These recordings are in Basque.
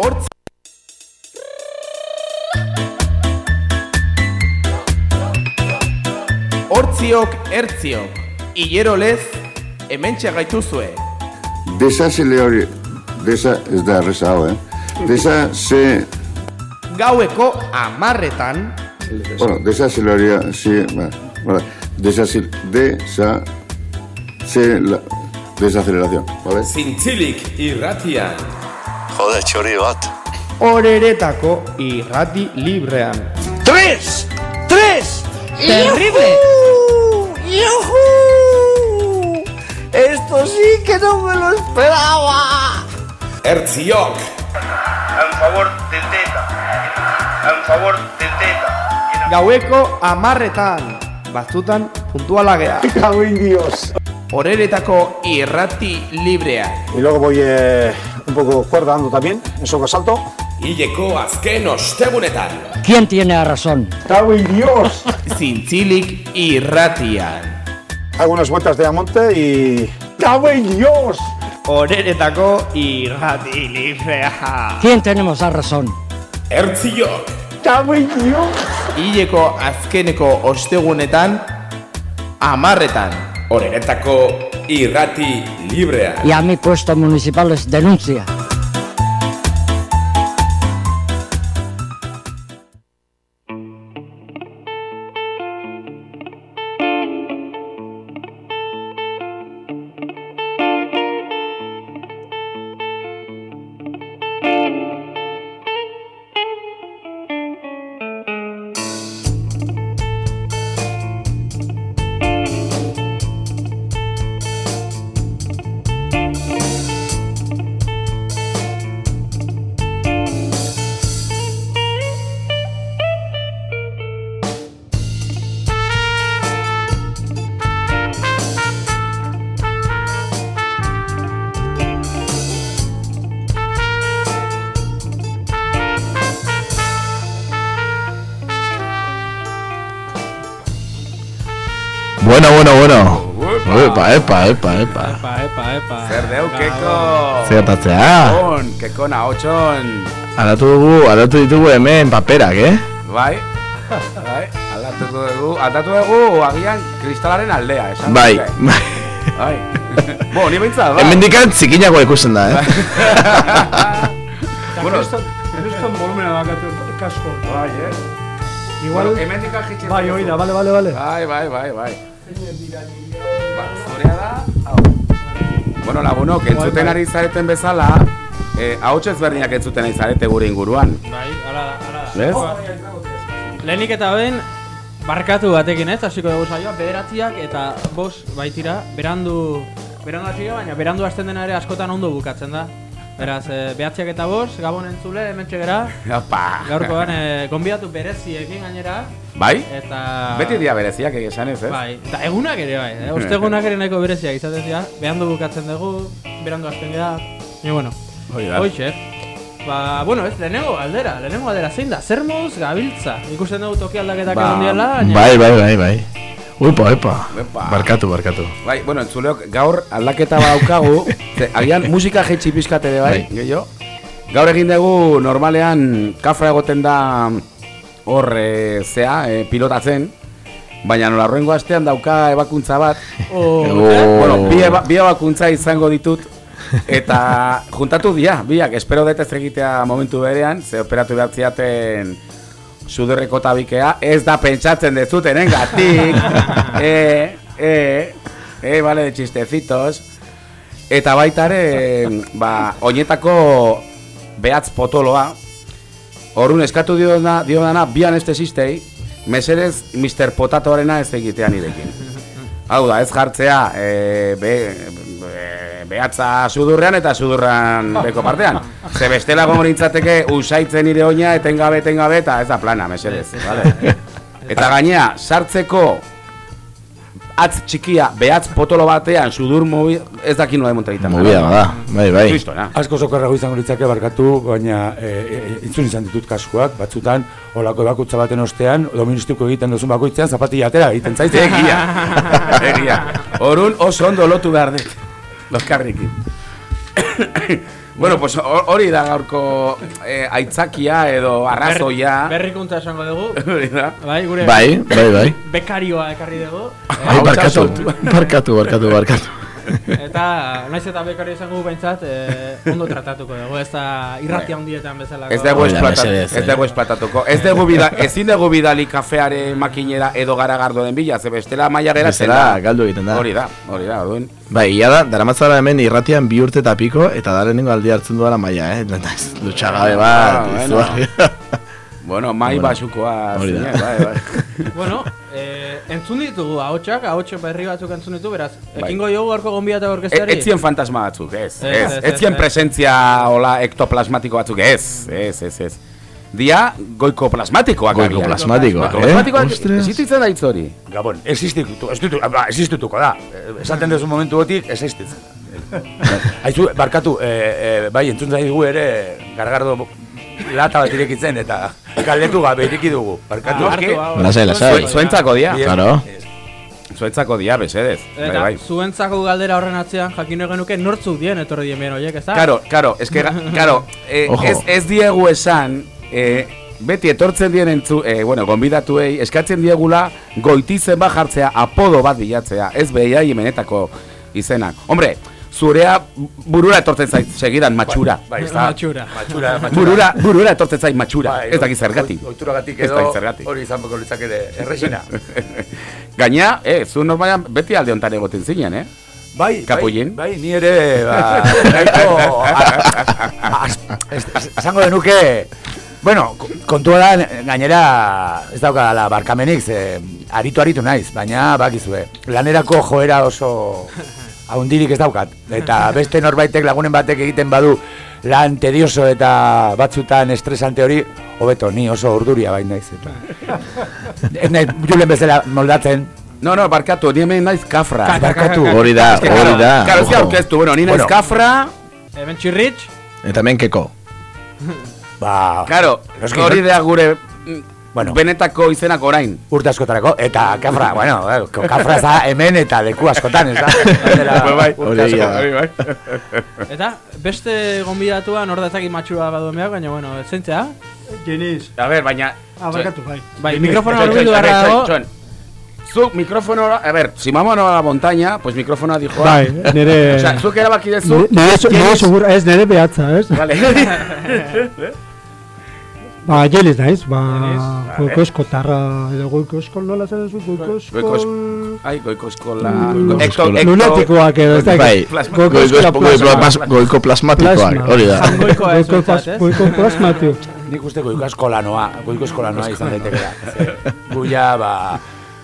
Hortz Hortziok ertziok Ilero lez Hementxe gaituzue Desazile hori, desa, ez da erreza hau, eh? Desa, ze, Gaueko amarretan bueno, desazile hori, si, ba, vale, desazile, desa, ze, la, desaceleración, vale? Zintzilik irratian. Jode, txori bat. Horeretako irrati librean ¡Tres! ¡Tres! Terrible ¡Yujú! Esto sí que no me lo esperaba. Ertziok. En favor del Teta. En favor del Teta. Gaueko amarretan Batzutan puntuala gea Cago en Dios. Horeretako irrati librean Y luego voy eh, un poco cuerda dando también, en soco salto. Hileko azken ostegunetan. ¿Quién tiene la razón? ¡Cago en Dios! Zintzilik irratian Hago unas vueltas de Amonte y... ¡Cago en Dios! Horeretako irrati librea ¿Quién tenemos la razón? Ertziok. ¡Cago en Dios! Hileko azkeneko ostegunetan Amarretan Horeretako irrati librea. Y a mi puesto municipal les denuncia. Epa, epa, epa, epa. Epa. Zer deu, keko. Zertatzea. On, keko na, otxon. Alatu dugu, alatu ditugu hemen paperak, eh? Bai, bai, aldatuko dugu, aldatu dugu, agian kristalaren aldea, esan. Bai, bai. Bai. Bo, ni behintzat, bai. Hemen dikan txikinako ikusten da, eh? Bueno, Kriston volumena bakatu kasko. bai, eh? Igual, Bueno, hemen dika jitxe. bai, hori da, bale, bale, bale. Bai, bai, bai, bai. Bueno, lagunok, entzuten ari zareten bezala, eh, ahots ezberdinak entzuten ari zarete gure inguruan. Bai, ala da, ala da. Bez? Lehenik eta behin, barkatu batekin ez, hasiko dugu saioa, bederatziak eta bos baitira, berandu, berandu hasi gara, baina berandu hasten dena ere askotan ondo bukatzen da. Beraz, e, behatziak eta bos, gabon entzule, hemen txegera, Apa. gaurkoan e, gonbidatu bereziekin gainera, Bai? eta... Beti dia bereziak egia esan ez, ez? Bai, eta egunak ere bai, eh? ostegunak ere nahiko bereziak izaten dira, behandu bukatzen dugu, berandu hasten gara, ni bueno, Hori da. hoxe. Ba, bueno, ez, lehenengo galdera, lehenengo galdera, zein da, zer moduz gabiltza? Ikusten dugu toki aldaketak Ba, diela. Bai, bai, bai, bai. Upa, epa. Epa. Barkatu, barkatu. Bai, bueno, entzuleok, gaur aldaketa badaukagu, ze, agian musika jetxi pizkat ere bai, Bai. gehiago. Gaur egin dugu normalean kafra egoten da hor e, zea, e, pilotatzen, baina nola horrengo astean dauka ebakuntza bat, Oh, bueno, bi, eba, bi ebakuntza izango ditut, eta juntatu dira, biak, espero dut ez egitea momentu berean, ze operatu behar ziaten suderreko tabikea, ez da pentsatzen dezutenen gatik, e, e, e, vale, de chistecitos, eta baita ere, ba, oinetako behatz potoloa, Horun eskatu dio dana, dio dana bi anestesistei, mesedez Mr. Potatoarena ez egitea nirekin. Hau da, ez jartzea e, be, be, behatza sudurrean eta sudurran beko partean. Ze bestela gomorintzateke usaitzen nire oina etengabe etengabe eta ez da plana, mesedez. Vale? Eta gainea, sartzeko atz txikia behatz potolo batean sudur mobi, ez dakin nola monta egiten. Movida bada, bai, bai. Kristona. Asko sokorrago izango litzake barkatu, baina e, e, entzun izan ditut kaskuak, batzutan olako bakutza baten ostean, doministuko egiten duzun bakoitzean zapatilla atera egiten zaitze. Egia, egia. Horun oso ondo lotu behar dut. Loskarrikin. Bueno, pues hor- hori da gaurko eh, aitzakia edo arrazoia. Berrikuntza esango dugu. Bai, gure Bai, bai, bai. bekarioa ekarri dugu. Ai, barkatu, barkatu, barkatu, barkatu. Eta, naiz eta bekario izango behintzat, eh, ondo tratatuko dugu, ez da irratia handietan bezalako. Ez dugu Hola, esplatatu, mesedez, ez eh. dugu esplatatuko. Ez dugu bida, ezin dugu bidali kafeare makinera edo garagardo den bila, ze bestela maila geratzen da. galdu egiten da. Hori da, hori da, orduan. Bai, ia da, daramatzara hemen irratian bi urte eta piko, eta da lehenengo aldi hartzen duela maia, eh? Eta ez, Dutxagabe bat, Ah, bueno. izugarri. Bueno, mai Bueno, basukoa hori bai, bai. Bueno, eh, entzun ditugu ahotsak, ahots berri batzuk entzun ditu, beraz, Bai. ekingo jogu gaurko gonbidatu E, orkestari. ez zien fantasma batzuk, ez, Ez, ez, ez, ez ez, ez. presentzia hola ektoplasmatiko batzuk, ez, ez, ez, ez. Dia goiko plasmatikoak Goiko plasmatikoak, eh? plasmatikoak, Ostras. existitzen da hitz hori. Gabon, existituko, ez ditu, ba, existituko da. Eh, Esaten duzu momentu gotik, existitzen. Aizu, barkatu, eh, eh, bai, entzun zaigu ere, gargardo lata bat irekitzen, eta galdetu gabe ireki dugu. Barkatu. Ah, hartu, hau. Lasai, lasai. Zuen- Zuentzako dia. Claro. Zuentzako dia, besedez. Bai, Eta bai. zuentzako galdera horren atzean jakin genuke nortzuk dien etorri dien bien horiek, ez da? Karo, karo, ez que, karo, eh, ez, ez diegu esan, eh, beti etortzen dien entzu, eh, bueno, gonbidatuei, eskatzen diegula goitizen bat jartzea, apodo bat bilatzea, ez behiai benetako izenak. Hombre, zurea burura etortzen zait segidan matxura. Bai, ez da. Matxura. Matxura, matxura. Burura, burura etortzen zait matxura, Bai, ez dakit zergatik. Oituragatik Ez edo zergatik. hori izango litzakete erresina. Gaina, eh, zu normalean beti alde hontan egoten zinen, eh? Bai, Kapullin? bai, bai, ni ere, ba, nahiko, ez- ez- esango denuke, bueno, ko- kontua da, gainera, ez daukadala barkamenik, ze, aritu-aritu naiz, baina, bakizue, lanerako joera oso haundirik ez daukat, eta beste norbaitek lagunen batek egiten badu lan tedioso eta batzutan estresante hori, hobeto, ni oso urduria bain naiz, eta ez naiz, julen bezala moldatzen, No, no, barkatu, ni hemen naiz kafra. barkatu, Hori da, hori claro, da. Claro, ez ojo. aurkeztu, bueno, ni naiz Bueno. kafra, Hemen txirritx, Eta hemen keko. ba, Claro, hori da gure mm, Bueno. benetako izenak orain. urte askotarako, eta kafra, bueno, eh, kafra ez da hemen eta leku askotan, ez da? Bai, egia asko- da. eta beste gonbidatua nor dezakit matxura baduen behar, baina bueno, zentzea? Geniz. A ver, baina... Ah, barkatu, bai. Bai, mikrofono horbildu txon, a ver, beharra dago. Zuk mikrofono, a ver, si vamos a la montaña, pues mikrofonoa dijoa. Bai, nire... O sea, zuk erabaki dezu. Nire segura, ez nire behatza, ez? Vale. Ba, jeliz naiz, ba, vale. goiko eskotarra, edo goiko eskol nola zer duzu, goiko Goiko eskol... es- Ai, goiko eskola. Goiko eskola. ecto- Lunatikoak edo, ez da, Bai, Plasma. goiko goiko, eskola goiko, plasma. plas- goiko plasmatikoak, Plasma. hori da. Goiko behintzat, plas- ez? Goiko plasmatio. Nik uste goiko eskolanoa, goiko eskolanoa izan daiteke da. Guia, ba,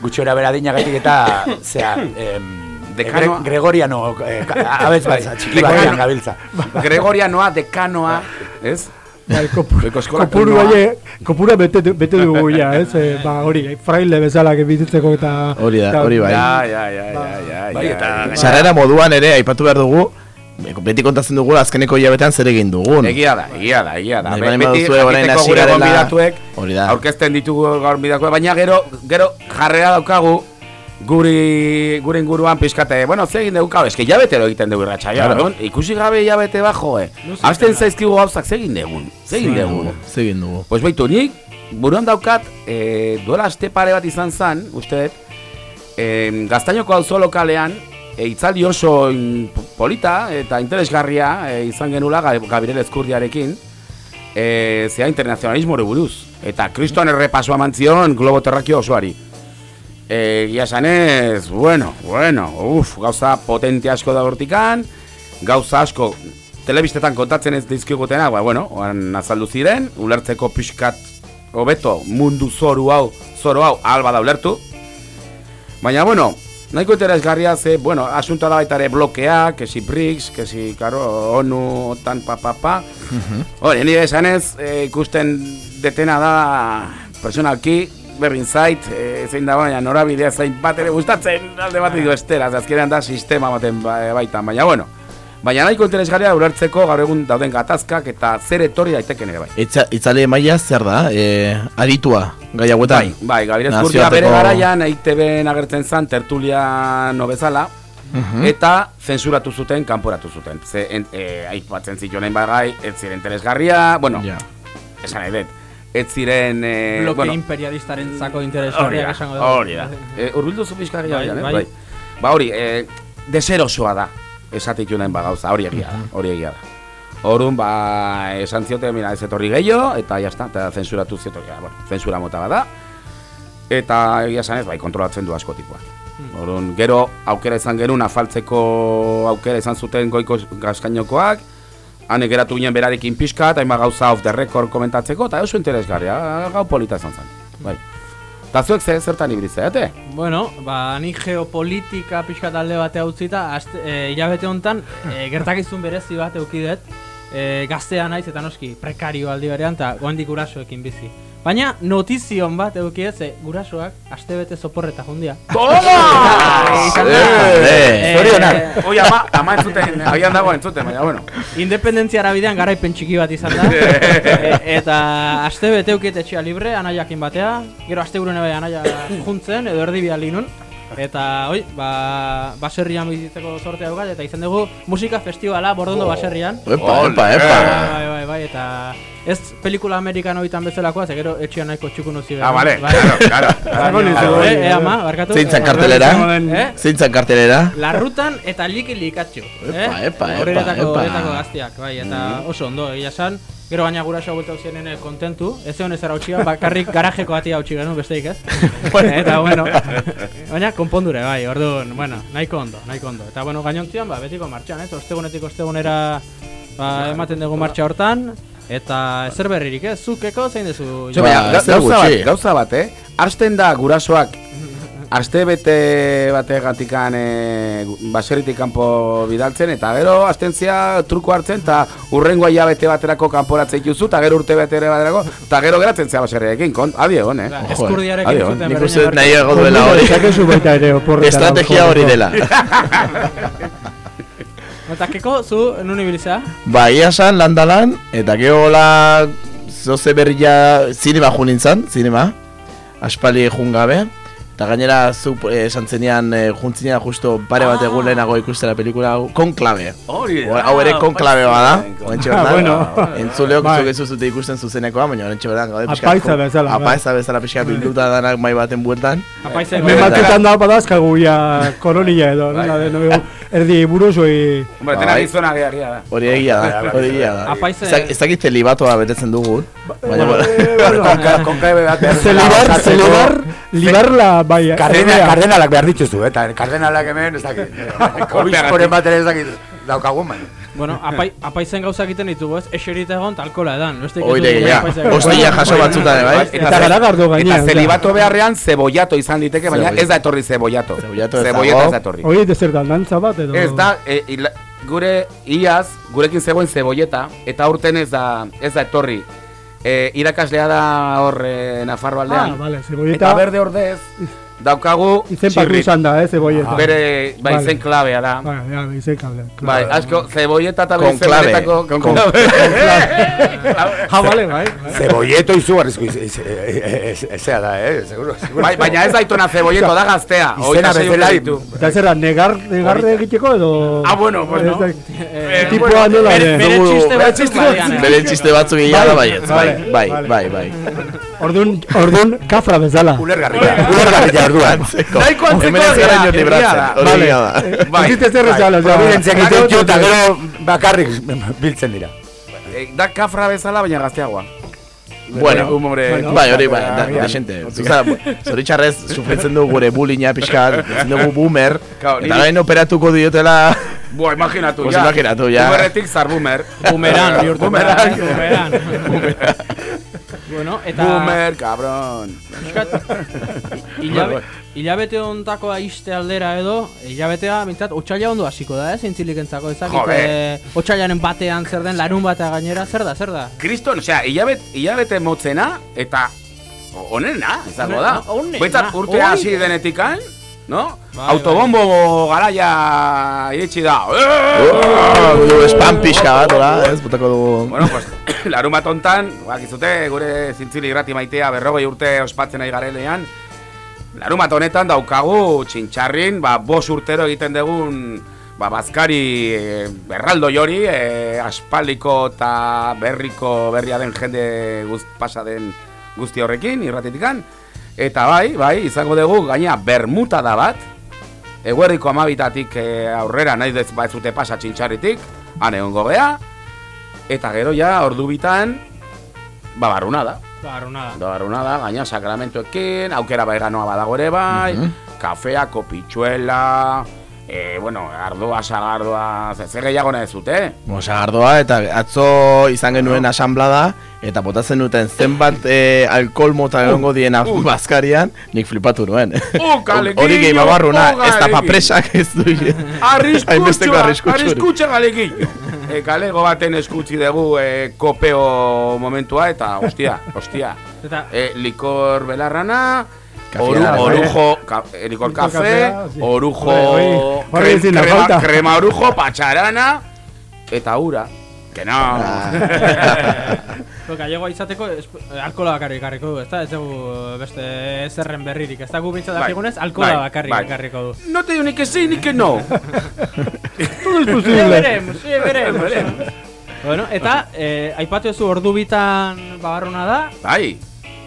gutxora bera dinagatik eta, zea, em, Dekanoa. Gre- Gregoriano, eh, abez batza, txiki gabiltza. Gregorianoa, dekanoa, ez? Bai, kopuru horiek, kopura bete, du- bete dugu ja, ez? Eh, ba, hori, fraile bezala bizitzeko eta... Hori da, hori bai. Ja, ja, ja, ja, ja, Bai, ja, eta- ja. Sarrera moduan ere, aipatu behar dugu, beti kontatzen dugu azkeneko hilabetean zer egin dugun. Egia da, egia da, egia da. Nahi Be- Beti orain jakiteko hasi gure garela- gonbidatuek Hori da. aurkezten ditugu gaur bidakoa, baina gero, gero jarrera daukagu guri, gure inguruan pizkate, bueno, ze egin dugu, eske jabetero egiten dugu irratxa, ja, Claro. non? ikusi gabe jabete bajo, eh? Azten zaizkigu gauzak, ze egin dugun, ze egin dugun. Zer egin dugu. Pues baitu, nik buruan daukat, eh, duela aste pare bat izan zan, uste, eh, gaztainoko auzo lokalean, e, itzaldi oso in- polita eta interesgarria e, izan genula Ga- Gabriel Ezkurdiarekin, e, zea internazionalismo buruz. Eta kristoan errepaso eman zion globo terrakio osoari. E, Gia esanez, bueno, bueno, uf, gauza potente asko da hortikan, gauza asko telebistetan kontatzen ez dizkigutenak, ba, bueno, oan azaldu ziren, ulertzeko pixkat hobeto mundu zoru hau, zoru hau, alba da ulertu. Baina, bueno, nahiko interesgarria ze, bueno, asuntoa da baita ere blokea, que si BRICS, que si, karo, ONU, OTAN, pa, pa, pa. Hori, nire esanez, e, ikusten detena da personalki, berdin zait, e, zein da baina norabidea zain bat ere gustatzen alde bat edo estera, azkenean da sistema baten ba- baitan, baina bueno. Baina nahiko interesgarria ulertzeko gaur egun dauden gatazkak eta zer etorri daiteken ere bai. Itza, itzale maila zer da? E, aditua, gai hauetan. Bai, bai, Gabriel Ezkurdia bere garaian EITB-en agertzen zan tertuliano bezala, Mhm. eta zensuratu zuten, kanporatu zuten. Ze, en, e, aipatzen zituen bagai, ez ziren interesgarria, bueno, esan nahi dut, ez ziren... E, Bloke bueno, imperialistaren zako interesgarriak da, esango dugu. hori da. E, Urbildu zu pixka Bai, bai. bai. Ba hori, e, deserosoa da, esatik nahi gauza, hori egia da, hori egia da. Orduan, ba, esan ziote, mira, ez etorri gehiago, eta jazta, eta zensuratu ziote, ja, bueno, zensura mota bada. Eta egia esan ez, bai, kontrolatzen du asko tipuak. Orduan, gero aukera izan gerun afaltzeko aukera izan zuten goiko gaskainokoak, hanek geratu ginen berarekin pixka, eta hainbat gauza off the record komentatzeko, eta oso interesgarria, gau polita izan zen. Bai. Eta zuek zer, zertan ibili zarete? Bueno, ba, ni geopolitika pixka talde batea utzita, aste, e, hilabete honetan, e, gertakizun berezi bat eukidet, e, gaztea naiz eta noski, prekario aldi berean, eta goendik gurasoekin bizi. Baina notizion bat eukidet, ze gurasoak astebete zoporreta jundia. Eh, Zorionak. Oi, ama, ama entzuten, agian dago entzuten, baina, bueno. Independentziara bidean garaipen txiki bat izan da. e, eta aste bete eukiet etxea libre, anaiakin batea. Gero aste burune bai anaia juntzen, edo erdi bialinun. Eta, oi, ba, baserrian bizitzeko sortea dugat, eta izan dugu musika festivala bordondo baserrian. Epa, epa, epa. Bai, bai, bai, eta ez pelikula amerikano bitan bezalakoa, ze gero etxean nahiko txukun uzi Ah, vale, claro, claro. Zango nizu, eh, eh, ama, barkatu. Zeintzan kartelera? Eh? Zeintzan kartelera? Larrutan eta liki likatxo. Epa, eh? epa, epa, epa. horretako gaztiak, bai, eta oso ondo, egia san. Gero gaina guraso buelta zienen kontentu, ez egon ez arautxia, bakarrik garajeko atia hautsi genuen besteik ez. eta bueno, baina konpondure, bai, orduan, bueno, nahiko ondo, nahiko ondo. Eta bueno, gainontzian, ba, betiko martxan, ez, ostegunetik ostegunera ba, ematen dugu martxa hortan, eta ezer berririk ez, zukeko zein dezu? Jo, baina, ga- gauza bat, gauza bat, eh? Arsten da gurasoak Aste bete bategatikan e, baserritik kanpo bidaltzen eta gero astentzia truko hartzen eta urrengo hilabete baterako kanporatzen dituzu eta gero urte bete baterako eta gero geratzen zea baserriarekin kon adi egon eh eskurdiarekin Adi egon. zuten Nik uste dut nahiago duela hori. Ere. Estrategia hori dela. Eta keko, zu, nun ibilizea? Ba, ia san, landalan, eta gehola zoze berria zinema jo nintzen, zinema, aspali jun gabe, eta gainera zu eh, esan zenean eh, juntzinean justo pare bat egun lehenago ikustera pelikula hau, konklabe. Hori Hau- Hau ere konklabe bada, oentxe Ah, berdan, bueno. entzuleok Bai. zuk ez zute ikusten zuzenekoa, baina oentxe berdan gaude pixka. Apaiza bezala, bai. Apaiza bezala pixka bilduta danak mai baten bueltan. Apaiza Me batzutan da badazkagu ya kolonia edo, nola de nuevo, erdi buruzoi... Hombre, tena gizona gehiagia da Hori egia da, hori egia da. Ez dak- Ez dakit zelibatoa betetzen dugun, baina bueno. Konka- konkabe bat behar Zelibar, zelibar, libarla, bai, Kardena, errea. kardenalak behar dituzu, eta kardenalak hemen ez dakit. Obisporen bat ere ez dakit daukagun baina. Bueno, apai, apaizen gauza egiten ditugu, ez? Eserita egon talkola edan. Oire, ikutu ja. Hostia jaso batzutan, bai. Eta ze- garagardo gainean, Eta zelibato beharrean zebollato izan diteke, baina ez da etorri zebollato. Zebollato ez da etorri. Hori ez zer da, dantza bat edo... Ez da, e, ila- gure iaz, gurekin zegoen zebolleta, eta aurten ez da, ez da etorri. E, irakaslea da hor e, aldean. Ah, vale, Eta berde ordez, daukagu Izen patu txirrit. izan da, eh, zebolleta. Bere, bai, Vale. izen klabea da. Bai, ja, izen kable. Bai, asko, zebolleta eta Con clave. zebolletako- Con Con- clave. Ah, vale, bai. bai. Zebolleto izugarrizko iz- iz- eh, ez- ezea da, eh, seguro. seguro. Bai, baina ez daitona zebolleto, da gaztea. Izena bezala ditu. Eta zer da, negar, negar egiteko edo... Ah, bueno, pues no. Ez da- Eh, Tipoa nola bere, bere txiste bere batzuk eh. Bere txiste batzuk gila da baietz, bai, Vale, bai, vale. bai, bai. Orduan, orduan, kafra bezala. Ulergarria, ulergarria orduan. Nahiko antzeko gara libratzen, da. hori da. Bai, Ez zer bezala, osea. Providentziak egiten ditu eta gero bakarrik biltzen dira. Eh, Da kafra bezala, baina gazteagoa. Bueno, humore... bai, hori bai, da, desente. Zuza, zoritxarrez, sufritzen dugu gure bullyinga pixka, ezin dugu boomer, eta gain operatuko diotela, Buah, imaginatu, Pues ja. imaginatu, ja. Bumerretik zar bumer. Bumeran, bihurtu Bumeran. Bumeran. bueno, eta... Bumer, cabrón. Euskat, hilabete ontako aiste aldera edo, hilabetea, bintzat, otxaila ondo hasiko da, ez, zintzilik entzako, ezakit, Joder. eh, otxailaren batean zer den, larun batea gainera, zer da, zer da? Kriston, osea, hilabet, hilabete motzena, eta o- onena, izango da. Onena. Baitzat urtea hasi denetikan, no? Bai, Autobombo garaia iritsi da. du spam pixka bat, hola, ez, botako dugu. Bueno, pues, larun bat ontan, gure zintzili grati maitea berrogei urte ospatzen ari garelean, larun bat honetan daukagu txintxarrin, ba, bos urtero egiten dugun ba, bazkari e, berraldo jori, e, aspaldiko eta berriko berria den jende guzt, pasa den guzti horrekin, irratetikan. Eta bai, bai, izango dugu, gaina bermuta da bat, eguerriko amabitatik e, aurrera nahi dez ba ez zute pasa txintxarritik, han egongo gea, eta gero ja, ordu bitan, ba, barruna da. Barruna da. Da barruna da, gaina sakramentuekin, aukera baiganoa badago ere bai, kafea, kopitxuela, e, bueno, ardua, sagardoa, ze- zer gehiago nahi zute? Bo, sagardoa eta atzo izan genuen asanblada eta botatzen duten zenbat eh, alkohol mota egongo diena bazkarian, nik flipatu nuen. Uh, galeguillo, Hori gehi babarruna, uh, ez da papresak ez du. Arriskutxua, arriskutxa galeguillo. E, galego baten eskutzi dugu e, kopeo momentua eta ostia, ostia. Eta E, likor belarrana, oru, orujo, ka, kafea, sí. orujo, krema, falta. krema orujo, patxarana, eta ura. Que no. Pues gallegoa izateko eh, alkohola bakarrik ekarriko du, ezta? Ez dugu beste zerren berririk, ez da gu bintza Bai, dakigunez alkohola bai, bakarrik bai. ekarriko du. no te digo ni que sí ni que no. Todo es posible. veremos, veremos. bueno, eta eh, aipatu duzu ordu bitan babarruna da, Bai,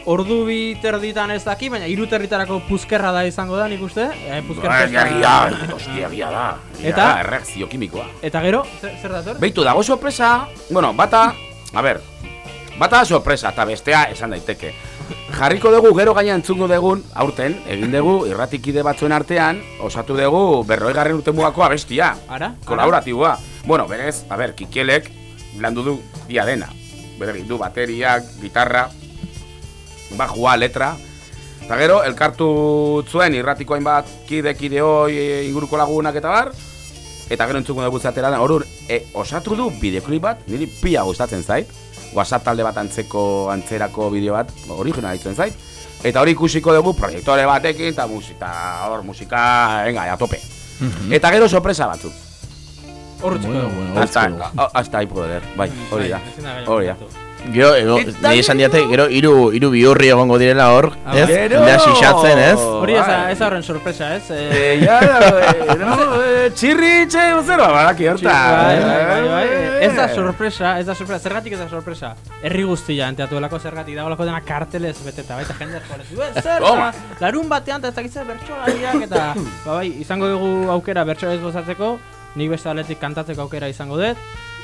ordu bi terditan ez daki, baina hiru terditarako puzkerra da izango da, nik uste. Eh, puzker Bai, festa- egia, ostia, egia da. Eta? erreakzio kimikoa. Eta gero, zer, zer dator? Beitu dago sorpresa, bueno, bata, a ber, bata sorpresa, eta bestea esan daiteke. Jarriko dugu, gero gaina entzungo dugun, aurten, egin dugu, irratikide batzuen artean, osatu dugu berroi garren urte mugako abestia. Ara? Kolaboratiboa. Bueno, berez, a ber, kikielek landu du dia dena. Bere du bateriak, gitarra, bajua, letra. Eta gero, elkartu zuen irratiko hainbat kide, kide hoi, e, inguruko lagunak eta bar, eta gero entzuko dugu zatera da, orur, e, osatu du bideoklip bat, niri pila gustatzen zait, WhatsApp talde bat antzeko antzerako bideo bat, original ditzen zait, eta hori ikusiko dugu proiektore batekin, eta musika, hor, musika, venga, a tope. Eta gero sorpresa batzuk. Horretzeko Bueno, dugu. Hasta, hostia. a- hasta ahí puedo leer, bai, hori da, Bai, da da. Gero, ego, nahi esan diate, gero hiru hiru bihurri egongo direla hor, Ah, ez? gero! Jendea xixatzen, ez? Hori ez da, Bai. ez da horren sorpresa, ez? Eh, Eh, ya, eh, no, eh, txirri itxe zero, baraki horta. Bai, bai, bai, bai. Ez da sorpresa, ez da sorpresa. Zergatik ez da sorpresa? Herri guztia enteatuelako zergatik dagoelako dena kartelez beteta, baita jende lezu. "Eh, Zer, ba, larun batean eta ez dakitzer bertsolariak eta ba, bai, izango dugu aukera bertsoa ez bozatzeko, nik beste aletik kantatzeko aukera izango dut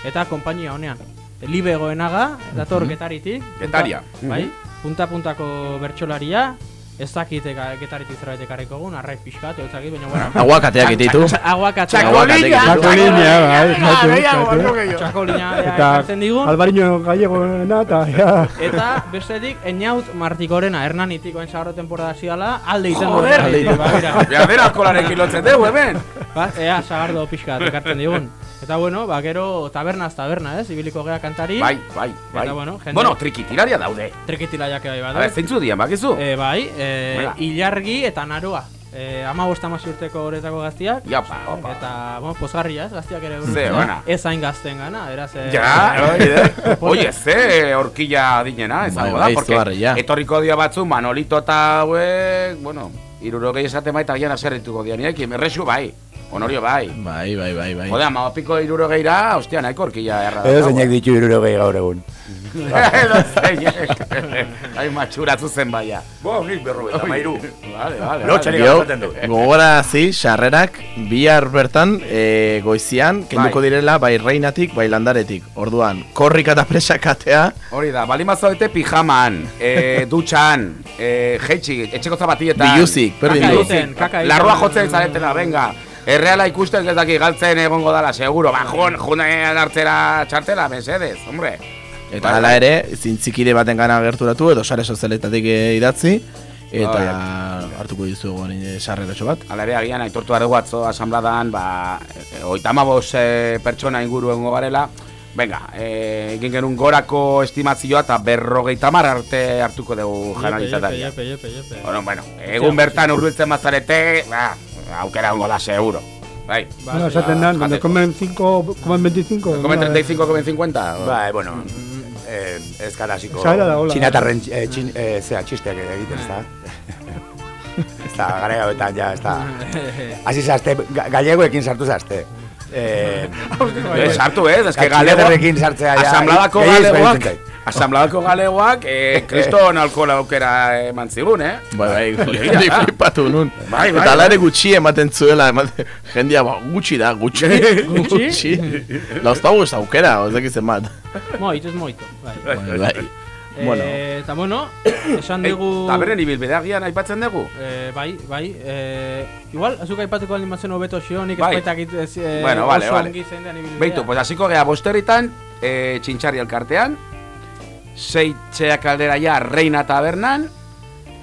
eta konpainia honean. Libe goenaga, dator getaritik. punta- Getaria. Bai, punta-puntako bertsolaria, ez dakit getaritik zerbait ekarriko egun, arrai pixkat, ez dakit, baina bueno. Aguakateak ititu. Aguakate. Txakolina! Txakolina, bai. Txakolina Eta ekartzen digun. Alvariño gallegoena eta ja. Eta bestetik Eñaut Martikorena, Hernanitik oain zaharro temporada ziala, alde iten du Joder! Hernanitik, ba, bera. Behar alkolarekin lotzen dugu, hemen. Ba, ea sagardo pixka ekartzen digun. Eta bueno, ba, gero tabernaz taberna, ez? Ibiliko gea kantari. Bai, bai, bai. Eta bueno, jende- Bueno, trikitiraria daude. Trikitila jake bai A badu. ber, zeintzu dian, bakizu? E, bai, e, ilargi eta naroa. E, ama bost urteko horretako gaztiak. Japa, opa. Eta, bueno, pozgarria ez, gaztiak ere Ze, ona. Ez hain gazten gana, eraz. E, Ja, hori da. Oie, ze horquilla dinena, izango Bai, da, bai, porque izugarria. etorriko dia batzu, Manolito eta hauek, bueno, irurogei esate baita gian aserrituko dian, irekin, erresu bai, honorio bai. Bai, bai, bai, bai. Jode, ama piko irurogeira, ostia, nahiko horquilla erra Edo zeinek ditu irurogei gaur egun. Edo zeinek. Ai, matxuratu zen baia. Bo, nik berro eta mairu. Vale, vale. Lotxarik Gero, gazaten du. gogorarazi, sarrerak bihar bertan e, goizian kenduko Bai. direla bai reinatik, bai landaretik. Orduan, korrika eta presakatea, Hori da, bali mazoete pijaman, e, dutxan, e, jeitxi, etxeko zapatietan. Biluzik, berdin Kaka du. Larrua jotzen zaretela, venga. Erreala ikusten ez daki galtzen egongo dala, seguro. Ba, jun, junean hartzera txartela, mesedez, hombre. Eta Bai, hala bai. ere, zintzikide baten gana gerturatu edo sare sozialetatik eh, idatzi eta Bai. hartuko dizugu hori sarreratxo bat. Hala ere, agian, aitortu dugu atzo asambladan, ba, e, oita amabos e, pertsona inguru egongo garela, Venga, eh, egin genuen gorako estimazioa eta berrogeita mar arte hartuko dugu janalizataria. Jepe, jepe, jepe, jepe. Bueno, bueno, egun bertan urbiltzen bazarete, ba, aukera hongo da seguro. Bai. Bueno, esaten dan, donde comen 5, comen 25. Comen 35, comen 50. Bai, bueno, eh, ez gara hasiko da, hola. txinatarren eh, txin, eh, zera, txisteak egiten, ez da? Eta gara gauetan, ja, ez da. Hasi zazte, ga- gallegoekin sartu zazte. Eh, Eh, sartu ez, eske galego Galego sartzea ja. Asambladako galegoak. Asambladako galegoak eh, kriston alkohol aukera eman zigun, eh? Bai, bai, ni da. flipatu nun. Bai, bai, Eta bai. alare gutxi ematen zuela, ematen, jendia, ba, gutxi da, gutxi. Gutxi? Lauztago ez aukera, ez dakiz zenbat. Moito, ez moito. Bai. Bai, Eh, Bueno. Eta bueno, esan dugu... Ta beren ibilbidea gian aipatzen dugu? Eh, bai, bai. Eh, igual, azuk aipatuko animatzen hobeto xionik, Bai. ez baitakit ez, eh, Bueno, vale, oso vale. ongi zein den ibilbidea. Beitu, pues hasiko gea bosterritan, eh, txintxarri elkartean, zeitxeak aldera ja Reina Tabernan,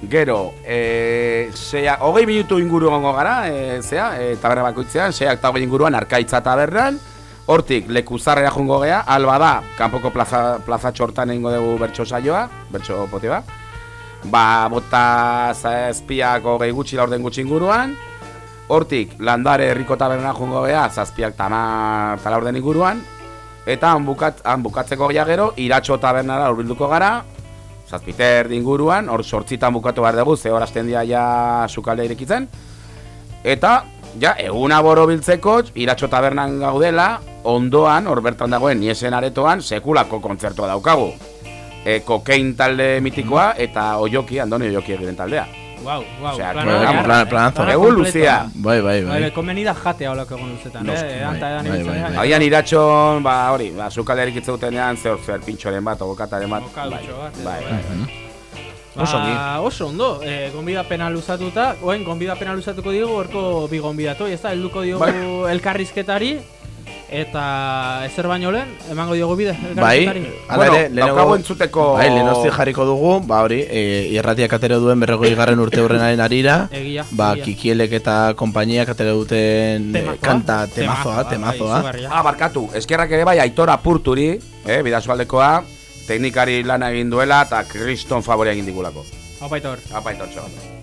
gero, eh, zea, hogei minutu inguru gongo gara, eh, zea, eh, taberna bakoitzean, zeak eta hogei inguruan Arkaitza Tabernan, hortik lekuzarrera jungo gea, alba da, kanpoko plaza, plaza txortan egingo dugu bertso saioa, bertso poti ba, ba, bota zazpiak hogei gutxi laurden gutxi inguruan, Hortik, landare herriko taberna jungo bea, zazpiak tama talaurden inguruan, eta han, bukat, han bukatzeko ja gero, iratxo tabernara urbilduko gara, zazpiter inguruan, hor sortzitan bukatu behar dugu, ze horazten dia ja sukalde irekitzen, eta, ja, eguna boro biltzeko, iratxo tabernan gaudela, ondoan, hor bertan dagoen, niesen aretoan, sekulako kontzertua daukagu. E, kokein talde mitikoa, eta oioki, andoni oioki egiten taldea. Wow, wow, Osea, plana- plana- plan- planazo. plana Egun luzea. Bai, bai, Bai, bai. komeni da jatea holak egon luzetan, eh? bai, Anta edan bai, ibiltzen, bai, eh? Agian iratxon, ba, hori, ba, sukalderik itzegutenean, zer, zer, pintxoren bat, ogokataren bat. Bai, bai. bai. Oso ondo. Oso ondo, eh, gonbidapena luzatuta, oen gonbidapena luzatuko digu, horko bi gonbidatu, ez da, helduko diogu Bai. elkarrizketari, eta ezer baino lehen, emango diogu bide, Bai, elkarrizketari. ala ere, daukagu entzuteko- Bai, lehenosti jarriko dugu, ba hori, e, irratiak atero duen berrogei garren urte hurrenaren arira, Egia, ba, egia. kikielek eta konpainiak atero duten eh, Temazoa. kanta, Temazoa, temazoa, bai, temazoa. Ah, barkatu, eskerrak ere bai aitor apurturi, eh, bidasualdekoa, teknikari lana egin duela eta kriston favorea egin digulako. Haupa aitor. Apa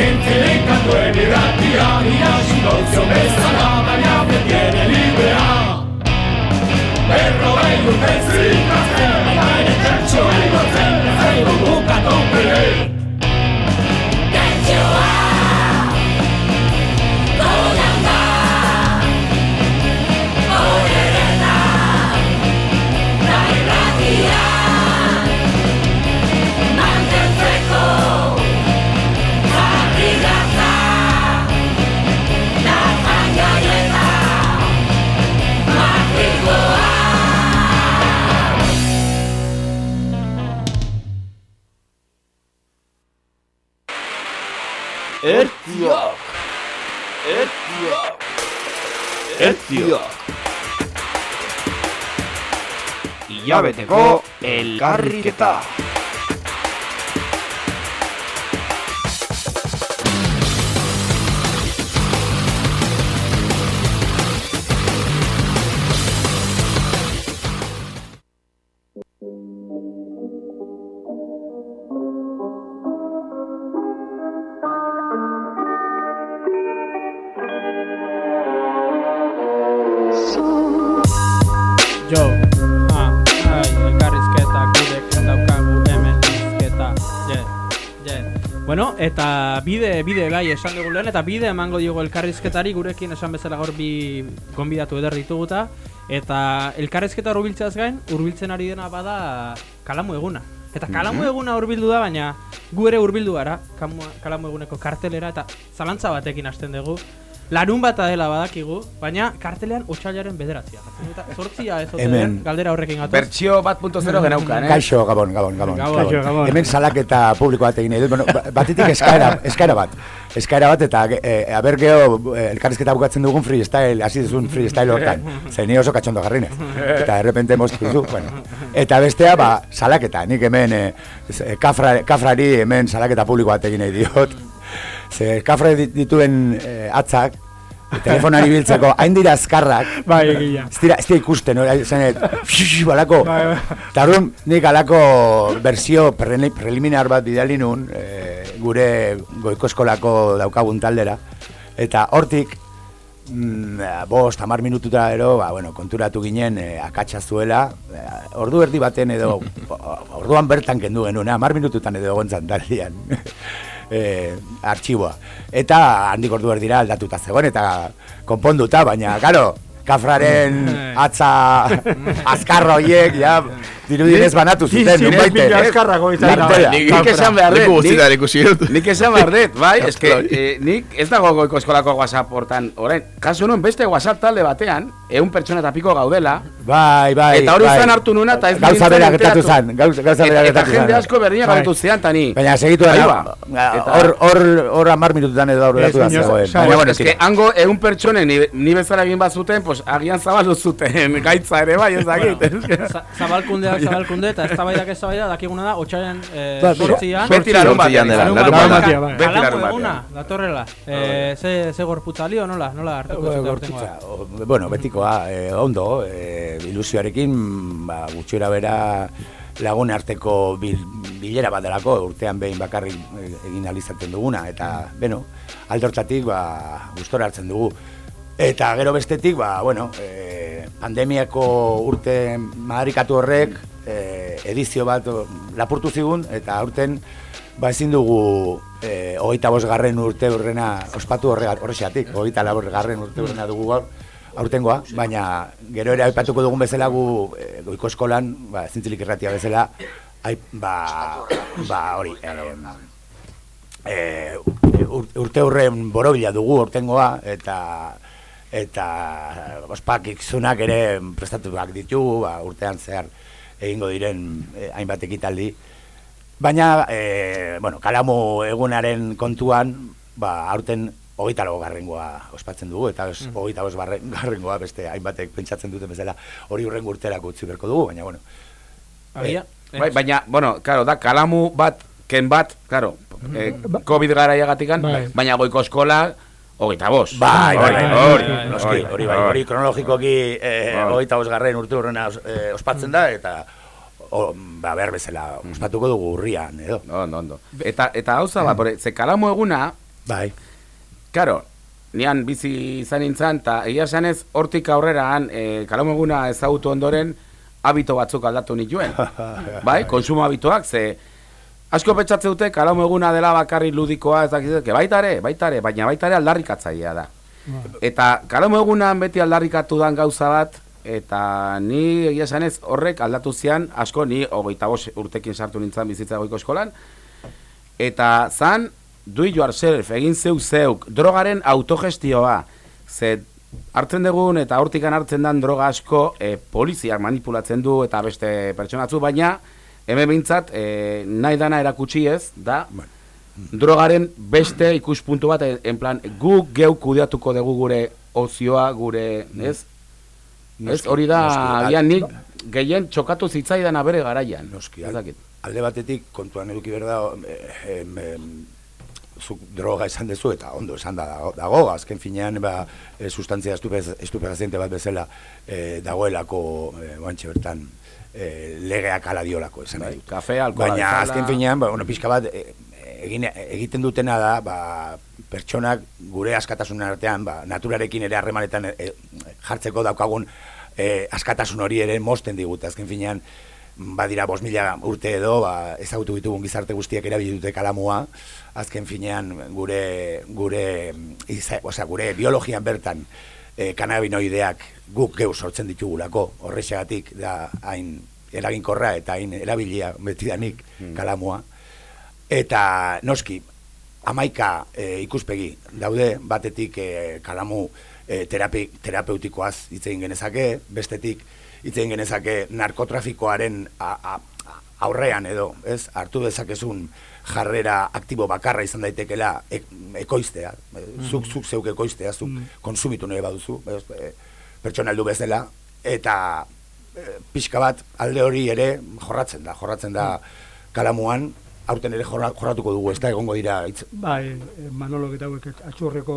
Sintili canto dojeni mirati a mia naši novci Ertzioak. Ilabeteko elkarriketa. Bide, bide bai esan dugu lehen, eta bide emango diogo elkarrizketari gurekin esan bezala gaur bi gonbidatu eder dituguta, eta elkarrizketa hurbiltzeaz gain, hurbiltzen ari dena bada kalamu eguna. Eta kalamu Mhm. eguna hurbildu da, baina gu ere hurbildu gara, kalamu eguneko kartelera, eta zalantza batekin hasten dugu. Larun bata dela badakigu, baina kartelean otxailaren bederatzia. Eta zortzia ez Hemen. galdera horrekin gatoz. Bertsio bat punto zero genaukan, eh? Kaixo, Gabon, Gabon, Gabon. Gabon. Kaixo, Gabon. Hemen salaketa publiko bat egin. Bueno, ba- batetik eskaera, eskaera bat. Eskaera bat eta e, aber geho eh, elkarrizketa bukatzen dugun freestyle, hasi duzun freestyle hortan. Ze ni oso katxondo jarrinez. Eta de repente moztu duzu, bueno. Eta bestea, ba, salaketa. Nik hemen eh, z- kafra, kafrari hemen salaketa publiko bat egin nahi diot. Ze kafra dit- dituen eh, atzak, telefonari biltzeko, hain dira azkarrak. Bai, egia. Ez dira, ez dira ikusten, hori, zenet, balako. Bai, bai. Eta orduan, nik alako preli- preliminar bat bidali nun, e, gure goiko eskolako daukagun taldera. Eta hortik, mm, bost, hamar minututa ero, ba, bueno, konturatu ginen e, akatsa zuela. Eh, ordu erdi baten edo, orduan bertan kendu genuen, hamar minututan edo egontzan taldean. Eh, artxiboa. Eta handik ordu erdira aldatuta zegoen, eta konponduta, baina, karo, kafraren atza azkarro hiek, ja, dirudinez banatu zuten, Nik- nunbaite. nik azkarrago izan da. Nik nik esan behar dut. Ikusi dut. Nik esan behar dut, bai, eske, eh, nik ez dago goiko eskolako WhatsApp hortan, orain, kasu nuen beste WhatsApp talde batean, egun pertsona eta piko gaudela, Bai, bai. Eta hori bai. zan hartu nuena eta ez Gauza bera gertatu zan, gauza, bera Eta- gertatu Eta jende zan. asko berdina Bai. galetu zean, tani. Baina segitu da. Eta- hor, hor, hor amar minututan edo aurreratu da zegoen. Baina, bueno, es que tira. hango egun pertsonen ni, ni bezala egin bazuten, pues agian zabaldu zuten gaitza ere bai, ez dakit. Za- Zabalkundeak zabalkunde eta eztabaidak eztabaida dakiguna da otxaiaren eh, Ba, mira, zortzian. beti larun batean, Larun larun batean. bai. Beti larun batean. datorrela. Eh, ze, gorputza lio, nola? Nola hartuko Gorputza, bueno, betikoa, eh, ondo, eh, ilusioarekin, ba, gutxura bera lagun arteko bil, bilera bat delako, urtean behin bakarrik eh, egin alizaten duguna, eta, beno, aldortatik, ba, gustora hartzen dugu. Eta gero bestetik, ba, bueno, eh, pandemiako urte madarikatu horrek, eh, edizio bat lapurtu zigun, eta aurten, ba ezin dugu eh, hogeita bost garren urte urrena ospatu horre, horrexeatik, hogeita labor garren urte urrena dugu gaur, aurtengoa, baina gero ere aipatuko dugun bezala gu eh, goiko eskolan, ba, zintzilik irratia bezala, ai, ba, ba hori, eh, ur- urte urren borobila dugu urtengoa, eta eta ospakizunak ere prestatuak ditugu, ba, urtean zehar egingo diren eh, hainbat ekitaldi. Baina, eh, bueno, kalamu egunaren kontuan, ba, aurten hogeita lau garrengoa ospatzen dugu, eta ez, hogeita bost barren- garrengoa beste hainbatek pentsatzen duten bezala hori urren urterako utzi berko dugu, baina, bueno. Agia, Bai, baina, bueno, claro, da kalamu bat, ken bat, claro, eh, COVID garaiagatikan, Bai. baina goiko eskola, hogeita bost. Bai, bai, bai, hori, hori, noski, hori, bai, hori kronologikoki eh, Bai. hogeita bosgarren urte urrena os- eh, ospatzen da, eta o, ba, behar bezala, ospatuko dugu urrian, edo. Ondo, ondo. Eta, eta hauza bat, bore, ze kalamu eguna, bai. Karo, nian bizi izan nintzen, eta egia esanez, hortik aurreraan, e, kalamu eguna ezagutu ondoren, habito batzuk aldatu nituen. bai, konsumo habitoak, ze asko pentsatze dute kalamu eguna dela bakarri ludikoa, ez dakit, que baita ere, baita ere, baina baita ere aldarrikatzailea da. Eta kalamu egunan beti aldarrikatu dan gauza bat, eta ni egia esanez horrek aldatu zian, asko ni hogeita bost urtekin sartu nintzen bizitza goiko eskolan, eta zan, do it yourself, egin zeu zeuk, drogaren autogestioa, ze hartzen dugun eta hortikan hartzen dan droga asko e, poliziak manipulatzen du eta beste pertsonatzu, baina hemen bintzat e, nahi dana erakutsi ez, da, drogaren beste ikuspuntu bat, en plan, gu geu kudeatuko dugu gure ozioa gure, ez? Ez, Noski, hori da, agian nik gehien txokatu zitzaidan abere garaian. Noski, Ez al- alde batetik kontuan eduki behar da eh, em, em, zuk droga esan dezu eta ondo esan da dago, dago azken finean ba, e, sustantzia estupefaziente bat bezala e, dagoelako e, oantxe bertan e, legeak ala diolako esan dut. Kafe, alkohola Baina bezala. azken finean, ba, bueno, pixka bat e, egin, egiten dutena da ba, pertsonak gure askatasun artean ba, naturarekin ere harremanetan e, jartzeko daukagun e, askatasun hori ere mosten digute azken finean badira bos mila urte edo, ba, ezagutu ditugun gizarte guztiak erabili dute kalamua, azken finean gure, gure, iza, osea, gure biologian bertan e, kanabinoideak guk geu sortzen ditugulako, horrexegatik da hain eraginkorra eta hain erabilia betidanik kalamua. Eta noski, amaika e, ikuspegi daude, batetik e, kalamu e, terapi, terapeutikoaz hitz egin genezake, bestetik hitz egin genezake narkotrafikoaren a, a, aurrean edo, ez, hartu dezakezun jarrera aktibo bakarra izan daitekela e, ekoiztea, e, zuk, zuk zeuk ekoiztea, zuk konsumitu nahi baduzu, ez, e, pertsona heldu bezala, eta e, pixka bat alde hori ere jorratzen da, jorratzen da kalamuan, aurten ere jorra, jorratuko dugu, ez da egongo dira hitz, Bai, eh, Manolo eta hauek atxorreko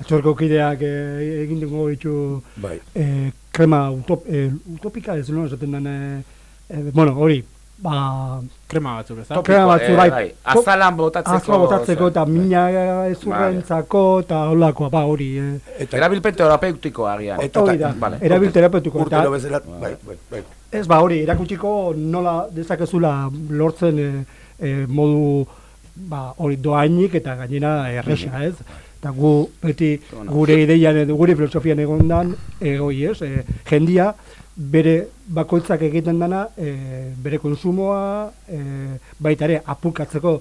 atxorreko kideak eh, egin dugu ditu Bai. eh, krema utop, eh, utopika ez no esaten den eh, bueno, hori ba Krema batzuk, ez da? krema batzuk bai, bai, azalan botatzeko, azala botatzeko eta mina ezurrentzako eta holakoa ba hori eh. Eta Erabilpen terapeutikoa agian. Eta hori da, Vale. erabil terapeutiko. eta- urtero bezala, bai, bai, bai. Ez ba hori, erakutsiko nola dezakezula lortzen e, e, modu ba, hori doainik eta gainera erresa, ez? Eta gu beti gure ideian gure filosofian egondan egoi, ez? E, jendia bere bakoitzak egiten dana e, bere konsumoa e, baita ere apukatzeko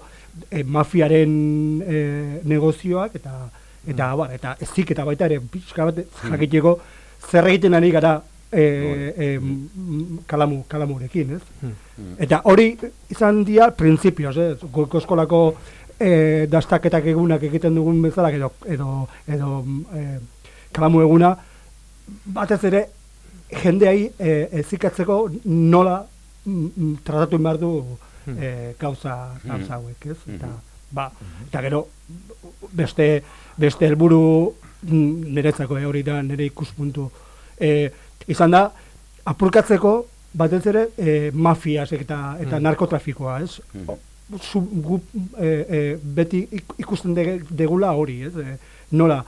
e, mafiaren e, negozioak eta eta bar, eta ezik eta baita ere pixka bat jakiteko zer egiten ari gara e, e, kalamu, kalamurekin, ez? Eta hori izan dira printzipioz, ez? Goiko eskolako e, dastaketak egunak egiten dugun bezala, edo, edo, edo e, kalamu eguna, batez ere jendeai e, ezikatzeko nola mm, mm, tratatu behar du e, gauza, gauza hauek, ez? Eta, ba, eta gero beste beste helburu mm, niretzako eh, hori da nire ikuspuntu e, izan da apurkatzeko batez ere e, mafias eta eta narkotrafikoa, ez? Zu, gu, e, e, beti ik- ikusten de, degula hori, ez? E, nola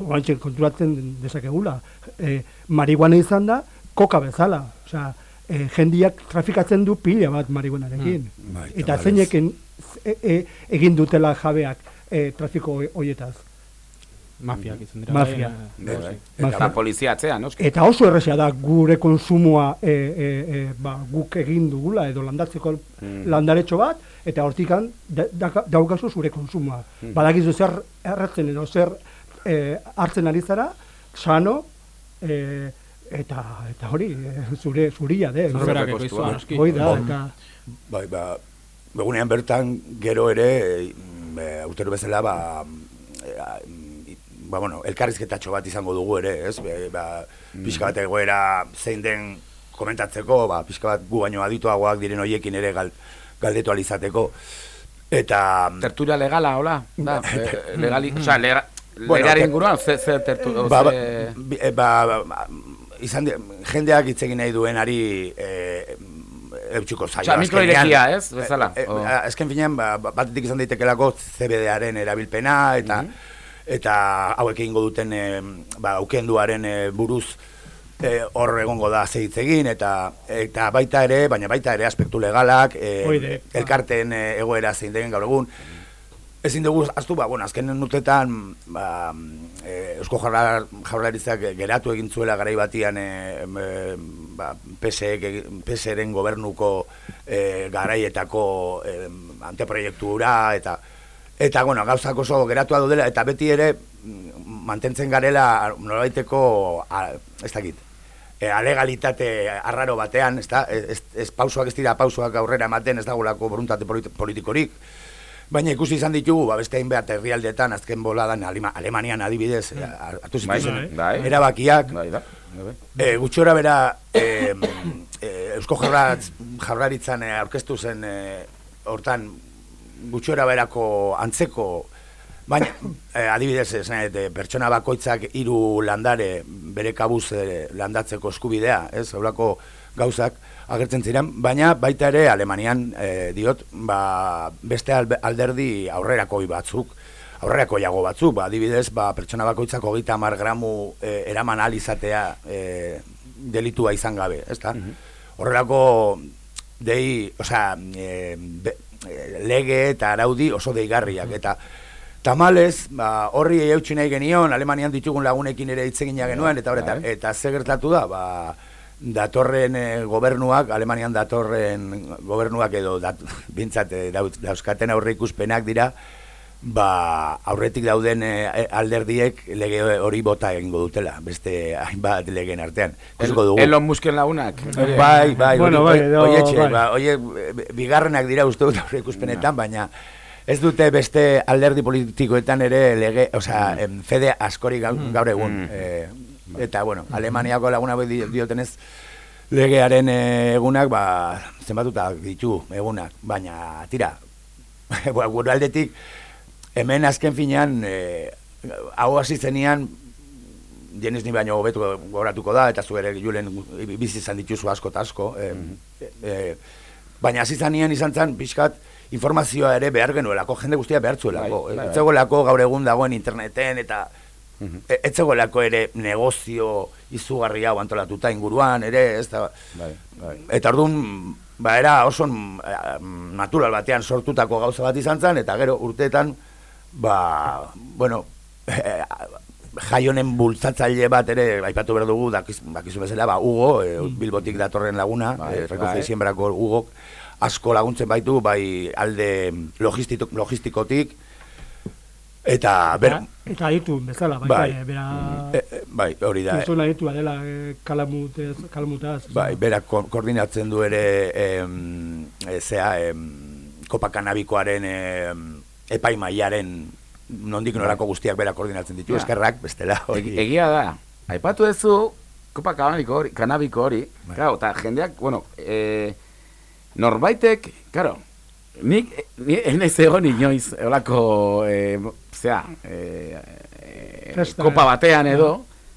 oantxe konturatzen dezakegula. E, marihuana izan da, koka bezala. Osea, e, jendiak trafikatzen du pila bat marihuanarekin. Mm. Bai, eta zeinekin e, e, egin dutela jabeak e, trafiko hoi- hoietaz. Mafiak izan dira. Mafia. bai, bai, Bai, bai. Eta polizia atzean, noski. Eta oso erresa da gure konsumoa e, e, e, ba, guk egin dugula edo landatzeko Mm. landaretxo bat, eta hortikan da, da, daukazu zure konsumoa. Mm. Badakizu zer erratzen edo zer e, hartzen ari zara, sano, e, eta, eta hori, e, zure zuria, de. Norberak ekoiztua, noski. Hoi da, Bon. eta... Bai, ba, egunean bertan gero ere, e, urtero bezala, ba, e, a, ba, bueno, elkarrizketatxo bat izango dugu ere, ez? Be, ba, pixka bat egoera zein den komentatzeko, ba, pixka bat gu baino adituagoak diren hoiekin ere gal, galdetu alizateko. Eta... Tertulia legala, hola? Da, eh, legali, osea, lega, Bueno, te- inguruan, ze, ze tertu, o, ba, ba, ze- bi- e, ba, ba, ba, izan di, jendeak hitz egin nahi duenari e, eutxuko zaio. Osea, mikro azkenean. irekia, ez? Bezala, E, e, o. azken finean, ba, ba- batetik izan daitekelako CBD-aren erabilpena, eta eta hauek egingo duten e, ba, aukenduaren e, buruz e, hor egongo da zeitz egin, eta eta baita ere, baina baita ere aspektu legalak, e, Oide, ba. elkarteen e, egoera zein den gaur egun, ezin dugu aztu, ba, bueno, azken urtetan ba, e, Eusko Jaurlar, Jaurlaritzak geratu egin zuela garai batian e, e, ba, PSek, PSren gobernuko e, garaietako e, anteproiektura eta eta bueno, gauzak oso geratua daudela eta beti ere mm, mantentzen garela nolabaiteko a, ez dakit e, alegalitate arraro batean, ez, da, ez, ez pausoak ez dira pausoak aurrera ematen, ez dagolako boruntate politi- politikorik, Baina ikusi izan ditugu, ba, beste hainbat herrialdetan, azken boladan, Alema, Alemanian adibidez, eh, hartu zituzten Bai, bai. erabakiak, Bai, da. Bai. E, gutxora bera e, e, Eusko Jaurlaritz, Jaurlaritzan e, aurkeztu zen e, hortan gutxora berako antzeko baina e, adibidez nahi dut, pertsona bakoitzak hiru landare bere kabuz e, landatzeko eskubidea, ez? Horlako gauzak agertzen ziren, baina baita ere Alemanian e, diot, ba, beste alderdi aurrerakoi batzuk, aurrerako jago batzuk, ba, adibidez, ba, pertsona bakoitzak hogeita hamar gramu e, eraman ahal izatea e, delitua izan gabe, ez da? Horrelako dei, osea, e, be- e, lege eta araudi oso deigarriak, eta Tamalez, ba, horri eutxi nahi genion, Alemanian ditugun lagunekin ere hitz egina genuen, eta horreta, Bai. eta ze gertatu da, ba, datorren e, gobernuak, Alemanian datorren gobernuak edo dat, bintzat e, dauz- dauzkaten aurre ikuspenak dira, ba, aurretik dauden e, alderdiek lege hori bota egingo dutela, beste hainbat legeen artean. Ikusiko dugu. Elon Musken lagunak. Bai, bai, Bueno, hori- bai, oie, bai. ba, oie, e, bigarrenak dira uste dut aurre ikuspenetan, baina ez dute beste alderdi politikoetan ere lege, osea, em, fede askori gaur, gaur egun. eh, eta, bueno, Alemaniako laguna di- diotenez, legearen egunak, ba, zenbatuta ditu egunak, baina, tira, ba, gure aldetik, hemen azken finean, eh, hau hasi zenian, Jeniz ni baino hobetu gogoratuko da, eta zu ere julen bizi izan dituzu asko eta asko. E, e, baina hasi zanean izan zen, pixkat, informazioa ere behar genuelako, jende guztia behar zuelako. Bai, bai, bai. Gaur egun dagoen interneten, eta e- ez zegoelako ere negozio izugarri hau antolatuta inguruan, ere, ez da... Bai, bai. Eta orduan, ba, era oso eh, natural batean sortutako gauza bat izan zen, eta gero urteetan, ba, bueno, eh, jaionen bultzatzaile bat ere aipatu behar dugu, dakiz, dakizu bezala, ba, Hugo, eh, Bilbotik datorren laguna, Bai, Recoge bai. Hugo, asko laguntzen baitu, bai alde logistiko, logistikotik, eta, ber, Eta ditu bezala, bai, Bai. bai, bera... e, e, bai, hori da, Gizona ditua dela eh, kalamutez, kalamutaz. Bai, berak ko- koordinatzen du ere em, e, zea em, kopakanabikoaren em, epaimaiaren nondik norako guztiak berak koordinatzen ditu, Ja. eskerrak, bestela hori. Egi- Egia da. Aipatu duzu kopa kanabiko hori, kanabiko hori. Claro, eta jendeak, bueno, eh, norbaitek, claro, nik ni ez egon inoiz holako eh, zea, eh, eh, Festa, kopa batean edo,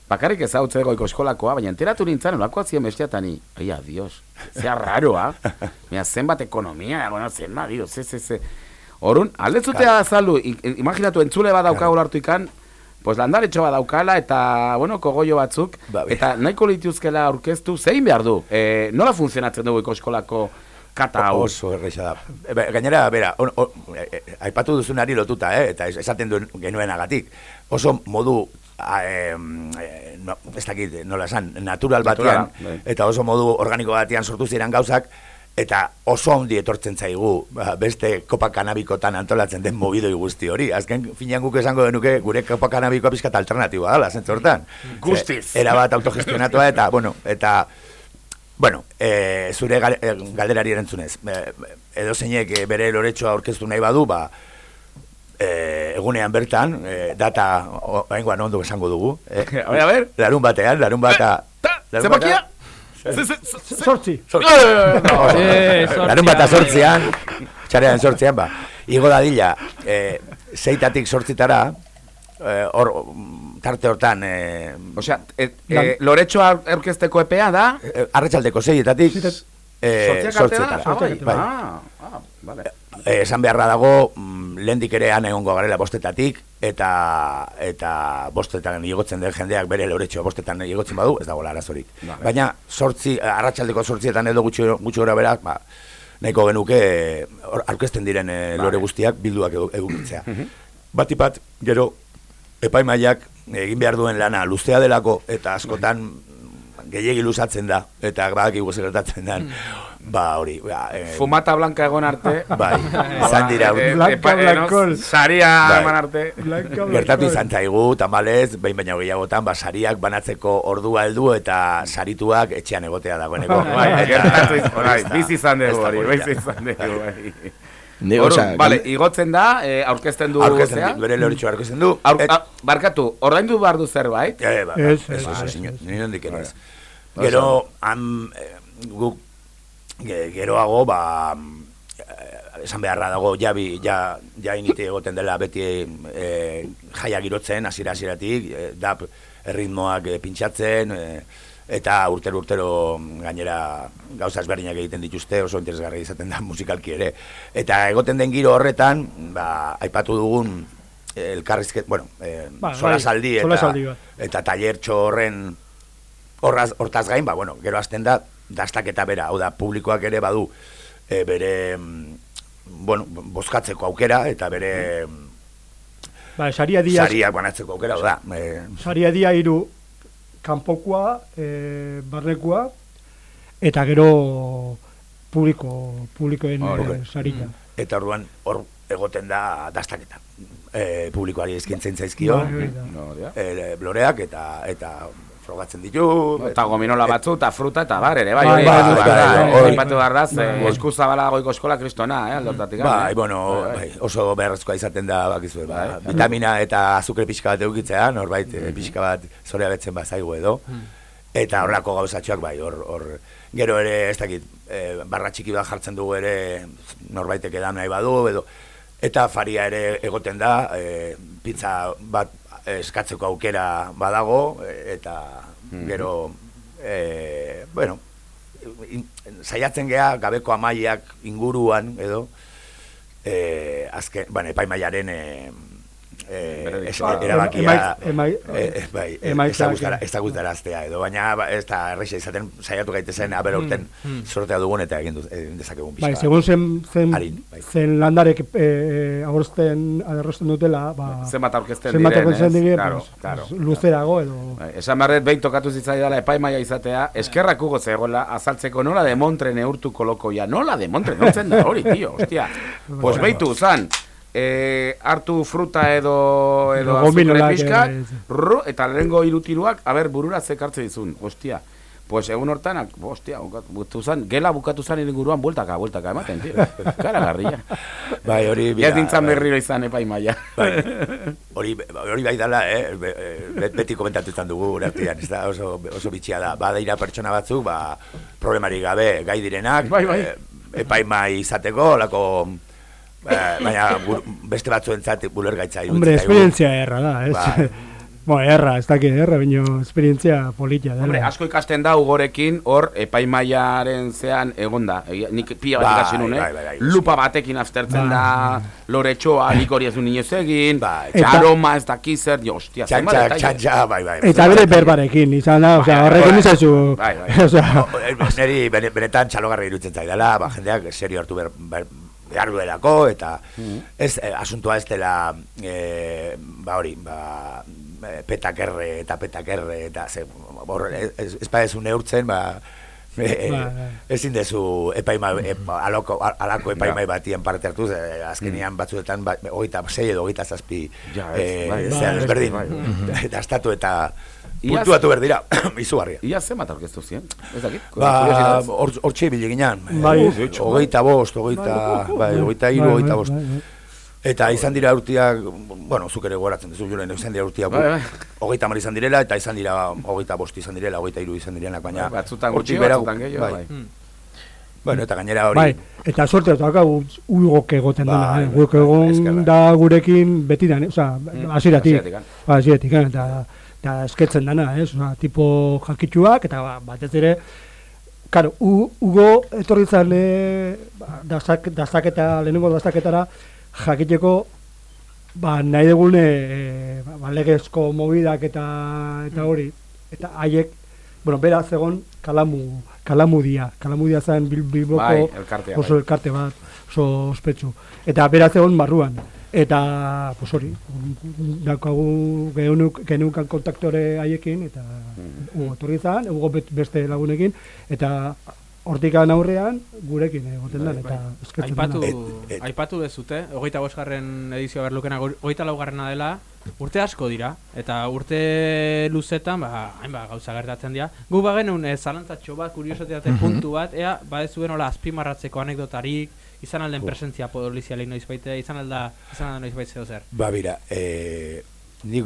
bakarrik ezautzea goiko eskolakoa, baina enteratu nintzen olako azien besteatani. Ai, adios, zea raroa. Mira, zenbat ekonomia, bueno, zenbat, dio, ze, ze, ze. Orun, aldetzutea azaldu, imaginatu entzule bat daukagula hartu ikan, pues landaretxo bat daukala eta, bueno, kogoio batzuk, Ba, be. eta nahiko lituzkela aurkeztu, zein behar du? E, nola funtzionatzen dugu ikoskolako kata hau? Oso erresa da. Gainera, bera, on, on, e, e, aipatu duzunari lotuta, eh, eta es- esaten duen genuenagatik. Oso modu a, e, no, ez dakit, nola esan, natural batean, Naturala, bai. eta oso modu organiko batean sortu ziren gauzak, eta oso handi etortzen zaigu ba, beste kopa kanabikotan antolatzen den mobidoi guzti hori. Azken finean guk esango genuke gure kopa kanabikoa pizkat alternatiboa dela, zentzu hortan. Guztiz. Era bat autogestionatua eta, bueno, eta Bueno, e, zure gal- e, galderari erantzunez, e, edo zeinek e, bere loretxoa aurkeztu nahi badu, ba, e, egunean bertan, e, data, oaingoan ondo esango dugu. E, A ver, a ver. Larun batean, larun bata... Zenbakia? bata- Sortzi. Eh. Larun bata sortzean, txarean sortzean, ba, igo dadila, e, zeitatik sortzitara, e, hor, mm, tarte hortan, e, Osea, e, e, loretxoa aurkezteko epea da? e, arratsaldeko zeietatik, e, Sortziak arte da? sortzetara. Bai. Ah, ah, vale. Eh, esan beharra dago, mm, lehendik ere han egongo garela bostetatik, eta eta bostetan igotzen den jendeak bere loretxoa bostetan igotzen badu, ez dago arazorik. Vale. Baina sortzi, eh, arratsaldeko sortzietan edo gutxi, gutxi gora berak, ba, nahiko genuke eh, aurkezten diren eh, lore Vale. guztiak bilduak edu- edukitzea. Batipat, gero, epaimaiak egin behar duen lana luzea delako, eta askotan gehiegi luzatzen da, eta badakigu zer gertatzen den, ba hori, ba, eh, Fumata blanca egon arte. Bai, izan dira. Eh, Blanca eh, no, blancol. Saria Bai. eman arte. Blanca, Gertatu izan zaigu, tamalez, behin baina gehiagotan, ba, sariak banatzeko ordua heldu eta sarituak etxean egotea dagoeneko. Bai, gertatu izan, bai, ez da- bizi izan dugu hori, bizi izan dugu Hor, osea, vale, igotzen da, eh, aurkezten du... Aurkezten zea? du, bere loritxo aurkezten du. Aur, a, barkatu, ordaindu behar du zerbait? Eh, ba, Ez, ez, ez, ez, ez, ez, nire hondik ere ez. Ba, Gero, han, eh, guk, ge- geroago, ba, eh, esan beharra dago, ja, bi, ja, ja inite egoten dela beti eh, jaia girotzen, hasiera hasieratik, eh, dap erritmoak eh, pintxatzen, eh, eta urtero urtero gainera gauza ezberdinak egiten dituzte, oso interesgarri izaten da musikalki ere. Eta egoten den giro horretan, ba, aipatu dugun eh, elkarrizket, bueno, eh, Ba, bai, solasaldi eta, solasaldi bat. eta tailertxo horren horraz, hortaz gain, ba, bueno, gero azten da, dastaketa bera, hau da, publikoak ere badu, e, bere, mm, bueno, bozkatzeko aukera, eta bere Ba, saria dia, sariak banatzeko aukera, hau da. E, saria dia hiru kanpokoa, e, barnekoa, eta gero publiko, publikoen e, saria. eta orduan, hor egoten da dastaketa. E, publikoari eskintzen zaizkio, Bai, hori da. No, e, bloreak, eta, eta frogatzen ditu. Eta gominola batzu, eta fruta, eta bar ere, bai, Bai, hori bai, aipatu bai, behar da, eh, bai. aipatu behar da, eskuzabala goiko eskola kristona, eh, aldortatik. Bai, bueno, bai, oso beharrezkoa izaten da, bakizu, ba, Bai. vitamina eta azukre pixka bat eukitzea, norbait eh, pixka bat zorea betzen bazaigu edo. Eta horrako gauzatxoak bai, hor, hor, gero ere, ez dakit, eh, barra txiki bat jartzen dugu ere, norbaitek edan nahi badu, edo, eta faria ere egoten da, eh, pizza bat eskatzeko aukera badago, eh, eta gero, eh, bueno, saiatzen gea gabeko amaiak inguruan edo eh, azken, bueno, epaimaiaren eh, eh, erabakia eh, eh, bai, ezagutara- eh. ezagutaraztea edo baina ba, ez da erreixa izaten saiatu gaitezen aber urten mm. sortea dugun eta egin, dezakegun Bai, segun zen, zen, Arin, bai. zen landarek e, aurrezten, aderrosten dutela, ba, Zenbat aurkezten zenbat diren, aurkezten ez? diren, Claro, pues, claro. luzerago edo... Bai, Esan barret behin tokatu zitzaidala epaimaia izatea, eskerrak ugo zegoela azaltzeko nola de montre neurtuko lokoia, nola de montre neurtzen da hori, tio, hostia. Pues beitu, zan, eh, hartu fruta edo edo azukre eh, rru, eta lehengo irutiruak, aber burura zekartze dizun, hostia. Pues egun hortan, hostia, bukatu zan, gela bukatu zan inguruan bueltaka, bueltaka ematen, tio. Karagarria. Bai, hori Ez dintzan bai. berriro izan epaimaia. Bai. Hori, hori bai dala, eh? Be- eh, bet- beti komentatu izan dugu gure artean, ez da, oso, oso bitxia da. Ba, dira pertsona batzuk, ba, problemari gabe gai direnak, Bai, bai. eh, epaimai izateko, lako, eh, baina gur- beste batzuentzat bulergaitza iruditzen Hombre, esperientzia erra da, ez? Bai. Bueno, erra, ez dakit erra, baina esperientzia politia dela. Hombre, asko ikasten da ugorekin hor epaimaiaren zean egonda. Nik pila bat Bai, ikasi nun, eh? bai, bai, bai. Lupa batekin aztertzen Bai. da, loretxoa, nik hori ez du inoz egin, Bai. Eta- aroma ez dakizer, dio, hostia, zenbat Txantxa, detalle. txantxa, bai, bai. Eta bere berbarekin, izan da, osea, Bai, horrekin bai. izazu... Bai, bai. O- eh, Neri bene- benetan txalogarri irutzen zaidala, ba, jendeak serio hartu behar, behar, duelako, eta ez, eh, asuntua ez dela, eh, ba hori, ba, eh, petakerre eta petakerre, eta ze, hor, ez, ez badezu neurtzen, ba, Bai, bai. ezin dezu epaima, epa, aloko, alako epaimai batien parte hartuz, eh, azkenian batzuetan, ba, hogeita sei edo hogeita zazpi, Ja, ez, eh, bai, zean Bai, ezberdin, bai, dastatu eta Puntuatu berdira, izugarria. Ia zenbat aurkeztu zien, ez dakit? Ba, hortxe ibili ginen. Bai. Eh, hogeita bost, hogeita, bai, hogeita hiru, Bai, hogeita bai, bost. bai, bai. Eta izan dira urtiak, bueno, zuk ere goratzen duzu, Julen, izan dira urtiak, Bai, bai. hogeita mar izan direla, eta izan dira, hogeita bost izan direla, hogeita hiru izan direnak, baina... Bai, batzutan gutxi, batzutan gehiago, bai. Bueno, eta gainera hori... Bai, eta sorte daukagu ugok egoten Bai, dena, eh? bai, bai, egon da gurekin beti da, osea, hasieratik. hasieratik, hasieratik, eh, eta eta esketzen dana, ez? Osea, tipo jakitsuak eta ba, batez ere Claro, U- Hugo etorri zan eh, ba, dazak, dazaketa, lehenengo dazaketara jakiteko ba, nahi dugun e, ba, ba, legezko mobidak eta eta hori eta haiek bueno, beraz egon kalamu kalamudia, kalamudia zen Bil- Bilboko Bai, elkartea, oso bai. elkarte bat, oso ospetsu. Eta beraz egon barruan. Eta, pues hori, daukagu geunuk, genukan kontaktore haiekin, eta Mm. Bet- beste lagunekin, eta hortikan aurrean gurekin egoten da eta eskertzen Aipatu, dena. aipatu bezute, hogeita bosgarren edizio berlukena, hogeita laugarrena dela, urte asko dira, eta urte luzetan, ba, hainba gauza gertatzen dira. Gu bagenun e, zalantzatxo bat, kuriosoteate Mhm. puntu bat, ea, ba ez zuen hola azpimarratzeko anekdotarik, izan alden presentzia polizialei noiz baite, izan alda, izan alda noiz baite zeo zer. Ba, bira, e, ni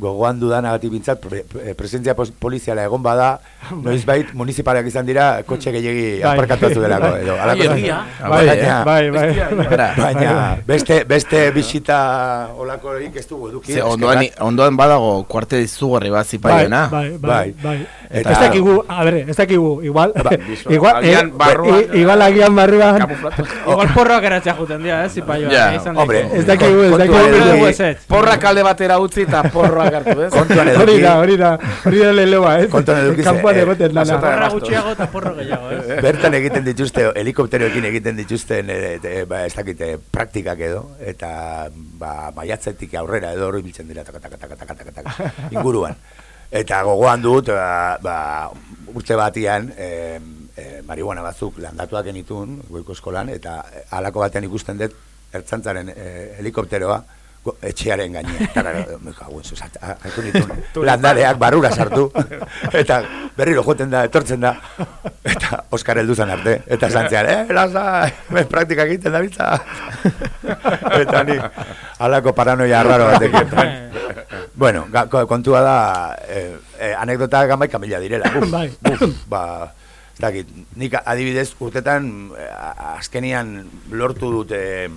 gogoan dudanagatik bintzat, pre, pre, presentzia poliziala egon bada, noizbait municipalak izan dira, kotxe gehiagi Bai. aparkatu delako, edo. Bai, egia. Bai, Baina- bai, bai, bai. Baina, beste, beste bisita olakorik ez dugu eduki. Ze ondoan, ondoan badago kuarte izugarri bat zipaiona. Bai, bai, bai. Eta- Ez dakigu, a ber, ez dakigu, igual, Ba, igual, agian eh, igual agian barruan, Igual porroak eratzea juten dira, eh, zipaioa. Hombre, ez dakigu, ez dakigu. Porrak alde batera utzi eta porroak hartu, ez? Kontuan hori da, hori da, hori da leloa, ez? Kontuan eduki ze, Kanpoan eh, egoten dana. Porra gutxiago eta porro gehiago, ez? Bertan egiten dituzte, helikopteroekin egiten dituzten, e, e, ba, ez dakite, praktikak edo, eta ba, maiatzetik aurrera edo hori biltzen dira, taka, taka, taka, taka, taka, taka, inguruan. Eta gogoan dut, ba, ba, urte batian, e, e, marihuana batzuk landatuak genitun, goiko eskolan, eta e, halako batean ikusten dut, ertzantzaren e, helikopteroa, etxearen gainean. Eta, me cago en sus- a- a- hartu nituen landareak barrura sartu, eta berriro joten da, etortzen da, eta Oskar heldu zen arte, eta zantzean, eh, lasa, ben praktika egiten da bitza. eta ni, halako paranoia raro batekin. bueno, ga, ko- kontua da, eh, eh, anekdota gamaika mila direla. Uf, Bai. uf, ba, dakit, nik adibidez urtetan eh, azkenian lortu dut eh,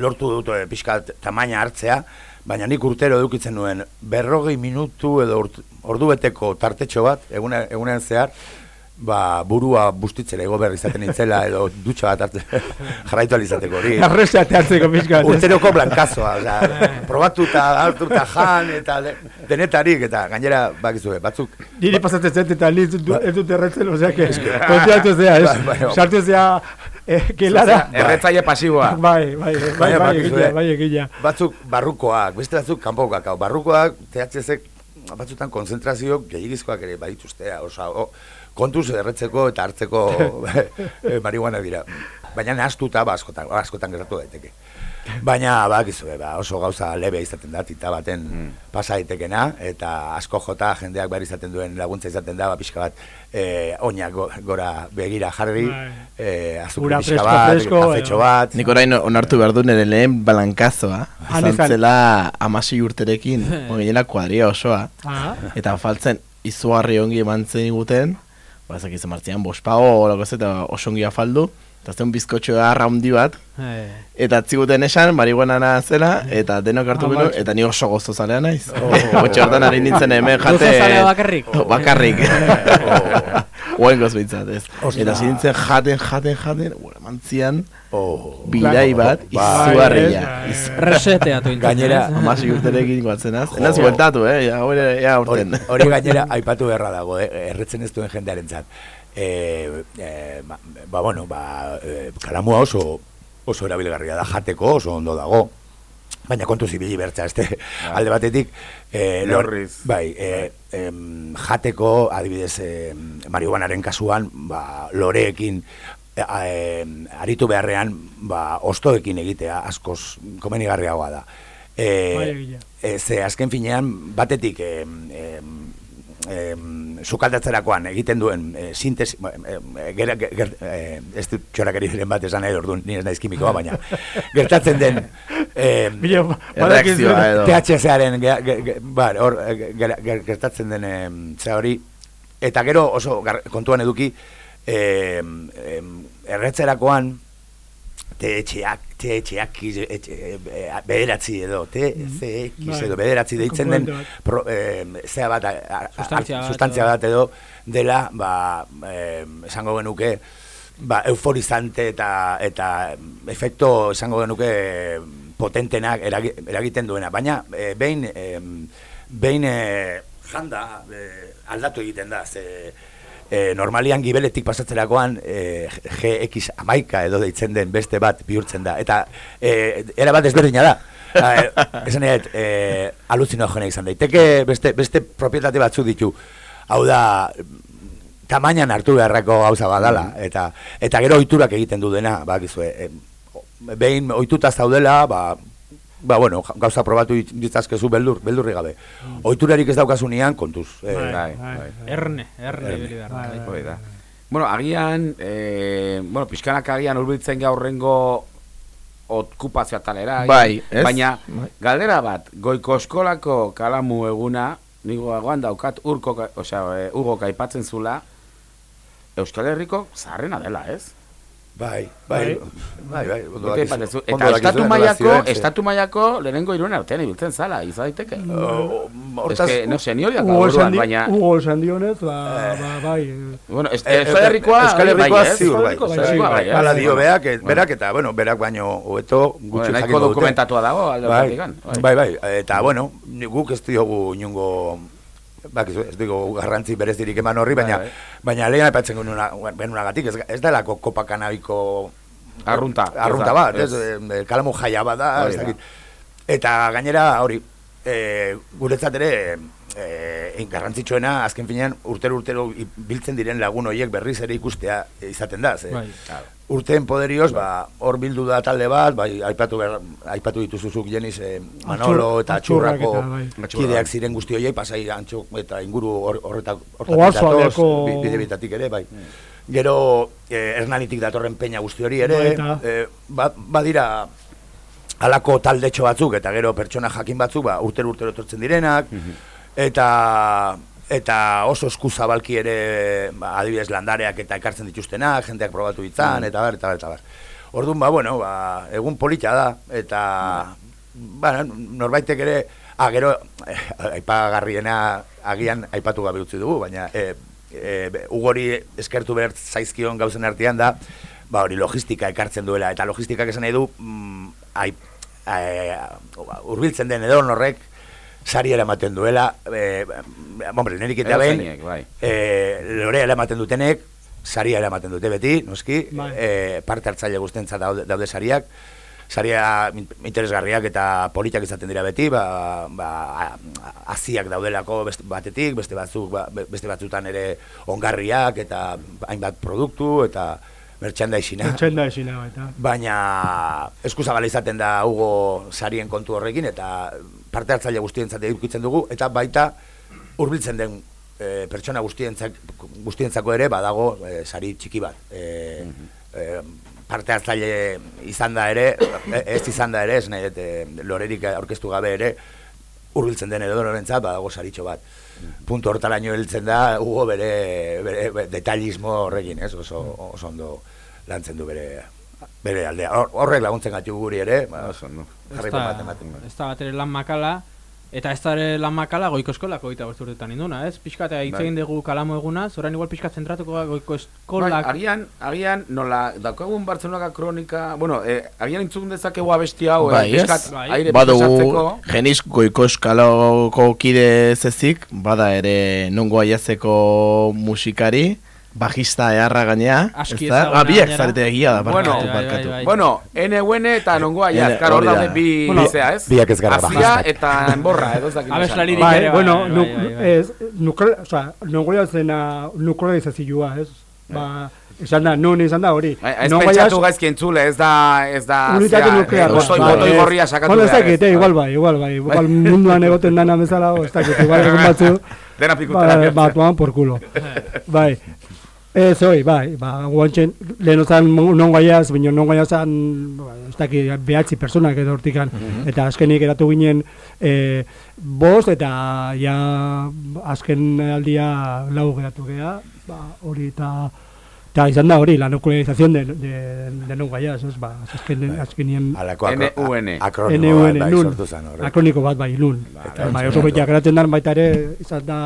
lortu dut e, pixka tamaina hartzea, baina nik urtero edukitzen nuen berrogei minutu edo urt, ordubeteko tartetxo bat, egune, egunean zehar, ba, burua bustitzera ego behar izaten nintzela edo dutxa bat hartzen jarraitu alizateko hori. Arrestea teatzeko pixka bat? Urteroko blankazoa, osea, probatuta, hartuta jan, eta de- denetarik, eta gainera, bakizue, batzuk, Niri pasatzen zait eta ni ez dut- erretzen, que- kontiatu zea, ez? Bai, bai, Sartu zea, eh, kelara. Erretzaile pasiboa. Bai, bai, bai, bai, bai, egia, bai, egia. Batzuk barrukoak, beste batzuk kanpokoak, hau, barrukoak THC batzutan konzentrazio gehiagizkoak ere badituztea, osea, o, kontuz erretzeko eta hartzeko eh, marihuana dira. Baina nahastuta ba, askotan, askotan gertatu daiteke. Baina bakizu, ba, oso gauza lebe izaten da, tita baten pasa daitekena, eta asko jota jendeak behar izaten duen laguntza izaten da, ba, pixka bat, eh, oinak go- gora begira jarri, Bai. eh, azukre Ura pixka bat, fresko, kafetxo bat, Nik orain onartu behar du nire lehen balankazoa. Han Izan izan. zela amasi urterekin, ogeina kuadria osoa. Ah. Eta faltzen izugarri ongi eman zen iguten, ba, ezak izan martzian, bospago, olako ez, eta oso ongi afaldu. Eta zen bizkotxo harra handi bat, eta atziguten esan, marihuana zela, eta denok hartu Ah, bai. eta ni oso gozozalea naiz. Gotxe hortan ari nintzen hemen jate... Gozozalea bakarrik? Oh, bakarrik. Oen goz bintzat, ez. Ostra. Eta zinintzen jaten, jaten, jaten, bueno, mantzian, Oh, birai bat, Bai, izugarria. ez, Iz- Reseteatu intzen, Gainera, ez? Amasi urterekin guatzenaz. Jo. Enaz bueltatu, eh? Ja, hori, ja, hori, urten. hori gainera aipatu beharra dago, eh, erretzen ez duen jendearentzat. E, e, ba, ba, bueno, ba, e, kalamua oso oso erabilgarria da jateko, oso ondo dago. Baina kontu zibili bertza, este alde batetik e, lor, bai, e, em, jateko adibidez e, marihuanaren kasuan, ba, loreekin e, a, em, aritu beharrean, ba, ostoekin egitea askoz komenigarriagoa da. Bai, E, egia. e, ze azken finean batetik em, em, em, sukaldatzerakoan egiten duen e, sintesi e, e, gera, ger, ger, e, ez dut diren bat esan nahi orduan ni ez naiz kimikoa baina gertatzen den e, Bila, Erreakzioa badakizu- edo. THC-aren hor, gertatzen den em, zera hori eta gero oso gar, kontuan eduki em, em, erretzerakoan THak, THak bederatzi edo, TCX Bai. edo bederatzi deitzen den pro, em, zera bat, a- a- Sustantzia bat sustantzia edo. bat edo dela, ba, em, esango genuke, ba, euforizante eta eta efekto esango genuke potentenak eragi, eragiten duena, baina e, behin em, behin e, janda e, aldatu egiten da, ze e, normalian gibeletik pasatzerakoan e, GX amaika edo deitzen den beste bat bihurtzen da, eta e, era bat ezberdina da. Eh, esan edo, e, aluzinogena izan daiteke, beste, beste propietate batzu ditu. Hau da, tamainan hartu beharrako gauza badala, eta eta gero ohiturak egiten du dena, bakizue, e, behin ohituta zaudela, ba, ba bueno, gauza probatu dit- ditzazkezu beldur, beldurri gabe. Ohiturarik ez daukasunean, kontuz. eh, Bai, bai. Erne, erne Erne. ibili behar da. bai. Bueno, agian, eh, bueno, pixkanak agian urbiltzen gaurrengo okupazioa talera. Bai, ez? Baina, Bai. galdera bat, goiko eskolako kalamu eguna, nigo agoan daukat, urko, osea, e, Hugo kaipatzen zula, Euskal Herriko zaharrena dela, ez? Bai, bai, bai, bai, ondo dakizu. aipatzen zu. Ondo Eta estatu mailako, zioen, ze- estatu mailako lehenengo iruen artean ibiltzen zala, izan daiteke. hortaz- Ez que, no sé, ni horiak Hugo esan buruan, di- baina... Hugo esan dionez, ba, ba, bai. eh, Bueno, es- Eh, Euskal Herrikoa, Euskal hori bai, Herrikoa ez? ziur, bai. Euskal Euskal Herrikoa, bai, ez? Hala dio beak, eh, berak eta, bueno, berak baino hobeto gutxi jakingo dute. dokumentatua dago, alde bai, bai. bai, bai, eta, bueno, guk ez diogu inungo bakizu, ez digo garrantzi berezirik eman horri, baina Bai, bai. baina lehen aipatzen genunagatik, ez, ez delako kopakanabiko Arrunta, arrunta bat, ez. ez, eh, kalamu jaia bat da, ez da. dakit. Eta gainera, hori, e, guretzat ere, e, garrantzitsuena, azken finean, urtero urtero biltzen diren lagun horiek berriz ere ikustea izaten da, ze. Bai. Urteen poderioz, ba, hor bildu da talde bat, bai, aipatu, behar, aipatu dituzuzuk jeniz eh, Manolo Atxur- eta eta, bai. kideak ziren guzti horiek, pasai antxo eta inguru hor- horretak Oarsoaldeko- datoz, bi- bide bitatik ere, bai. Gero, eh, Hernanitik datorren peña guzti hori ere, eh, ba, badira halako taldetxo batzuk eta gero pertsona jakin batzuk ba, urtero urtero etortzen direnak eta eta oso esku zabalki ere ba, adibidez landareak eta ekartzen dituztenak, jendeak probatu ditzan, eta bar, eta bar, eta bar. Orduan, ba, bueno, ba, egun polita da, eta ba, norbaitek ere, ah, gero, eh, aipagarriena agian aipatu gabe utzi dugu, baina eh, eh, be- ugori eskertu behar zaizkion gauzen artean da, ba, hori logistika ekartzen duela, eta logistikak esan nahi du, mm, ai, eh, urbiltzen den edo horrek, sari eramaten duela, eh, hombre, nerik eta behin, bai. eh, lorea eramaten dutenek, saria eramaten dute beti, noski, Bai. eh, parte hartzaile guztentzat daude, daude sariak, saria in- interesgarriak eta politak izaten dira beti, ba, ba, a- haziak daudelako beste batetik, beste batzuk, ba, be- beste batzutan ere ongarriak eta hainbat produktu eta merchandising Etxenda esina baita. baina eskuzabala izaten da Hugo sarien kontu horrekin eta parte hartzaile guztientzat edukitzen dugu eta baita hurbiltzen den e, pertsona guztientzak guztientzako ere badago e, sari txiki bat. E, e, parte hartzaile izan da ere, e, ez izan da ere, ez nahi dut, e, lorerik aurkeztu gabe ere, hurbiltzen den edo norentzat badago saritxo bat. Puntu hortaraino heltzen da, Hugo bere, bere, bere detailismo horrekin, ez? Oso, oso ondo lantzen du bere bere aldea. Hor- Horrek laguntzen gatu guri ere, ba, Oso, no. jarri Ez da- bat ematen. Ez da bat ere lan makala, eta ez da ere lan makala goiko eskolako goita urtetan induna, ez? Piskat, hitz Bai. egin dugu kalamo eguna, zoran igual piskat zentratuko goiko Bai, eskolak. agian, agian, nola, daukagun Bartzelonaka kronika, bueno, eh, agian entzun dezakegu abesti hau, Bai, eh, ez? pixkat Bai. aire Badugu pisatzeko. geniz goiko eskaloko kide zezik, bada ere nungo aiazeko musikari, bajista eharra gainea, Aski ezta? ezaguna Ah, biak zarete egia da, Bueno, barkatu, bai, bai, barkatu. bai. Bueno, NUN eta nongoa ja, Ene- karo hor da. daude bi Bueno, bizea, ez? biak ez gara Azia bajistak. eta enborra, edo ez dakit. Abeslari esan. ere Bai, bueno, bai, bai, bai. ez, nukle, o sea, nuklearizena, nuklearizazioa, ez? Ba, esan da, nun izan da hori. Ez Non pentsatu gaiaz- gaizki entzule, ez da, ez da, Unitate zea, nuklear. botoi, bat, botoi ez. gorria sakatu Bueno, ez behar, dakit, eh, igual bai, igual bai. Igual munduan egoten dana bezala, ez dakit, igual egun batzu. Dena pikutera ba, batuan por culo. bai. Ez hoi, bai, ba, guantxen, lehen zan non gaiaz, baina non gaiaz zan, ba, ez dakit, behatzi personak edo hortikan, eta azkenik eratu ginen e, bost, eta ja azken aldia lau geratu gea, ba, hori eta eta izan da hori, la nuclearización de, de, de non gaiaz, ez, ba, azken, azkenien Halako akro- NUN. akronimo NUN, bat, bai, nun, sortu horrek. akroniko bat bai, nun. Eta, bai, oso betia geratzen da, baita ere, izan da,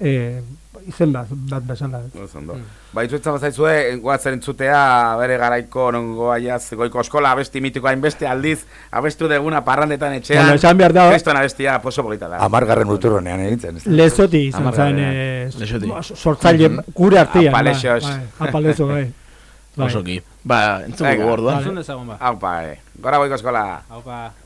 eh, izen bat, bat bezala. ez. Oso ondo. Ba, itzuetzen bazaizue, guatzen entzutea, bere garaiko nongo aiaz, goiko eskola abesti mitiko hainbeste aldiz, abestu deguna parrandetan etxean. Bueno, esan behar da- Kriston abestia, poso polita da. Amargarren urturronean egiten. Lezoti izan zen, eh. eh, sortzaile gure artean. bai, Apalexos. bai, bai. Bai. Osoki. Ba, entzun Venga, dugu orduan. Entzun dezagun ba. Haupa, eh. Gora goiko eskola. Haupa.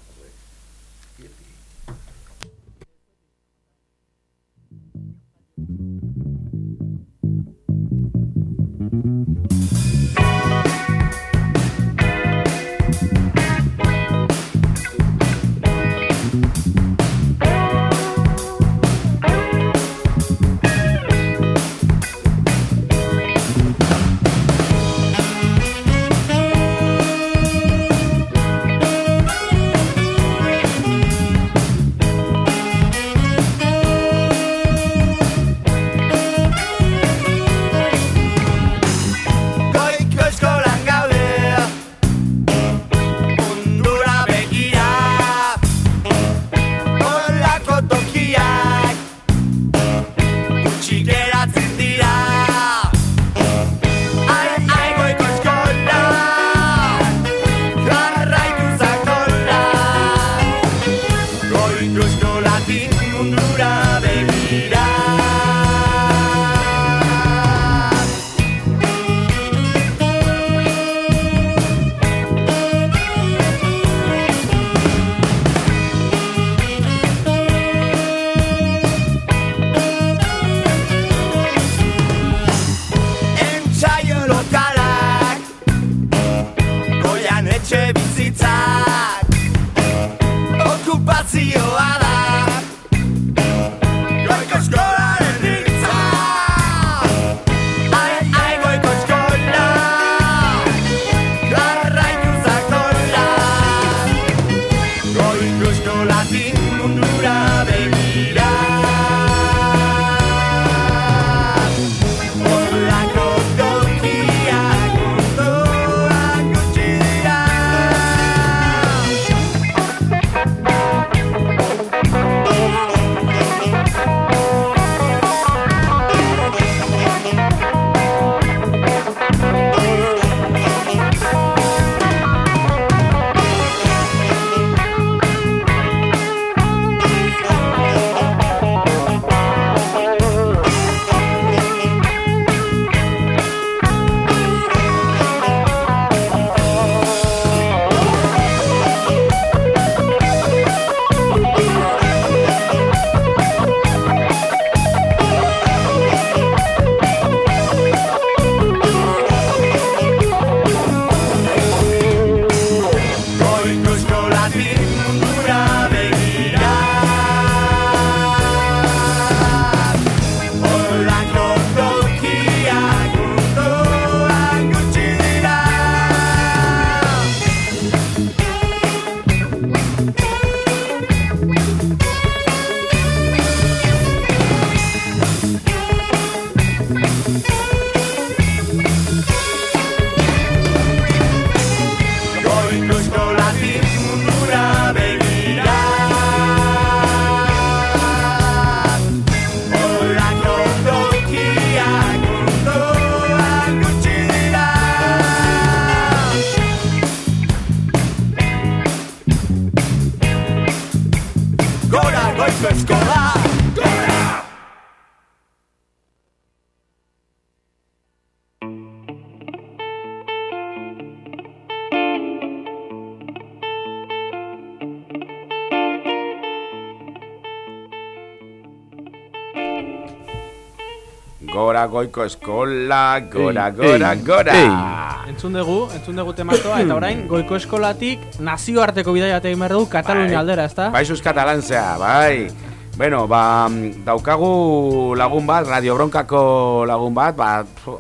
Goiko eskola, gora, gora, gora. Entzun dugu, entzun dugu tematoa, eta orain goiko eskolatik nazioarteko bidaia egin behar dugu Katalunia Bai. aldera, ezta? Bai, zuz katalantzea, bai. Bueno, ba, daukagu lagun bat, Radio Bronkako lagun bat, ba,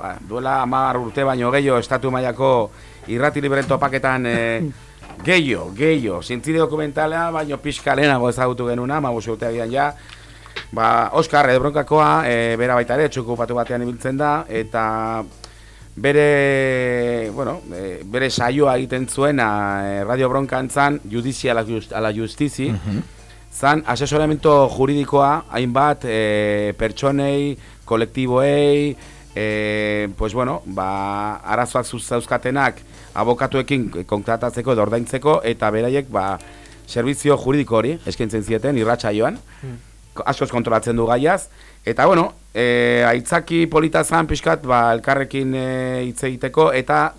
ah, duela amar urte baino gehiago estatu mailako irrati liberen topaketan e, gehiago, gehiago, zintzide dokumentalea, baino pixka lehenago ezagutu genuna, ma urteagian ja, Ba, Oskar, Radio Bronkakoa, e, bera baita ere, txukupatu batean ibiltzen da, eta bere, bueno, e, bere saioa egiten zuena e, Radio Bronkan zan, judizia just, a la justizi, zan asesoramiento juridikoa hainbat e, pertsonei, kolektiboei, e, pues bueno, ba, arazoak zuz zauzkatenak abokatuekin kontratatzeko edo ordaintzeko eta beraiek ba, servizio juridiko hori eskaintzen zieten irratsaioan askoz kontrolatzen du gaiaz eta bueno, e, aitzaki polita zan pixkat ba, elkarrekin e, hitz egiteko eta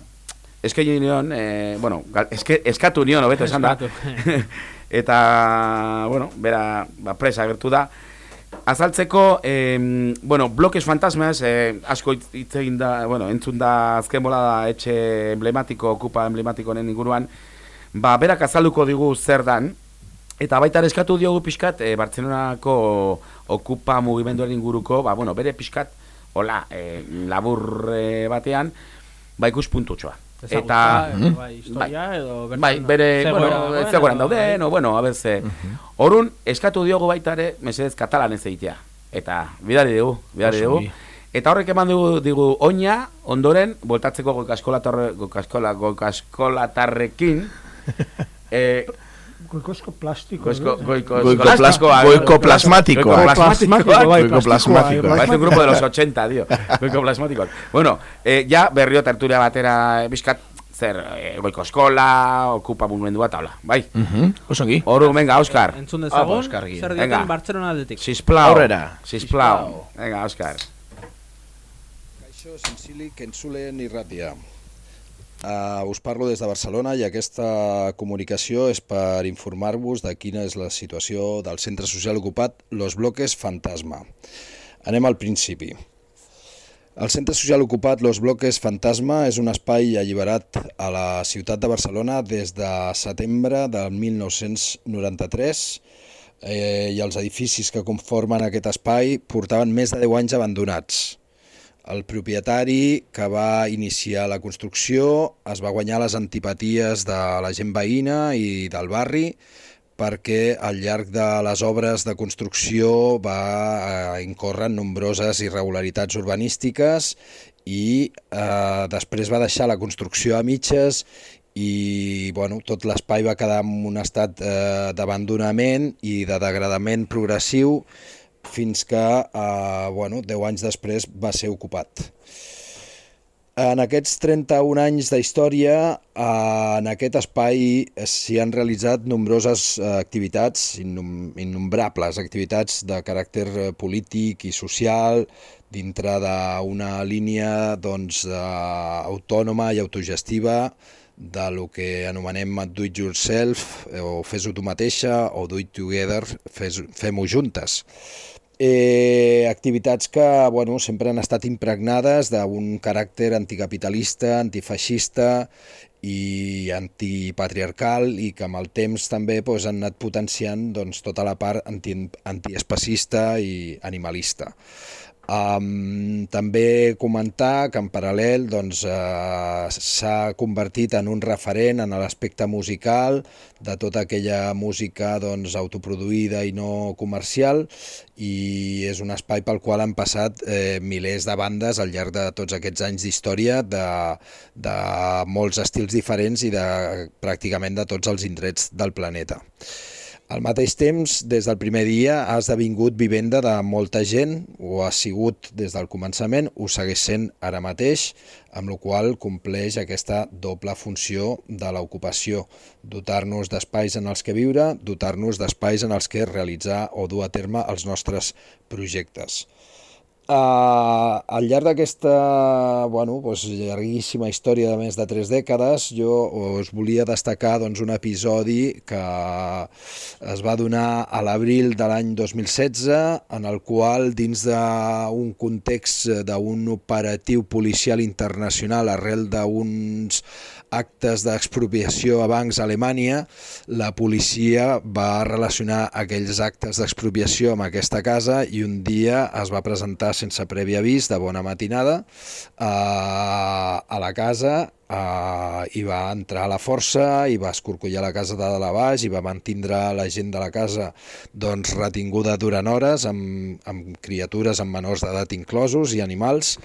eskaini nion, e, bueno, eske, eskatu nion, hobeto esan da. Eta, bueno, bera, ba, presa agertu da. Azaltzeko, em, bueno, bloques fantasmas, eh, asko hitz egin da, bueno, entzun da azken bola da etxe emblematiko, okupa emblematiko honen inguruan, ba, berak azalduko digu zer dan, eta baita eskatu diogu pixkat, e, Bartzelonako okupa mugimenduaren inguruko, ba, bueno, bere pixkat, hola, e, labur e, batean, ba, ikuspuntutxoa. Eta, Ezagutza, edo bai, historia, edo bertan bai, bere, bueno, zegoeran edo, dauden, bai. o, bueno, a berze, Orun, eskatu diogu baita ere, mesedez katalanez egitea. Eta, bidari dugu, bidari dugu. Eta horrek eman dugu, digu, oina, ondoren, voltatzeko goikaskolatarre, goikaskola, goikaskolatarrekin, eh, Goikosko plastiko. Goizko, eh? goiko, Goiko plástico, plas- goiko plasmático. Goiko Goiko plastikoa, plasmático. eh, Parece un grupo de los 80, tío. Goiko plasmáticos. Bueno, eh, ja berrio tertulia batera eh, bizkat zer eh, goiko eskola, okupa mugimendua eta hola, bai. Mhm, Oso ongi. Oru, venga, Oscar. Entzun Apa, dezagun, Oskar zer Venga. dioten Bartzelona aldetik. Sisplau. Aurrera. Sisplau. Venga, Oscar. Kaixo, zintzilik entzulen irratia. Uh, us parlo des de Barcelona i aquesta comunicació és per informar-vos de quina és la situació del centre social ocupat Los Bloques Fantasma. Anem al principi. El centre social ocupat Los Bloques Fantasma és un espai alliberat a la ciutat de Barcelona des de setembre del 1993 eh, i els edificis que conformen aquest espai portaven més de 10 anys abandonats. El propietari que va iniciar la construcció es va guanyar les antipaties de la gent veïna i del barri perquè al llarg de les obres de construcció va eh, incórrer en nombroses irregularitats urbanístiques i eh, després va deixar la construcció a mitges i bueno, tot l'espai va quedar en un estat eh, d'abandonament i de degradament progressiu fins que, eh, bueno, 10 anys després va ser ocupat. En aquests 31 anys de història, eh, en aquest espai s'hi han realitzat nombroses eh, activitats, innum innombrables activitats de caràcter eh, polític i social, dintre d'una línia doncs, eh, autònoma i autogestiva de lo que anomenem do it yourself o fes-ho tu mateixa o do it together, fem-ho juntes eh, activitats que bueno, sempre han estat impregnades d'un caràcter anticapitalista, antifeixista i antipatriarcal i que amb el temps també doncs, han anat potenciant doncs, tota la part anti, antiespecista i animalista. Um, també comentar que en paral·lel doncs, uh, s'ha convertit en un referent en l'aspecte musical de tota aquella música doncs, autoproduïda i no comercial i és un espai pel qual han passat eh, milers de bandes al llarg de tots aquests anys d'història de, de molts estils diferents i de pràcticament de tots els indrets del planeta. Al mateix temps, des del primer dia ha esdevingut vivenda de molta gent, ho ha sigut des del començament, ho segueix sent ara mateix, amb la qual compleix aquesta doble funció de l'ocupació, dotar-nos d'espais en els que viure, dotar-nos d'espais en els que realitzar o dur a terme els nostres projectes. Uh, al llarg d'aquesta bueno, doncs, llarguíssima història de més de tres dècades, jo us volia destacar doncs, un episodi que es va donar a l'abril de l'any 2016, en el qual, dins d'un context d'un operatiu policial internacional arrel d'uns actes d'expropiació a bancs a Alemanya, la policia va relacionar aquells actes d'expropiació amb aquesta casa i un dia es va presentar sense previ avís de bona matinada eh, a la casa uh, i va entrar a la força i va escorcollar la casa de dalt a baix i va mantindre la gent de la casa doncs, retinguda durant hores amb, amb criatures amb menors d'edat inclosos i animals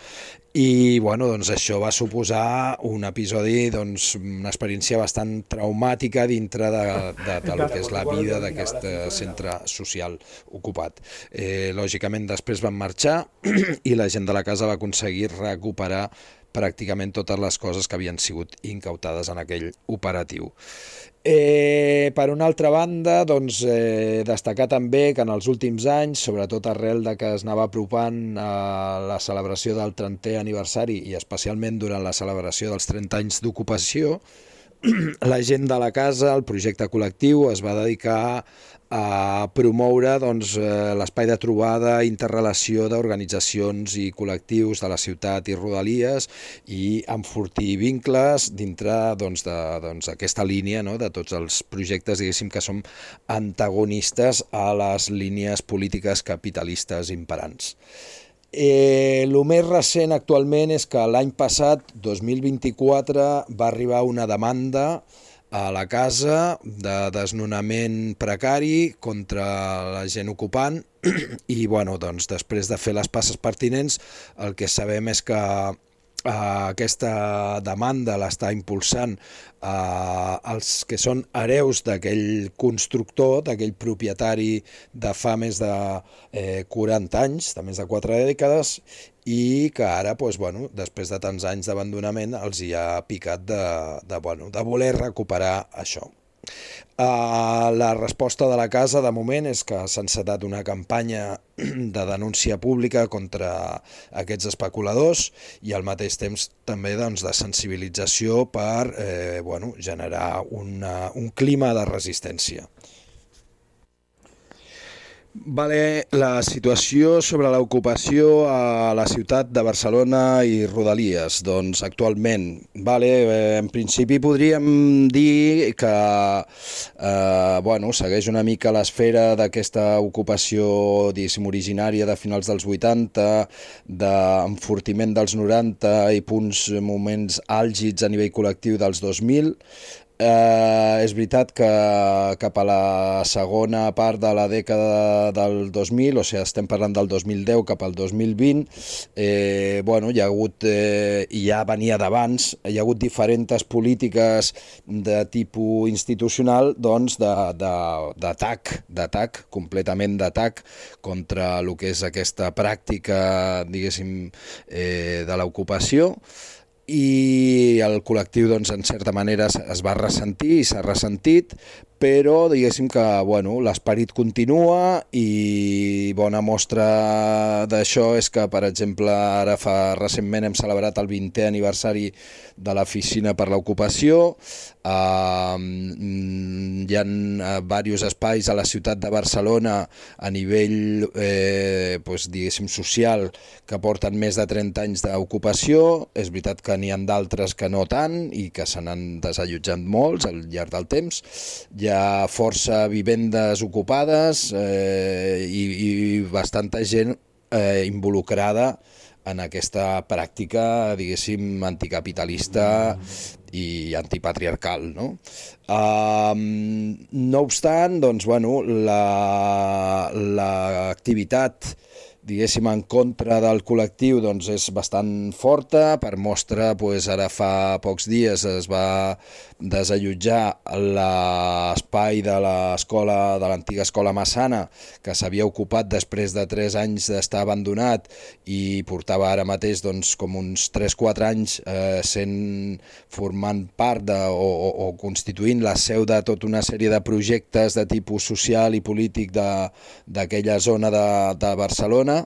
i bueno, doncs això va suposar un episodi, doncs, una experiència bastant traumàtica dintre de, de, de lo que és la vida d'aquest eh, centre social ocupat. Eh, lògicament després van marxar i la gent de la casa va aconseguir recuperar pràcticament totes les coses que havien sigut incautades en aquell operatiu. Eh, per una altra banda, doncs, eh, destacar també que en els últims anys, sobretot arrel de que es anava apropant a la celebració del 30è aniversari i especialment durant la celebració dels 30 anys d'ocupació, la gent de la casa, el projecte col·lectiu, es va dedicar a promoure doncs, eh, l'espai de trobada, interrelació d'organitzacions i col·lectius de la ciutat i rodalies i enfortir vincles dintre doncs, de, doncs, aquesta línia no? de tots els projectes diguéssim que som antagonistes a les línies polítiques capitalistes imperants. Eh, el més recent actualment és que l'any passat, 2024, va arribar una demanda a la casa de desnonament precari contra la gent ocupant. I bueno, doncs, després de fer les passes pertinents el que sabem és que eh, aquesta demanda l'està impulsant eh, els que són hereus d'aquell constructor, d'aquell propietari de fa més de eh, 40 anys, de més de 4 dècades, i que ara, doncs, bueno, després de tants anys d'abandonament, els hi ha picat de, de, bueno, de voler recuperar això. Uh, la resposta de la casa de moment és que s'ha encetat una campanya de denúncia pública contra aquests especuladors i al mateix temps també doncs, de sensibilització per eh, bueno, generar una, un clima de resistència. Vale, la situació sobre l'ocupació a la ciutat de Barcelona i Rodalies, doncs actualment, vale, eh, en principi podríem dir que eh, bueno, segueix una mica l'esfera d'aquesta ocupació diguéssim originària de finals dels 80, d'enfortiment dels 90 i punts moments àlgids a nivell col·lectiu dels 2000, Eh, és veritat que cap a la segona part de la dècada del 2000, o sigui, estem parlant del 2010 cap al 2020, eh, bueno, hi ha hagut, eh, i ja venia d'abans, hi ha hagut diferents polítiques de tipus institucional doncs, d'atac, d'atac, completament d'atac contra el que és aquesta pràctica, diguéssim, eh, de l'ocupació, i el col·lectiu doncs, en certa manera es va ressentir i s'ha ressentit però diguéssim que bueno, l'esperit continua i bona mostra d'això és que, per exemple, ara fa recentment hem celebrat el 20è aniversari de l'Oficina per l'Ocupació, uh, hi ha diversos espais a la ciutat de Barcelona a nivell eh, pues, diguéssim social que porten més de 30 anys d'ocupació, és veritat que n'hi ha d'altres que no tant i que se n'han desallotjat molts al llarg del temps, hi ha força vivendes ocupades eh, i, i bastanta gent eh, involucrada en aquesta pràctica, diguéssim, anticapitalista i antipatriarcal, no? Um, no obstant, doncs, bueno, la- l'activitat la, diguéssim, en contra del col·lectiu doncs és bastant forta, per mostra doncs, ara fa pocs dies es va desallotjar l'espai de l'escola de l'antiga escola Massana que s'havia ocupat després de 3 anys d'estar abandonat i portava ara mateix doncs, com uns 3-4 anys eh, sent formant part de, o, o, o constituint la seu de tota una sèrie de projectes de tipus social i polític d'aquella zona de, de Barcelona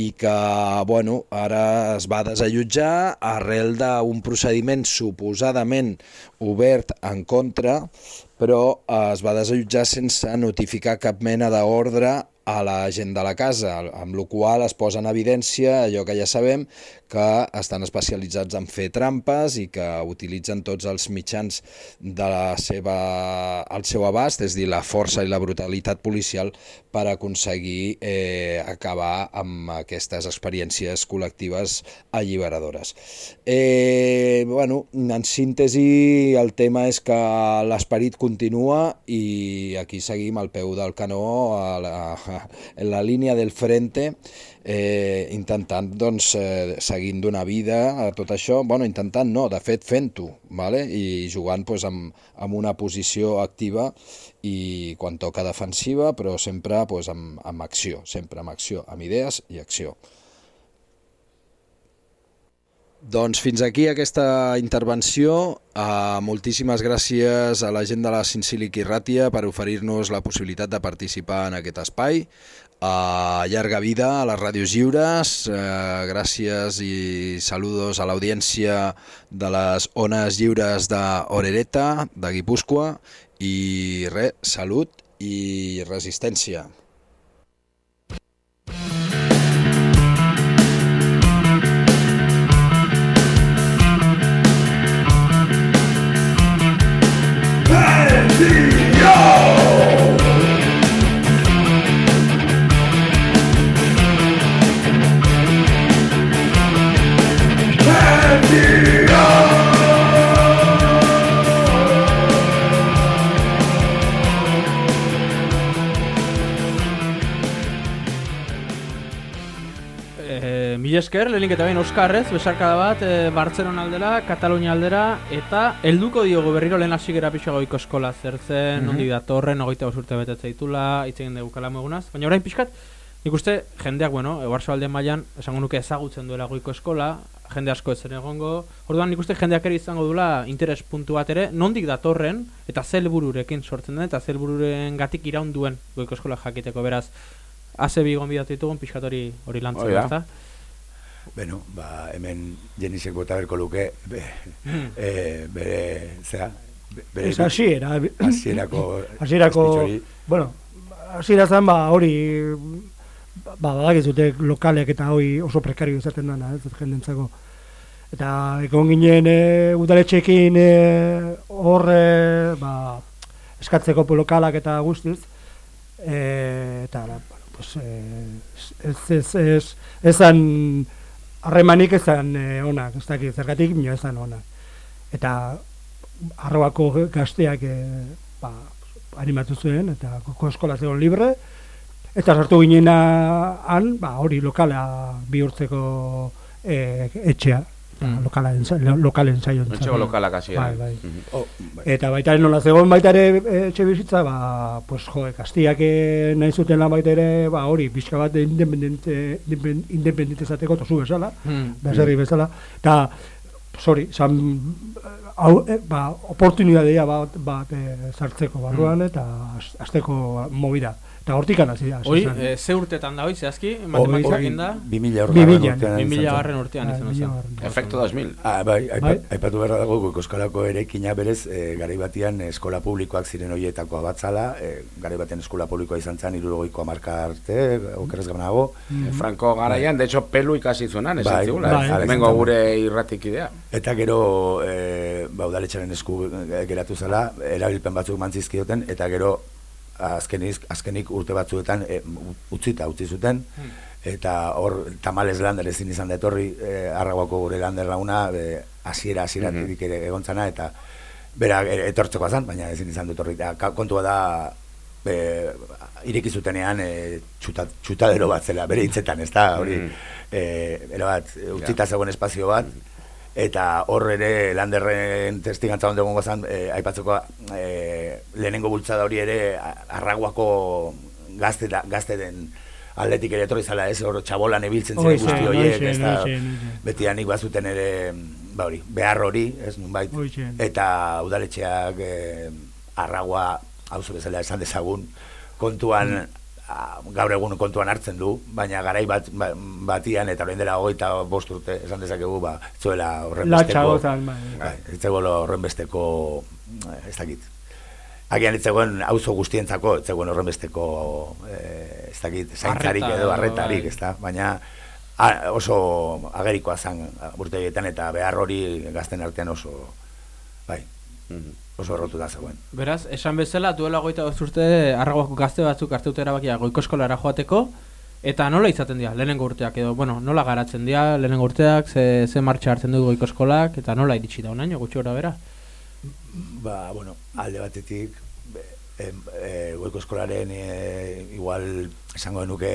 i que bueno, ara es va desallotjar arrel d'un procediment suposadament obert en contra, però eh, es va desallotjar sense notificar cap mena d'ordre a la gent de la casa, amb la qual es posa en evidència allò que ja sabem, que estan especialitzats en fer trampes i que utilitzen tots els mitjans de la seva, al seu abast, és dir, la força i la brutalitat policial per aconseguir eh, acabar amb aquestes experiències col·lectives alliberadores. Eh, bueno, en síntesi, el tema és que l'esperit continua i aquí seguim al peu del canó, a la, en la línia del frente, eh, intentant doncs, eh, seguint d'una vida a tot això, bueno, intentant no, de fet fent-ho, vale? i jugant pues, amb, amb una posició activa i quan toca defensiva, però sempre pues, amb, amb acció, sempre amb acció, amb idees i acció. Doncs fins aquí aquesta intervenció. Uh, moltíssimes gràcies a la gent de la Cincílic i Ràtia per oferir-nos la possibilitat de participar en aquest espai. Uh, llarga vida a les ràdios lliures. Uh, gràcies i saludos a l'audiència de les ones lliures d'Orereta, de Guipúscoa. I res, salut i resistència. Esker, lehenik eta behin Oskarrez, besarkada bat, e, Bartzelona aldera, Katalunia aldera, eta helduko diogu berriro lehen hasi gera pixka goiko eskola zertzen, mm. -hmm. datorren, ogeita urte betetze ditula, hitz egin dugu kalamu egunaz, baina orain pixkat, nik uste jendeak, bueno, Eguarzo alde mailan esango nuke ezagutzen duela goiko eskola, jende asko ez zen egongo, orduan nik uste jendeak ere izango duela interes puntu bat ere, nondik datorren, eta zel bururekin sortzen den, eta zel bururen gatik iraun duen goiko eskola jakiteko, beraz, Haze bi gonbidatu ditugun pixkat hori hori lantzeko, Hori Bueno, ba, hemen Jenisek bota berko luke, be, e, bere, zera, be- bere... Ez hasiera. Hasierako... Hasierako, bueno, hasiera zen ba hori ba badakizute lokalek eta hori oso prekario izaten dana, ez jendentzako. Eta egon ginen e, udaletxeekin e, hor e, ba, eskatzeko lokalak eta guztiz. E, eta bueno, pues, e, ez, ez, ez, ezan harremanik ezan e, onak, ez dakit zergatik, nio ezan onak. Eta arroako gazteak e, ba, animatu zuen, eta koko eskola zegoen libre, eta sartu ginen han, ba, hori lokala bihurtzeko e, etxea, Mm. lokala ensa, lo- lokalen zaio. Etxeko lokalak hasieran. Bai, bai. Mhm. Oh, Eta baita ere nola zegoen baita ere e, etxe bizitza, ba, pues, jo, kastiak e, nahi zuten lan baita ere, ba, hori, pixka bat independente, indepen- independente zateko, tozu bezala, Hmm. baserri bezala, eta, sorry, zan, hau, e, ba, oportunidadea bat, bat e, sartzeko barruan, eta az- azteko movida. Eta hortikan hasi da. Hoi, e, ze urtetan da hoi, zehazki, mila Bi milan. urtean Bi izan mila zen. garren urtean Ah, izan mila zen. garren. Efecto 2000. Ah, bai, aipa, Bai. aipatu beharra dago goiko eskolako eraikina berez, e, garai batean eskola publikoak ziren horietako abatzala, e, garai batean eskola publikoa izan zen, irurogoiko amarka arte, okeraz gabanago. Eh, Franco garaian, de hecho, pelu ikasi zuenan, esan Bai, zigula. bai, eh? bai. Hemengo gure irratik idea. Eta gero, e, ba, udaletxaren esku eh, geratu zela, erabilpen batzuk mantzizkioten, eta gero, azkenik, azkenik urte batzuetan e, utzita utzi zuten, eta hor tamales lander ezin izan da etorri e, arraguako gure lander launa e, hasiera hasieratik ere egontzana eta bera e, etortzeko zan, baina ezin izan du etorri. Eta kontua da e, ireki zutenean e, txuta, txutadero bat zela, bere hitzetan, ez da, hori, Mhm. e, era bat, e, utzita zegoen espazio bat, eta hor ere landerren testigantza ondo egongo zan, e, aipatzeko e, lehenengo bultzada hori ere arraguako gazte, da, gazte den aldetik ere etorri zala ez, hor txabolan ebiltzen Hoxe, guzti horiek, ez da, betianik bazuten ere, ba hori, behar hori, ez nunbait, eta udaletxeak e, arragua, hauzo bezala esan dezagun, kontuan, a, gaur egun kontuan hartzen du, baina garai bat, ba- batian, eta orain dela hogeita bost urte, esan dezakegu, ba, zuela horren besteko, gozan, bai. bai, ez horren besteko, eh, ez dakit, Agian ez zegoen auzo guztientzako, ez zegoen horren besteko, eh, ez dakit, zaintzarik edo arretarik, bai. ez da? Baina a, oso agerikoa zen urtegietan eta behar hori gazten artean oso, bai, oso errotuta zegoen. Beraz, esan bezala, duela goita urte arragoako gazte batzuk hartu erabakia goiko eskolara joateko, eta nola izaten dira, lehenengo urteak edo, bueno, nola garatzen dira, lehenengo urteak, ze, ze martxa hartzen du goiko eskolak, eta nola iritsi da unaino, gutxi gora bera. Ba, bueno, alde batetik, e, e, goiko eskolaren e, igual esango nuke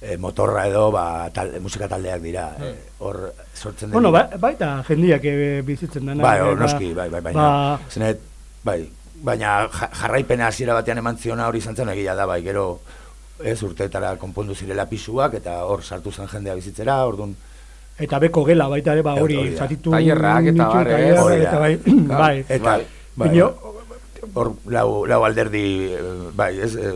e, motorra edo ba, tal, musika taldeak dira. E, hor sortzen den... Bueno, ba, baita jendiak eh, bizitzen dena. Bai, hor noski, bai, bai, baina, Ba, zenet, bai, baina ja- jarraipena hasiera batean eman ziona hori izan zen egia da, bai, gero ez urteetara konpondu zirela pisuak eta hor sartu zen jendea bizitzera, ordun eta beko gela baita ere, ba, hori, zatitu... Tailerrak eta bar, eta bai, bai. Eta, bai, Bino, hor lau, lau alderdi, eh, bai, ez, eh,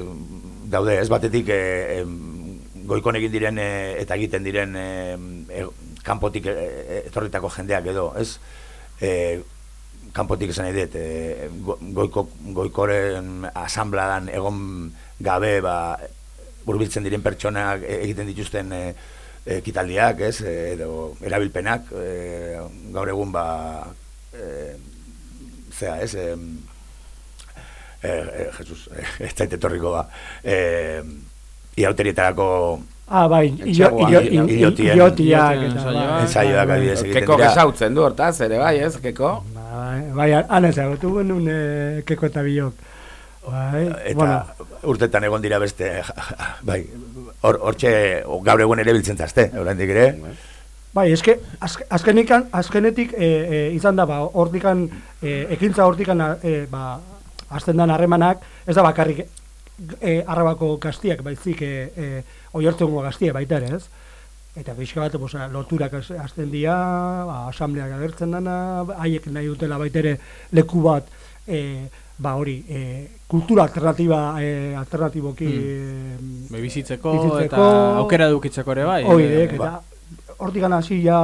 daude, ez batetik em, goikon egin diren eta egiten diren eh, kanpotik etorritako jendeak edo, ez? Eh, kanpotik esan eh, go- goiko, goikoren asambladan egon gabe, ba, hurbiltzen diren pertsonak e- egiten dituzten eh, ekitaldiak, ez, edo erabilpenak, eh, gaur egun ba, eh, zea, ez, eh, eh, Jesus, eh, ez zait etorriko ba, eh, iauterietarako Ah, bai, idiotiak ensaioak, bai, ensaioak bai, adibidez egiten Keko gesautzen du hortaz, ere bai, ez, keko? Bai, bai, han ezagutu genuen eh, keko eta biok. Bai, eta bueno, urtetan egon dira beste bai hor hortxe gaur egun ere biltzen zazte oraindik ere. Bai, eske azk, azkenikan, azkenetik e, e, izan da, ba, hortikan, e, ekintza hortikan, e, ba, azten dan harremanak, ez da bakarrik e, arrabako gaztiak, baizik, e, e, oiortzengo gaztiak baita ere, ez? Eta pixka bat, bosa, loturak az- azten dira, ba, asambleak agertzen dana, haiek nahi dutela baita ere leku bat, e, ba hori, e, kultura alternatiba, e, alternatiboki Hmm. e, bizitzeko, bizitzeko, eta aukera edukitzeko ere bai. Oidek, eh, eta hortikan hasi ja,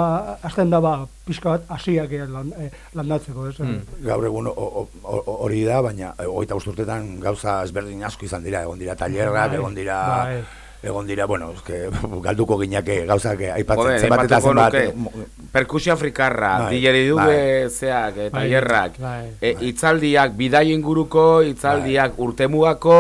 azten da ba, pixka bat hasiak eh, lan, eh, landatzeko, ez? Hmm. gaur egun hori da baina eh, hogeita bost urtetan gauza ezberdin asko izan dira egon dira tailerrak Bai, egon dira bai. egon dira bueno eske galduko ginake gauzak eh, aipatzen Joder, zenbat eta zenbat nuke, perkusio afrikarra, Bai, didgeridoo bai. zeak, eta Bai, hierrak, bai. e, itzaldiak bidai inguruko, itzaldiak urtemugako,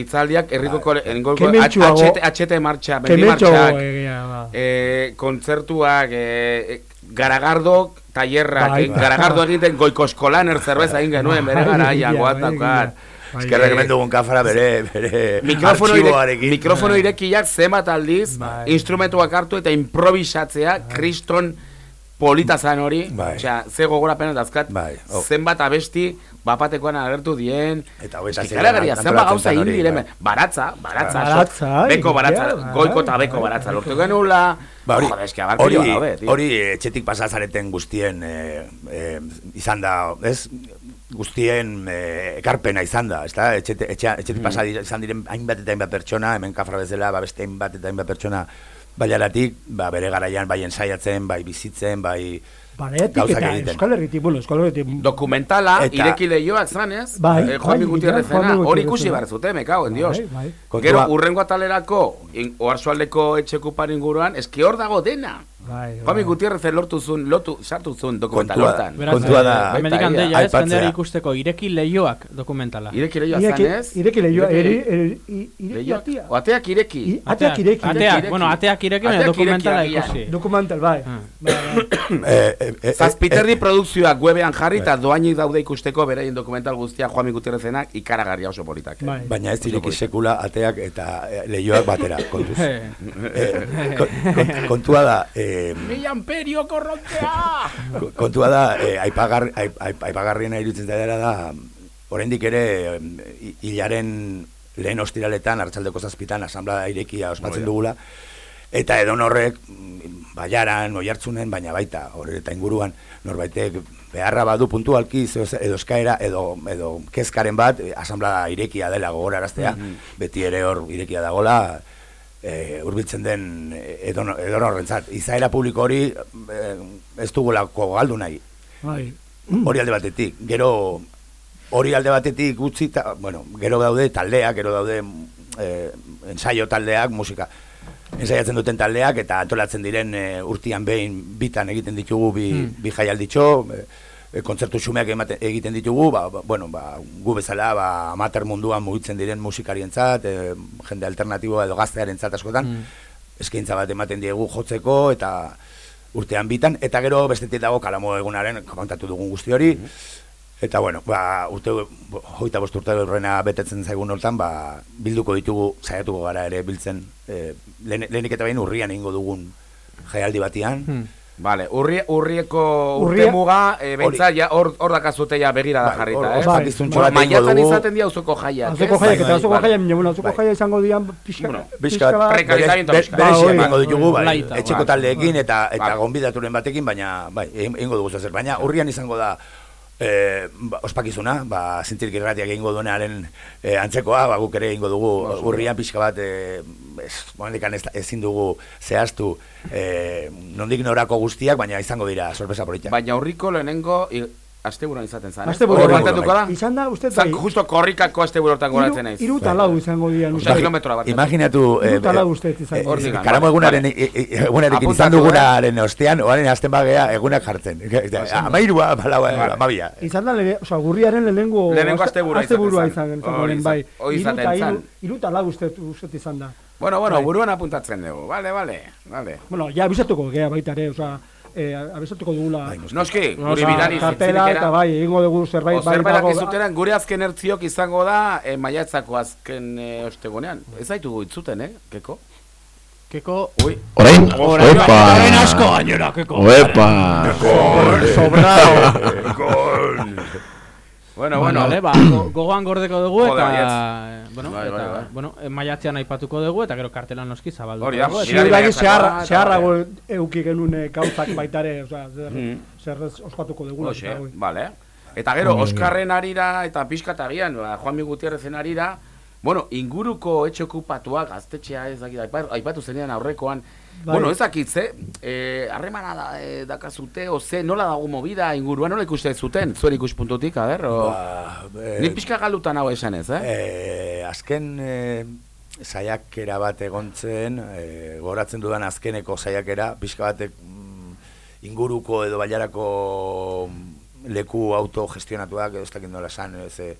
itzaldiak herriko kole, engolko, Kementsuago- HT, HT martxa, Kementsuago martxak, ba. e, kontzertuak, e, garagardok, tailerrak, Bai, eh, bai. garagardo egiten goiko eskolan erzerbeza egin genuen, bere Bai, garaia, egia, goatakat. bai, eskerrak hemen dugun kafara bere bere Mikrofono, irek, mikrofono irekiak zenbat aldiz, Bai. instrumentuak hartu eta improvisatzea, kriston polita zan hori, Bai. osea, ze gogorapena dazkat, Bai, oh. zenbat abesti bapatekoan agertu dien, Eta karagarria, antolatzen zenbat gauza hori, diren, bai. baratza, baratza, Baratza, so- beko baratza, goiko eta beko baratza, lortu genula, Ba, hori, hori, piloa daude, tío. hori etxetik pasazareten guztien eh, eh, izan da, ez? Guztien eh, ekarpena izan da, ezta? Etxete, etxea, etxetik Mm. pasa izan diren hainbat eta hainbat pertsona, hemen kafra bezala, ba beste hainbat eta hainbat pertsona bailaratik, ba bere garaian bai ensaiatzen, bai bizitzen, bai Baretik eta. Euskal Herritik, bueno, Euskal Herritik... Dokumentala, Eta- ireki lehioak zanez, Bai, eh, Juan bai, Gutierrezena, Juan hori ikusi behar zute, me cago en Dios. Bai, bai. Gero, urrengo atalerako, oarsoaldeko etxekupan inguruan, eski hor dago dena. Bai, Juanmi Gutierrez lortu zuen, lotu, sartu zuen dokumental Kontua- hortan. Kontua da, eh, hemendik handeia ez, aipatzea. jendeari ikusteko ireki lehioak dokumentala. Ireki Ireki- zan ez? ireki Ireki- eri- ireki atea. O ateak ireki. I- Ateak ireki. Ateak, bueno, ateak ireki, baina Ateak ireki dokumentala ikusi. Dokumental, bai. Ah. Bai, bai. Eh, eh, Zazpiterdi produkzioak webean jarri eta doainik daude ikusteko beraien dokumental guztia Juanmi Gutierrezenak ikaragarria oso politak. Bai. Baina ez politak. sekula ateak eta leioak batera, kontuz. Kon- kon- kontua da, eh, Mila amperio korrontea! ko- kontua da, eh, aipagar, aip, aip, aipagarriena iruditzen zaidara da, oraindik ere, hi- hilaren lehen ostiraletan, hartzaldeko zazpitan, asamblea irekia ospatzen dugula, eta edon horrek, mm, baiaran, oihartzunen, baina baita, hori eta inguruan, norbaitek beharra badu puntualki, edo eskaera, edo, edo kezkaren bat, eh, asamblea irekia dela gogoraraztea, Mhm. beti ere hor irekia dagola, e, urbiltzen den edon, edon horrentzat. Izaera publiko hori e, ez dugulako galdu nahi. Bai. Hori alde batetik. Gero hori alde batetik ta, bueno, gero daude taldeak, gero daude e, ensaio taldeak, musika ensaiatzen duten taldeak eta antolatzen diren e, urtian behin bitan egiten ditugu bi, Hmm. bi jaialditxo, e, e, kontzertu xumeak ematen, egiten ditugu, ba, ba, bueno, ba, gu bezala ba, amater munduan mugitzen diren musikarientzat, e, jende alternatiboa edo gaztearentzat askotan, Hmm. eskaintza bat ematen diegu jotzeko eta urtean bitan, eta gero bestetik dago kalamo egunaren kontatu dugun guzti hori, Eta bueno, ba, urte, hoita bost urte horrena betetzen zaigun hortan, ba, bilduko ditugu, saiatuko gara ere biltzen, e, lehen, lehenik eta behin urrian egingo dugun jaialdi batian. Hmm. Vale, urri, urrieko Urria- urte muga, e, bentsa, Hori. ja, hor, hor dakazute ja begira da Bai, jarrita, eh? bat egingo maiatzan izaten dira auzoko jaiak, ez? jaiak, Bai, eta azoko bai, jaiak, baina, bueno, azoko Bai. jaiak izango dian pixka, Bueno, pixka. berezi emango ditugu, bai, etxeko bai. taldeekin eta eta Bai. gonbidaturen batekin, baina, bai, egin- egingo dugu zer. Baina urrian izango da, e, ba, ospakizuna, ba, zintzirik irratiak egingo duenaren e, antzekoa, ba, guk ere egingo dugu urrian pixka bat, e, ez, momendikan ez, ezin dugu zehaztu e, nondik norako guztiak, baina izango dira sorpresa politak. Baina urriko lehenengo asteburuan izaten zan, eh? Asteburuan, Hori bai. mantatuko da? Izan da, uste, Zan, bai. justo korrikako asteburu goratzen naiz. Iru eta lau izango dian. Osea, kilometroa bat. Imaginatu, Iru eh, eta lau uste izango eh, Hortik, karamo vale, egunaren, vale. e- e- egunarekin izan Apuntatu, dugunaren ostean, oaren azten bagea egunak jartzen. Amairua, balaua, Vale. amabia. Izan da, lege, oza, gurriaren lehenengo... Lehenengo asteburua asteburua izaten izan, zen. izan, izan, izan- bai. hori Iru izaten uste, uste izan da. Bueno, bueno, Bai. buruan apuntatzen dugu. Vale, vale, vale. Bueno, ja abisatuko gea baita ere, oza, eh, abisatuko dugula. Noski, guri bidali Kartela eta bai, egingo dugu zerbait bai dago. dakizuteran, gure azken ertziok izango da e, maiatzako azken e, ostegunean. Ez zaitugu itzuten, eh, keko? Keko... Ui. Orain, Orain- opa. Orain asko gainera, keko. Oepa. Sobrao. Bueno, Bueno, bueno. vale, ba, go- gogoan gordeko dugu Joder, eta, bueno, Bai, eta, bai, bai. bueno, eh, maiatzean aipatuko dugu eta gero kartelan noski zabalduko Hori da, Ziurgari maiatzako zeharra, vale. euki genuen eh, gauzak baitare, oza, zer, Mm. zer ez ospatuko dugu. Hoxe, vale. Eta gero, Oskarren arira eta pixkatagian, ba, Juanmi Gutierrezen arira, bueno, inguruko etxe okupatuak, gaztetxea ez dakit, aipa- aipatu zenean aurrekoan, Bai. bueno, ez dakit, ze, eh, harremana da, eh, dakazute, o ze, nola dago movida inguruan, nola ikuste zuten, zuen ikuspuntutik, a ber, o... Ba, eh, Nik pixka galdutan hau esan ez, eh? Eh, azken eh, saiakera bat egon zen, eh, goratzen dudan azkeneko saiakera, pixka batek mm, inguruko edo bailarako mm, leku autogestionatuak, edo ez dakit nola esan, ez, eh,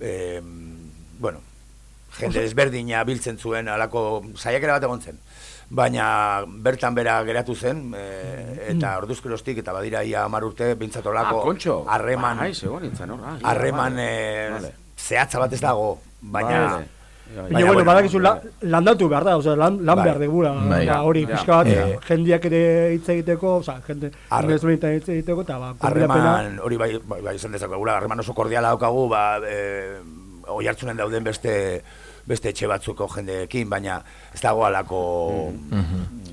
eh, bueno, jende ezberdina biltzen zuen alako saiakera bat egon zen. Baina bertan bera geratu zen, e, eta orduzkerostik, eta badira ia hamar urte, bintzat Ah, harreman, ah, harreman vale. eh, Vale. zehatza bat ez dago, baina... Vale. Baina, bueno, badakizu la, landatu behar da, osea, lan, lan Bai. behar degula, hori pixka bat, Eh. jendiak ere hitz egiteko, osea, jende, Arre- hitz egiteko, eta ba, Harreman, hori bai, bai, bai izan dezakegula, harreman oso kordiala daukagu, ba, e, oi hartzunen dauden beste beste etxe batzuko jendeekin, baina ez dago alako...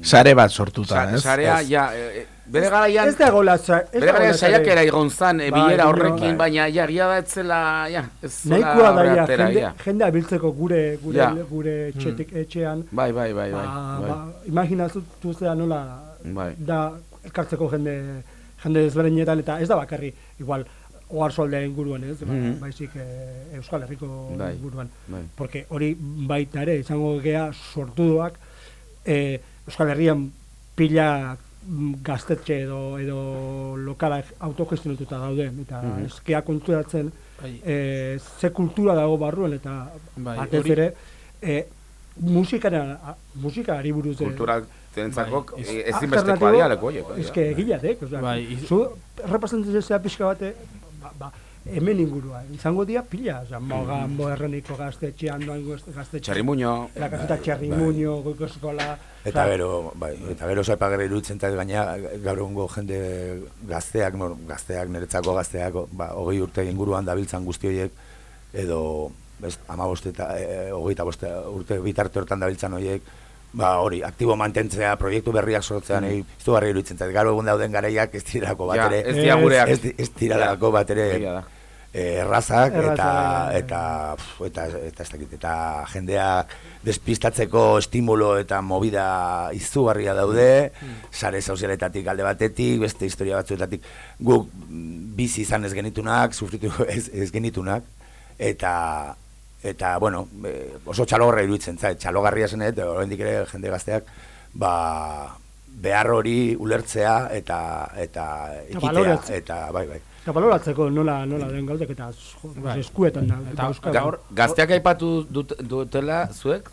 Sare bat sortuta, Sa- ez? Sarea, Ez. ja, eh, bere garaian... Ez dago la, ez Bere garaian la saiakera egon zan, e, Bai, bilera horrekin, bai. baina ja, gia da etzela, ja, ez Nahikoa da, ja, jende, ja. jendea biltzeko gure, gure, Ja. gure etxetik, etxean. Bai, bai, bai, bai, Ba, bai. ba, imaginatu zea nola Bai. da elkartzeko jende, jende ezberdinetan, eta ez da bakarri, igual, oarsoldea inguruan, ez? Ba, Mhm. Baizik eh, Euskal Herriko Bai, inguruan. bai. Porque hori baita ere, izango gea sortudoak, eh, Euskal Herrian pila mm, gaztetxe edo edo lokala autogestionatuta daude eta Mhm. eskea konturatzen e, ze kultura dago barruen eta Bai, batez ere e, musikara a- musikari buruz e, Kultural tentzako Bai, e- ez- ezinbestekoa leku horiek. Ez que bai. egilatek, osea, Bai, iz- zu representatzea pixka bate, ba, hemen ingurua, izango dira pila, osea, mogan, boerreniko gaztetxean, doan gaztetxean. Txerrimuño. La caseta Txerrimuño, goiko eskola. Eta gero, bai, eta gero zaipagarri iruditzen eta gaina gaur egungo jende gazteak, bueno, gazteak, niretzako gazteak, ba, hogei urte inguruan dabiltzan guzti horiek, edo, ez, amabost eta e, hogeita boste urte bitarte hortan dabiltzan horiek, ba, hori, aktibo mantentzea, proiektu berriak sortzean, mm. izugarri iruditzen zait. Gaur egun dauden garaiak ez direlako bat Ja, ere. ez dira gureak. Ez, ez direlako bat ere errazak Erraza, eta eta pf, eta eta ez dakit eta jendea despistatzeko estimulo eta movida izugarria daude sare sozialetatik alde batetik beste historia batzuetatik guk mm, bizi izan ez genitunak sufritu ez, ez genitunak eta eta bueno e, oso txalogorra iruditzen zait txalogarria zen eta oraindik ere jende gazteak ba behar hori ulertzea eta eta ekitea eta bai bai Eta baloratzeko nola, nola den gauzak eta Bai. eskuetan da. Eta euskara. Gaur, gazteak aipatu dut, dutela zuek,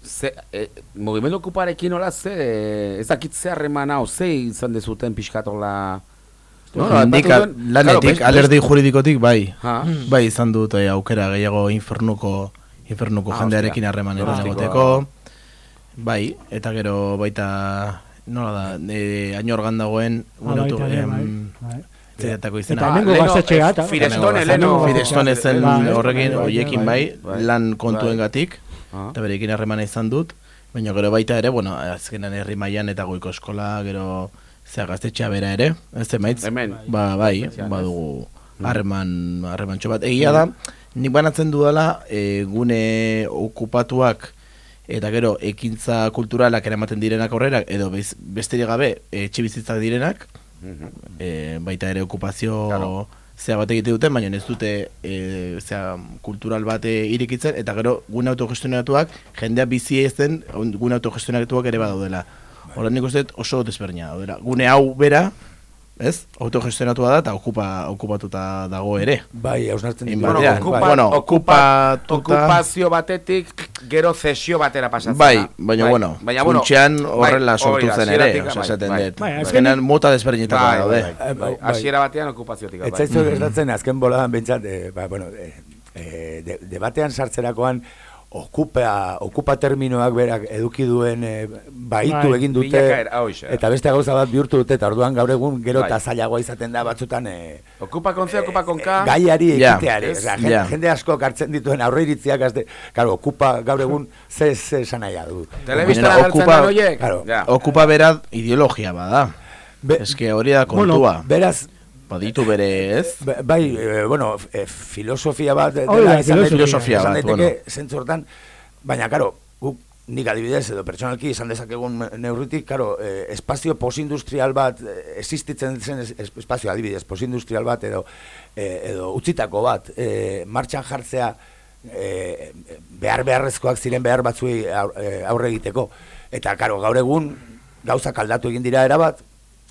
ze, e, mugimendu okuparekin nola ze, e, ez dakit ze harremana, ze izan dezuten pixkatola... No, handik, aipatu duen- lanetik, Claro, alerdi best- juridikotik, bai. Ha. Bai, izan dut eh, aukera gehiago infernuko, infernuko Ah, jendearekin Donostiko. egoteko. Bai, eta gero baita, nola da, e, añorgan dagoen, Ah, baita ere, bai, bai. Zeretako izena. Eta hemengo gaztetxea, eta- Firestone, Hemengo Leno. Firestone zen Bai, horrekin, bai, hoiekin bai, bai. lan kontuengatik, Ah. eta berekin harremana izan dut, baina gero baita ere, bueno, azkenan herri mailan eta goiko eskola, gero zea gaztetxea bera ere, ez emaitz? Hemen. Ba, bai, Especial, badugu harreman, harremantxo bat. Egia da, nik banatzen dudala, e, gune okupatuak eta gero ekintza kulturalak eramaten direnak aurrera, edo bez, besterik gabe etxe bizitzak direnak, e, baita ere okupazio Claro. zea bat egite duten, baina ez dute e, zea kultural bate irikitzen, eta gero gune autogestionatuak, jendea bizi ezen gune autogestionatuak ere badaudela. Horren nik uste oso desberdina daudela. Gune hau bera, ez? Autogestionatua da eta okupa, okupatuta dago ere. Bai, hausnartzen ditu. ocupa- bueno, ocupa- okupatuta... okupazio batetik gero zesio batera pasatzen. Bai, da. baina Bai, bueno, baina, bueno, funtsean bai, horrela hori sortu zen ere, bai, esaten bai. dut. Bai, Azkenan mota desberdinetako Bai, daude. bai, bai, Bai, bai. Hasiera batean okupaziotik. Bai. zaizu gertatzen azken boladan bentsat, e, ba, bueno, e, e, de, debatean sartzerakoan okupa, okupa terminoak berak eduki duen e, baitu Bai, egin dute bilakaera, hauxe. eta beste gauza bat bihurtu dute eta orduan gaur egun gero Bai. zailagoa izaten da batzutan e, Okupa con C, ocupa con K. gaiari ekiteari, osea, jende, Ja. jende asko hartzen dituen aurreiritziak azte, claro, okupa gaur egun ze ze esan nahi du. Hartzen okupa-. Claro. Ja. Okupa bera ideologia bada. Be- Eske hori da Bueno, kontua. beraz, Baditu bere, ez? Ba- Bai, e, bueno, e, filosofia bat dela da, izan daiteke- filosofia izan bat, daiteke bueno. zentzu hortan, baina, karo, guk nik adibidez edo pertsonalki izan dezakegun neurritik, karo, eh, espazio posindustrial bat, eh, existitzen zen es, es- espazio adibidez, posindustrial bat edo, eh, edo utzitako bat, eh, martxan jartzea eh, behar beharrezkoak ziren behar batzuei aur- eh, aurre egiteko. Eta, karo, gaur egun gauzak aldatu egin dira erabat,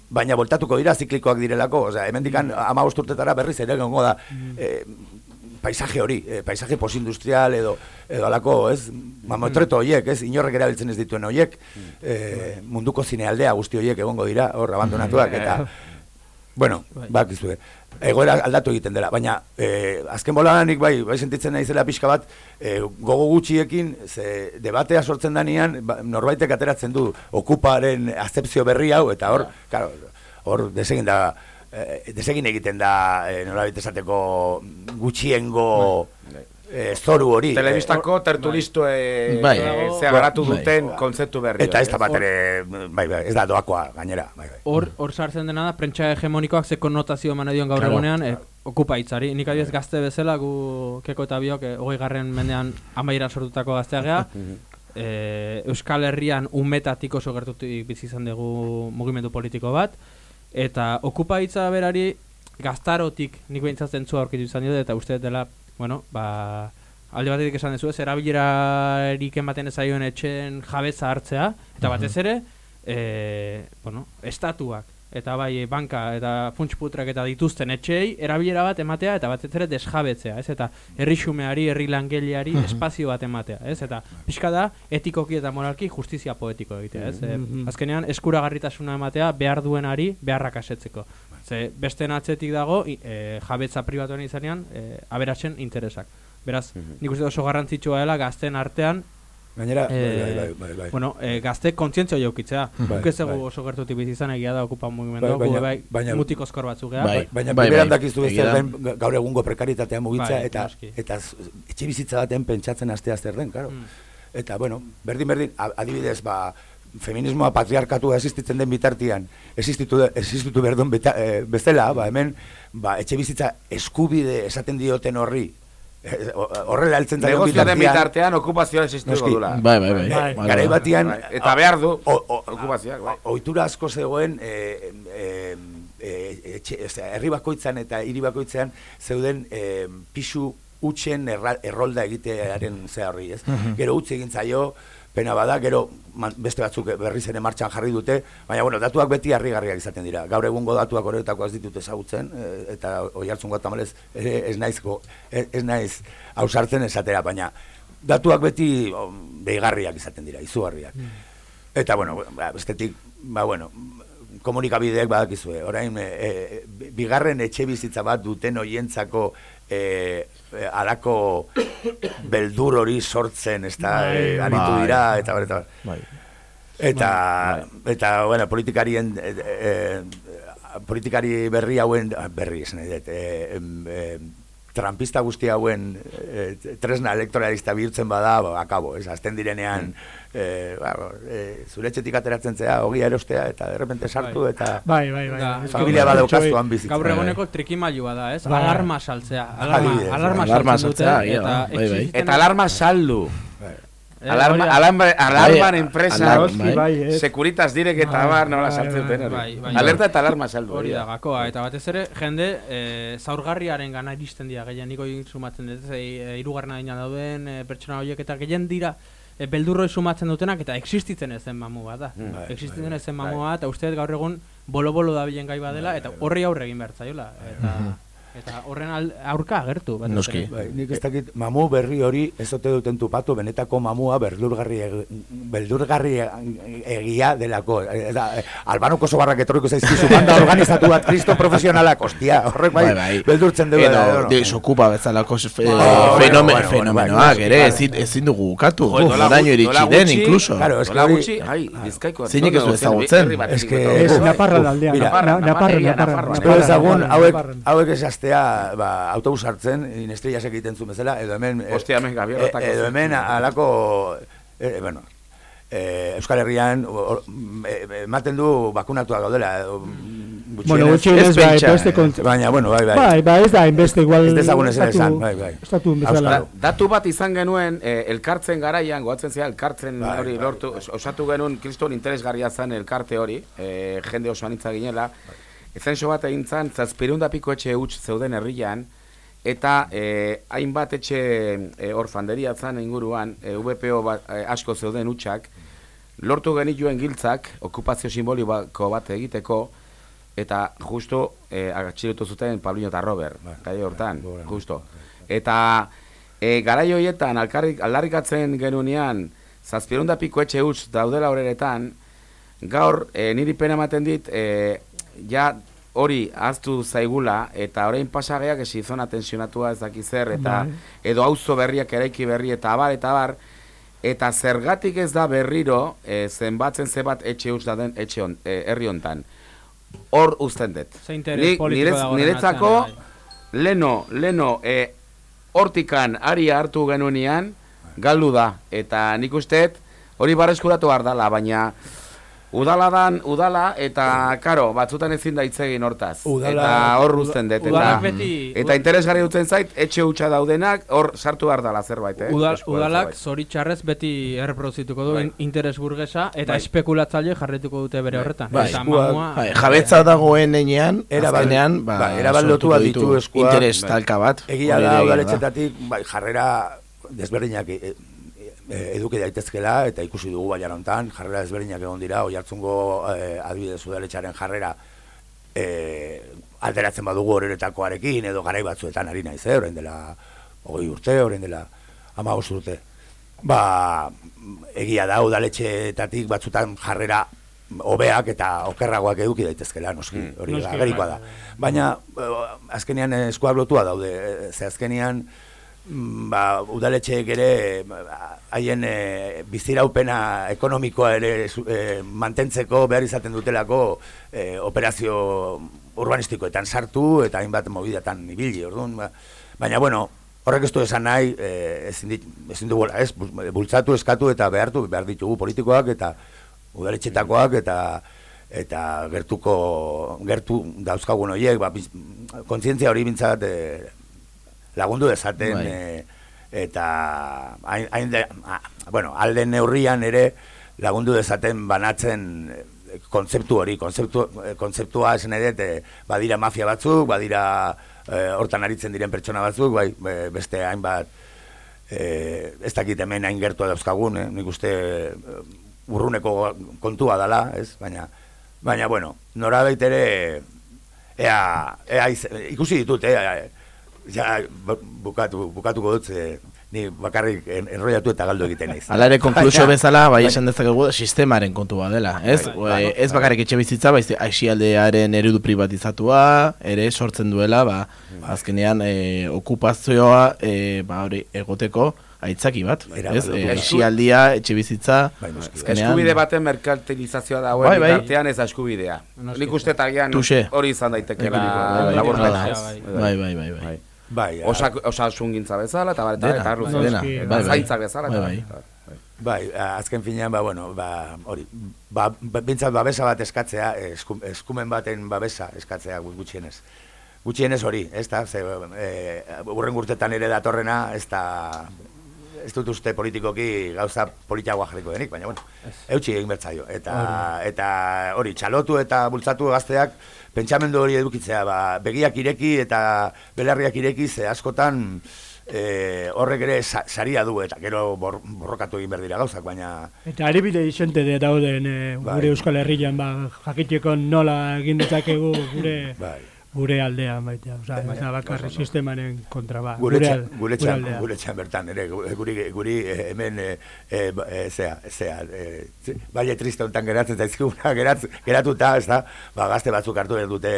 baina voltatuko dira ziklikoak direlako, osea, hemendikan ama urtetara berriz ere egongo da eh, paisaje hori, eh, paisaje posindustrial edo edo alako, ez, mamotreto horiek, ez, inorrek erabiltzen ez dituen horiek, eh, munduko zinealdea guzti horiek egongo dira, hor abandonatuak, eta, bueno, bakizue, egoera aldatu egiten dela, baina eh, azken boladanik bai, bai sentitzen naizela pixka bat, eh, gogo gutxiekin, ze debatea sortzen danean, ba, norbaitek ateratzen du okuparen azepzio berri hau, eta hor, claro, hor desegin da, eh, desegin egiten da, eh, nolabait esateko gutxiengo eh, zoru hori. Telebistako tertulisto e, Bai. ze garatu Bai. duten kontzeptu berri. Eta ez da bat ere, bai, bai, ez da doakoa gainera, bai, bai. Hor, hor sartzen dena da, prentsa hegemonikoak ze konnotazio eman edion gaur Claro. egunean, e, okupa hitzari. Nik adibidez gazte bezala, gu keko eta biok, e, hogei garren mendean amaira sortutako gazteak gea, e, Euskal Herrian umetatik oso gertutik bizi izan dugu mugimendu politiko bat, eta okupa hitza berari gaztarotik nik behintzatzen zua aurkitu izan dut, eta uste dela, bueno, ba, alde batetik esan dezu ez, erabilerarik ematen ezaioen etxen jabetza hartzea, eta batez ere, e, bueno, estatuak eta bai banka eta funtsputrak eta dituzten etxeei erabilera bat ematea eta batez ere desjabetzea, ez? Eta herrixumeari, herri langeleari Mhm. espazio bat ematea, ez? Eta pixka da etikoki eta moralki justizia poetiko egitea, ez? E, Mhm. azkenean eskuragarritasuna ematea behar duenari beharrak asetzeko. Ze besteen atzetik dago e, jabetza pribatuen izanean e, aberatzen interesak. Beraz, nik uste oso garrantzitsua dela gazten artean Gainera, eh, bai, bai, bai, bai. Bueno, eh, gazte kontzientzia jaukitzea. Bai, Guk ez dugu bai. oso gertutik bizi izan egia da okupa mugimendu, Bai, baina- bai, baina- mutik oskor batzuk gea. Bai, baina bai, bai. dakizu den gaur egungo prekaritatea mugitzea Bai, eta eta etxe bizitza baten pentsatzen hastea zer den, claro. Mm. Eta bueno, berdin berdin adibidez ba feminismoa patriarkatua existitzen den bitartean, existitu existitu berdun beta, eh, bezala, ba hemen ba etxe bizitza eskubide esaten dioten horri eh, horrela heltzen zaion Negozioaren bitartean okupazioa existituko Noski. dula. Bai, bai, bai. Eh, Bai, bai, garai bai. batean Bai, eta behar du okupazioak, bai. ohitura asko zegoen eh, eh, eh, etxe, osea, herri bakoitzan eta hiri bakoitzean zeuden eh, pisu utxen erra, errolda egitearen ze horri, ez? Gero utzi egin zaio, pena bada, gero beste batzuk berriz ere martxan jarri dute, baina bueno, datuak beti harrigarriak izaten dira. Gaur egungo datuak horretako ez ditut ezagutzen, eh, eta oi hartzun tamalez ere ez naizko, ez, ez naiz ausartzen esatera, baina datuak beti deigarriak izaten dira, izugarriak. Eta, bueno, ba, bestetik, ba, bueno, komunikabideek badakizue, orain, e, e, bigarren etxe bizitza bat duten hoientzako e, e, alako beldur hori sortzen, ez da, Bai, e, aritu bai. dira, eta bar, eta. Bai. Eta, eta, bueno, politikarien, e, e, politikari berri hauen, ah, berri esan dut, e, em, trampista guzti hauen e, tresna elektoralista bihurtzen bada, ba, akabo, ez, azten direnean, e, ba, e, zure etxetik ateratzen zea, ogia erostea, eta derrepente sartu, eta Bai, bai, bai. Da, familia badaukazuan bizitzen. Gaur eguneko trikimailua da, ez? Bai. Alarma saltzea. Alarma, alarma, alarma saltzen dute, saltzea, eta bai, bai. existitzen Eta alarma saldu. Eh, Alarma, hori da. alarma, alarman Bai, enpresa, alarma, bai. Bai, ez. Securitas direk eta Bai, bar, nola bai, sartzen bai, bai, bai. Alerta eta alarma saldu. Hori da, gakoa, eta batez ere, jende e, zaurgarriaren gana iristen dira, gehien niko sumatzen dut, e, irugarren adina dauden e, pertsona horiek, eta gehien dira, e, beldurroi sumatzen dutenak, eta existitzen ez den mamu bat da. Mm. Bai, existitzen bai, ez den mamu bat, eta uste dut gaur egun bolo-bolo dabilen gai badela, eta horri aurre egin behar zaiola. Eta, eta horren aurka agertu. batez Noski. Bai, nik ez dakit, mamu berri hori ez ote duten tupatu, benetako mamua beldurgarri, beldurgarri egia delako. Eta, eh, albanoko sobarrak etorriko zaizkizu, banda organizatu bat, kristo profesionalak, ostia, horrek bai, Bai, bai. beldurtzen dugu. Edo, desokupa bezalako fe, Bueno, bueno, fenome, bueno, fenomenoak bueno, ere, bai. ezin, ezin dugu ukatu. Gu- iritsi den, incluso. Claro, es que ai, bizkaiko. Zeinek ez du no, ezagutzen. Es que-. Es Naparra aldea. Mira, Naparra, Naparra, Naparra. Espero Naparra, ezagun, Naparra, hauek, Naparra. Ez astea, ba, autobus hartzen, inestrias egiten zuen bezala, edo hemen... eh, Ostia, hemen gabiarratako eh, Edo zen. hemen alako, eh, bueno, eh, Euskal Herrian eh, ematen du bakunatuak gaudela, edo, Bueno, gutxienez. bai, beste kont... Baina, bueno, bai, bai. Bai, bai, ez da, hainbeste igual... Ez dezagun estatu- esan, bai, bai. Estatu bezala. Da, datu bat izan genuen, eh, elkartzen garaian, goatzen zea, elkartzen Bai, hori bai, lortu, os- osatu genuen, kriston interesgarria zen elkarte hori, eh, jende oso anitza ginela, ezenso bat egin zan, zazpirunda piko etxe huts zeuden herrian, eta eh, hainbat etxe eh, orfanderia zan inguruan, eh, VPO bat, eh, asko zeuden hutsak, lortu genituen giltzak, okupazio simboliko bat egiteko, eta justo eh, atxilotu zuten Pablino eta Robert, gai hortan, justo. Eta e, garai horietan aldarrikatzen genunean, zazpirunda piko etxe huts daudela horretan, gaur e, niri pena ematen dit, e, ja hori aztu zaigula, eta orain pasageak esi zona tensionatua ez daki zer, eta Bai. edo auzo berriak eraiki berri, eta abar, eta abar, eta zergatik ez da berriro e, zenbatzen zebat etxe huts daden etxe on, e, herri hontan. Hor uzten dut. Ni- nirez- niretzako, atzean, leno, leno, e, hortikan ari hartu genunean, galdu da. Eta nik usteet, hori barreskuratu behar dala, baina udala dan, udala, eta, karo, batzutan ezin da hitz egin hortaz. Udala- eta hor uzten dut. Eta, beti- eta interesgarri dutzen zait, etxe hutsa daudenak, hor sartu behar dala zerbait, eh? Udal, udalak zoritxarrez beti erreproduzituko du Bai. in- interes burgesa eta Bai. espekulatzaile jarrituko dute bere horretan. Bai. eta mamua... Bai, jabetza dagoen enean, Era bal- azkenean, ba, bai, era baldotua sortuko ditu eskuak. Interes Bai. talka bat. Egia da, udaletxetatik, bai, jarrera desberdinak e, e, e, eduki daitezkela eta ikusi dugu baian hontan jarrera ezberdinak egon dira oi hartzungo e, adibidez udaletxaren jarrera e, alderatzen badugu horretakoarekin edo garai batzuetan ari naiz, eh, orain dela hogei urte, orain dela hamabost urte. Ba, egia da udaletxeetatik batzutan jarrera hobeak eta okerragoak eduki daitezkela, noski, Mm. hori agerikoa da. bai, bai. Baina, eh, azkenean eskuak lotua daude, eh, ze azkenean, ba, udaletxeek ere ba, haien e, biziraupena ekonomikoa ere e, mantentzeko behar izaten dutelako e, operazio urbanistikoetan sartu eta hainbat mobidatan ibili, orduan, ba, baina bueno, horrek ez du esan nahi, e, ezin, dit, ezin dugu, ez, bul- bultzatu, eskatu eta behartu, behar ditugu politikoak eta udaletxetakoak eta eta gertuko gertu dauzkagun horiek ba, kontzientzia hori bintzat e, lagundu dezaten Bai. e, eta hain, hain de, ah, bueno, alde neurrian ere lagundu dezaten banatzen eh, kontzeptu hori, kontzeptu, eh, kontzeptua esan eh, badira mafia batzuk, badira eh, hortan aritzen diren pertsona batzuk, bai, be- beste hainbat eh, ez dakit hemen hain gertu dauzkagun, eh? nik uste urruneko kontua dala, ez? Baina, baina bueno, norabait ere ea, ea iz, ikusi ditut, eh? Ja, bu- bukatu, bukatuko dut, eh, ni bakarrik en, enrollatu eta galdu egiten naiz. Hala ere, konklusio bezala, bai baina- esan dezakegu sistemaren kontu bat dela, ez? Bai, Bai, bai, ez bakarrik etxe bizitza, baiz aixialdearen eredu privatizatua, ere sortzen duela, ba, azkenean e, okupazioa e, ba, hori egoteko aitzaki bat, Era ez? E, dugu. aixialdia, etxe bizitza, Eskubide baten merkantilizazioa dagoen Bai, bai. ez da eskubidea. Nik uste eta agian Tuxe. hori izan daitekela Bai, bai, bai, bai, bai, bai, bai. Bai, Osak, osasun gintza bezala, eta bar, eta, Dena, arruz, dena, eta bai, bai. zaintzak bezala. eta- Bai, Bai, azken finean, ba, bueno, ba, hori, ba, ba, bintzat babesa bat eskatzea, esku, eskumen baten babesa eskatzea gu- gutxienez. Gutxienez hori, ez da, ze, e, urren urtetan ere datorrena, ez da, ez dut uste politikoki gauza politiagoa jarriko denik, baina, bueno, eutxi egin bertzaio. Eta, eta hori, txalotu eta bultzatu gazteak, pentsamendu hori edukitzea, ba, begiak ireki eta belarriak ireki, ze askotan, e, horrek ere sa, saria du eta gero bor, borrokatu egin behar dira gauzak, baina Eta adibide izente de dauden e, Bai. gure Euskal Herrian ba, jakiteko nola egin dezakegu gure Bai. Gure aldean baita, osea, ez da bakarri sistemaren kontra ba. gure, al- txan, gure, txan, aldean. gure txan bertan ere, gu- guri, guri eh, hemen, e, e, e, zea, zea, e, baile triste geratzen zaizkiguna, geratz, geratuta, ez da, ba, gazte batzuk hartu behar dute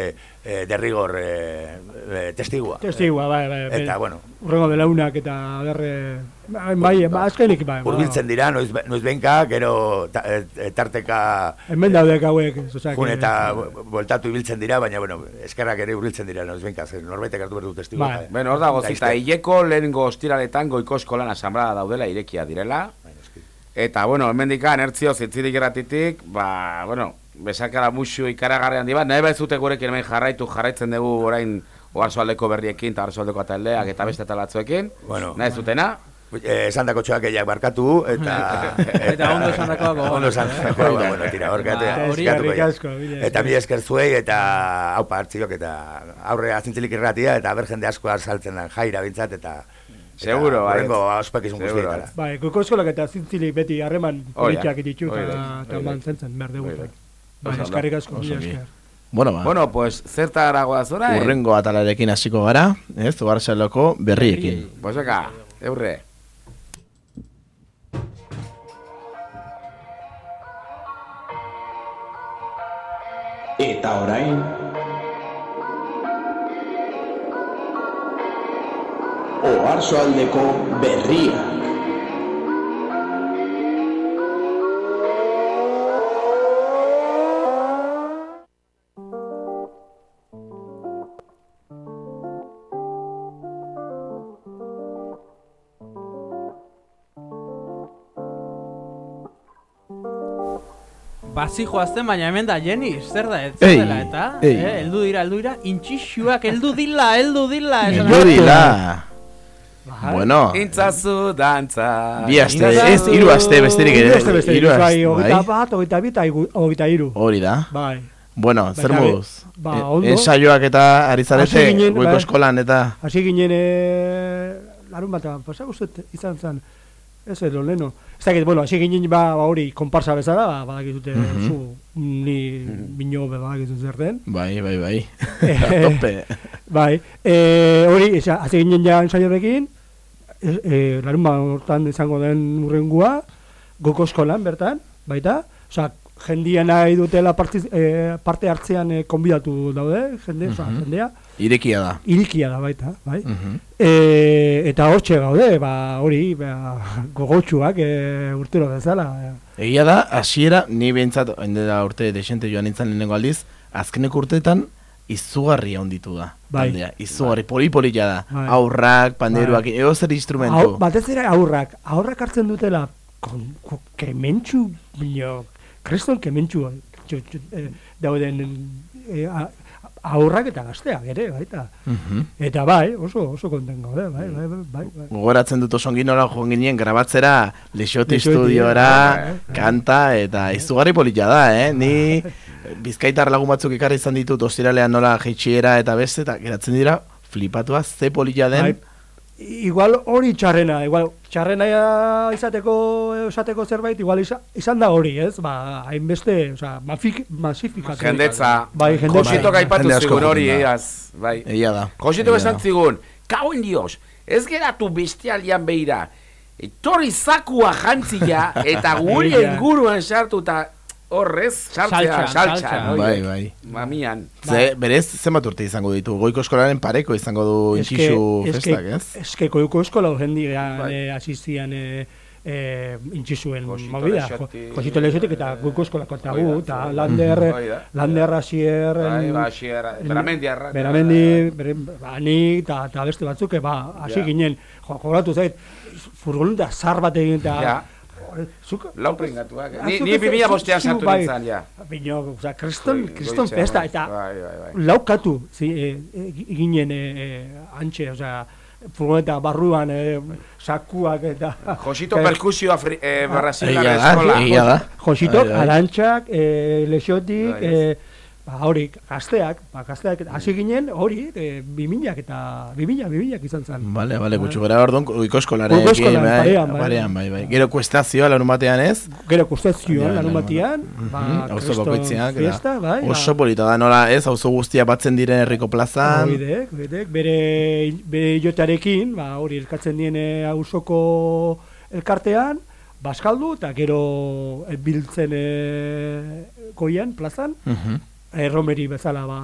e, derrigor e, e, testigua. Testigua, bai, bai. bai. Eta, bueno, Urrengo belaunak eta berre... Bai, bai, ba, azkenik, bai. ba. Urbiltzen dira, noiz, noiz benka, gero ta, tarteka Hemen daudek hauek, osea, jun que- eta bueltatu ibiltzen dira, baina, bueno, eskerrak ere urbiltzen dira, noiz benka, zer norbaitek hartu behar du testigua. Bai. Bueno, hor dago zita, hileko lehenengo ostiraletan goiko eskolan asamblea daudela irekia direla. Eta, bueno, hemendikan ertzio zitzirik erratitik, ba, bueno, besakara musu ikaragarri handi bat, nahi bezute gurekin hemen jarraitu jarraitzen dugu orain oarsoaldeko berriekin eta oarsoaldeko taldeak eta beste talatzuekin. Bueno. nahi zutena. Eh, esandako txoak eiak barkatu, eta... Eta ondo esandakoak gogoan. Ondo esandakoak, ba, bueno, tira, horkate, Ba, Eta mi esker zuei, eta haupa hartziok, eta aurre azintzilik irratia, eta ber jende asko saltzen da, jaira bintzat, eta... Seguro, bai. Horrengo ospakizun guztietara. Bai, goiko eskolak eta zintzilik beti harreman politiak ditu eta da. mantentzen behar dugu. Bai, ondo. eskarrik asko. Bueno, ba. Bueno, pues, zertara goaz ora, eh? Urrengo atalarekin hasiko gara, ez? Oarsaloko berriekin. Pues eka, eurre. Eta orain Oarsoaldeko berria Bazi joazten, baina hemen da Jenis, zer da, ez Ei, dela, eta, ei. eh, heldu dira, heldu dira, intxixuak, heldu dila, heldu dila, behar. dila. Bai. Bueno, Intzazu dantza. bi aste, ez hiru aste besterik ere. Hiru aste besterik, bai, hogeita bai. bat, hogeita bi eta hogeita hiru. Hori da. Bai. Bueno, zer moduz? ba, E- ondo. Ensaioak eta ari zarete, Hasi ginen, goiko bai. eskolan eta... Hasi ginen, e, larun bat, pasa guztet izan zen, ez edo leno. Ez dakit, bueno, hasi ginen ba, ba hori, konparsa bezala, ba, badakizute, Mhm. zu, ni bino be badakizut zer den. Bai, bai, bai. Eh, Tope. bai, e, hori, esa, hasi ginen ja ensaiorekin, e, e, larun ba, hortan izango den urrengua, goko eskolan bertan, baita, osea, jendia nahi dutela partiz, e, parte hartzean e, konbidatu daude, jende, osea, Mhm. jendea, Irekia da. irikia da baita, bai. Mhm. E, eta hortxe gaude, ba, hori, ba, gogotsuak e, urtero bezala. Egia da, hasiera ni behintzat, dela urte desente joan nintzen lehenengo aldiz, azkeneko urteetan izugarria onditu da. Bai. Taldea, izugarri, poli-polila da. Bai. Aurrak, panderuak, Bai. ego zer instrumentu. Hau, batez ere aurrak, aurrak hartzen dutela, kon, ko, kementxu, bino, kreston kementxu, txu, txu, eh, dauden eh, a- aurrak eta gazteak ere, baita. Mhm. Eta bai, oso, oso konten gaude, bai, bai, bai, bai, bai. Gogoratzen dut osongin nola joan ginen grabatzera Lexoti Lexoti, estudiora, bai, bai. kanta eta izugarri polita da, eh? Ni bizkaitar lagun batzuk ekarri izan ditut ostiralean nola jeitsiera eta beste eta geratzen dira flipatua ze polita den. Bai. Igual hori txarrena, igual txarrena izateko esateko zerbait, igual isa, izan da hori, ez? Ba, hainbeste, osea, mafik, masifikatu. Jendetza, Bai, jendetza. Jositok aipatu Jende asko zigun hori, eaz, bai. Egia da. Jositok Egia esan zigun, kauen dios, ez geratu bestialian beira, etorri zakua jantzia, eta gure inguruan sartu, eta horrez, sartzea, Saltxan, saltxan, saltxan. oie. Bai, bai. Mamian. Ze, berez, zenbat urte izango ditu? Goiko eskolaren pareko izango du intxixu festak, ez? Eske koiko eskola jendian Bai. eh, asistian eh, eh, intxisuen Josito movida. Josito Lexotik eta goiko eskolako eta Hoi da, gu, eta hoi da. Lander, da. Lander Asier, Bai. Beramendi, bere, ba, ni eta, eta beste batzuk, eh, ba, hasi ginen, jo, zait, furgoneta zar bat egin eta... Zuk, Lau pringatuak. Ah, Ni, ni ez- 2000 zu- bostean sartu bai. nintzen, ja. Bino, oza, kriston, kriston festa, bai. eta Bai, bai, bai. laukatu, zi, e, e, ginen e, e, antxe, oza, furgoneta barruan, e, sakuak eta... Josito perkusioa eh, Egia da, eskola. bai. arantxak, e, lexotik, Bai, e, ba, hori, gazteak, ba, gazteak, hasi ginen, hori, e, biminak eta, bimina, biminak izan zen. Vale, vale, orduan, goiko eskolaren. Goiko eskolan, parean, bai. parean, bai, bai. Gero kuestazioa larun batean ez? Gero kustezioan, Ja, larun ja, batian, ba, Mhm, Auzo bakoitzeak, fiesta, bai, ba, oso polita da, nola ez, auzo guztia batzen diren herriko plazan. Oidek, oidek, bere, bere jotearekin, ba, hori elkatzen dien eh, auzoko elkartean, baskaldu eta gero eh, biltzen e, goian, plazan, Mhm. Erromeri bezala ba,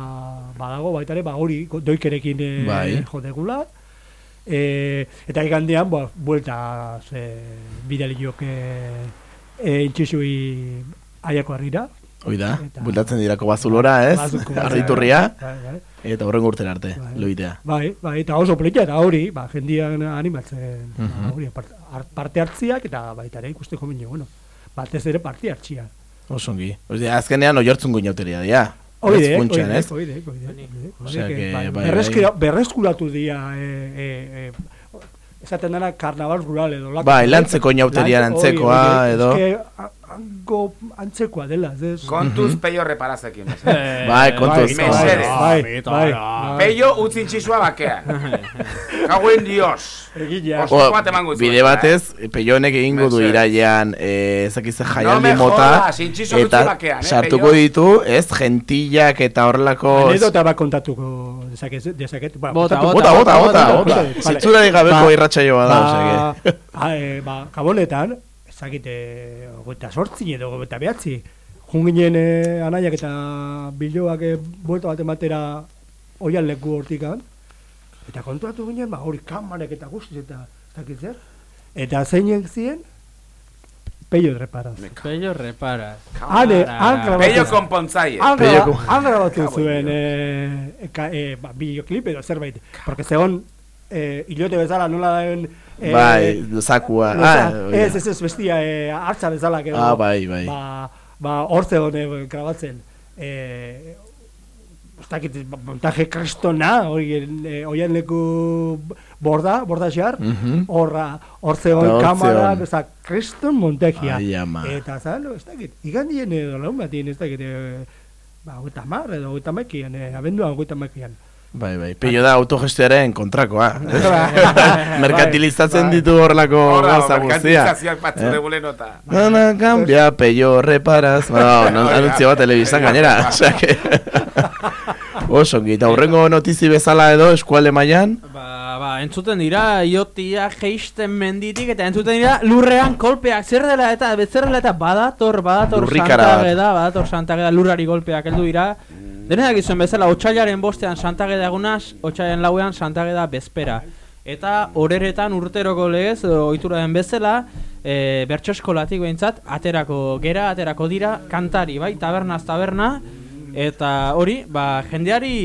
badago, baita ere, ba, hori doikerekin e, Bai. jodegula. E, eta igandean, ba, buelta ze, bidaliok e, e, intxisui aiako harrira. Hoi da, Eta- bultatzen dirako bazulora, ez? Bai, bai. eta horren urtera arte, loitea. Bai, bai, eta oso polita eta hori, ba, jendian animatzen, ba, Mhm. hori, apart- ar- parte hartziak eta baita ere ikusteko minio, bueno, batez ere parte hartzia. Osongi. Osea, azkenean oiartzun guinauteria dira. Oidek, Ez funtsean, oidek, ez? oidek, oidek, oidek, Osea, oidek, que, bai, bai, berreskira- bai. berreskuratu dira, e, e, e, esaten dena karnaval rural edo. lako, Bai, eh? lantzeko hori, antzekoa, edo. eske, a- hango antzekoa dela, ez? Kontuz peio reparazekin. Bai, kontuz. Mesedez. Bai, bai, bai. Peio utzin txizua bakean. Kauen dios. Egia. Ospoko bat emango bide batez, peionek egingo du Mesedez. irailean, eh, No jaialdi me mota, jodas, intxiso eta utzi bakean, eh, sartuko Peio. ditu, ez, gentillak eta horrelako... Anedota bat kontatuko dezaket. Ba, Bota, bota, bota, bota, bota. Vale. Zitzurarik gabeko irratsaioa da, ba, osea ba, ezakite, goita sortzi edo goita behatzi, junginen e, anaiak eta biloak e, buelta bat ematera oian leku hortikan, eta kontuatu ginen, ba, hori kamarek eta guztiz eta ezakit zer, eta zeinek ziren, peio reparaz. Pello reparas. Hane, han grabatu Peio zuen. konpontzaile. Han grabatu zuen e, ka, e, ba, bideoklip edo zerbait. Porque zegon e, ilote bezala nola daen... E, Bai, zakua. loza- Ah, ez, ez, ez, bestia, e, hartza bezala. Gero, Ah, bai, bai. Ba, ba hor zegoen e, grabatzen. E, dakit, ba, montaje kristona, hori, leku borda, borda xar, Mhm. horra, hor Eta zegoen hor kamara, beza, kriston montegia. Ai, ama. Eta zalo, ez dakit, igandien edo laun batien, ez dakit, e, ba, hogeita mar edo hogeita maikian, e, abenduan hogeita maikian. Bai, bai. Peio da autogestioaren kontrakoa. Bai. Merkantilizatzen Bai. ditu horlako gauza guztia. merkantilizazioak batzu Eh? degule nota. Nana, cambia, peio, reparaz. Bueno, no, anuntzio bat telebistan gainera. Oso, ongi. eta hurrengo notizi bezala edo eskualde mailan Ba, ba, entzuten dira, iotia geisten menditik, eta entzuten dira lurrean kolpeak, zer dela eta, zer dela eta badator, badator. Santageda, badator Santageda lurrari kolpeak heldu dira. Denetak izuen bezala, otxailaren bostean Santageda egunaz, otxailaren lauean Santageda bezpera. Eta horeretan urteroko legez, edo ohitura den bezala, e, bertso eskolatik behintzat, aterako gera, aterako dira, kantari, bai, tabernaz taberna, eta hori, ba, jendeari,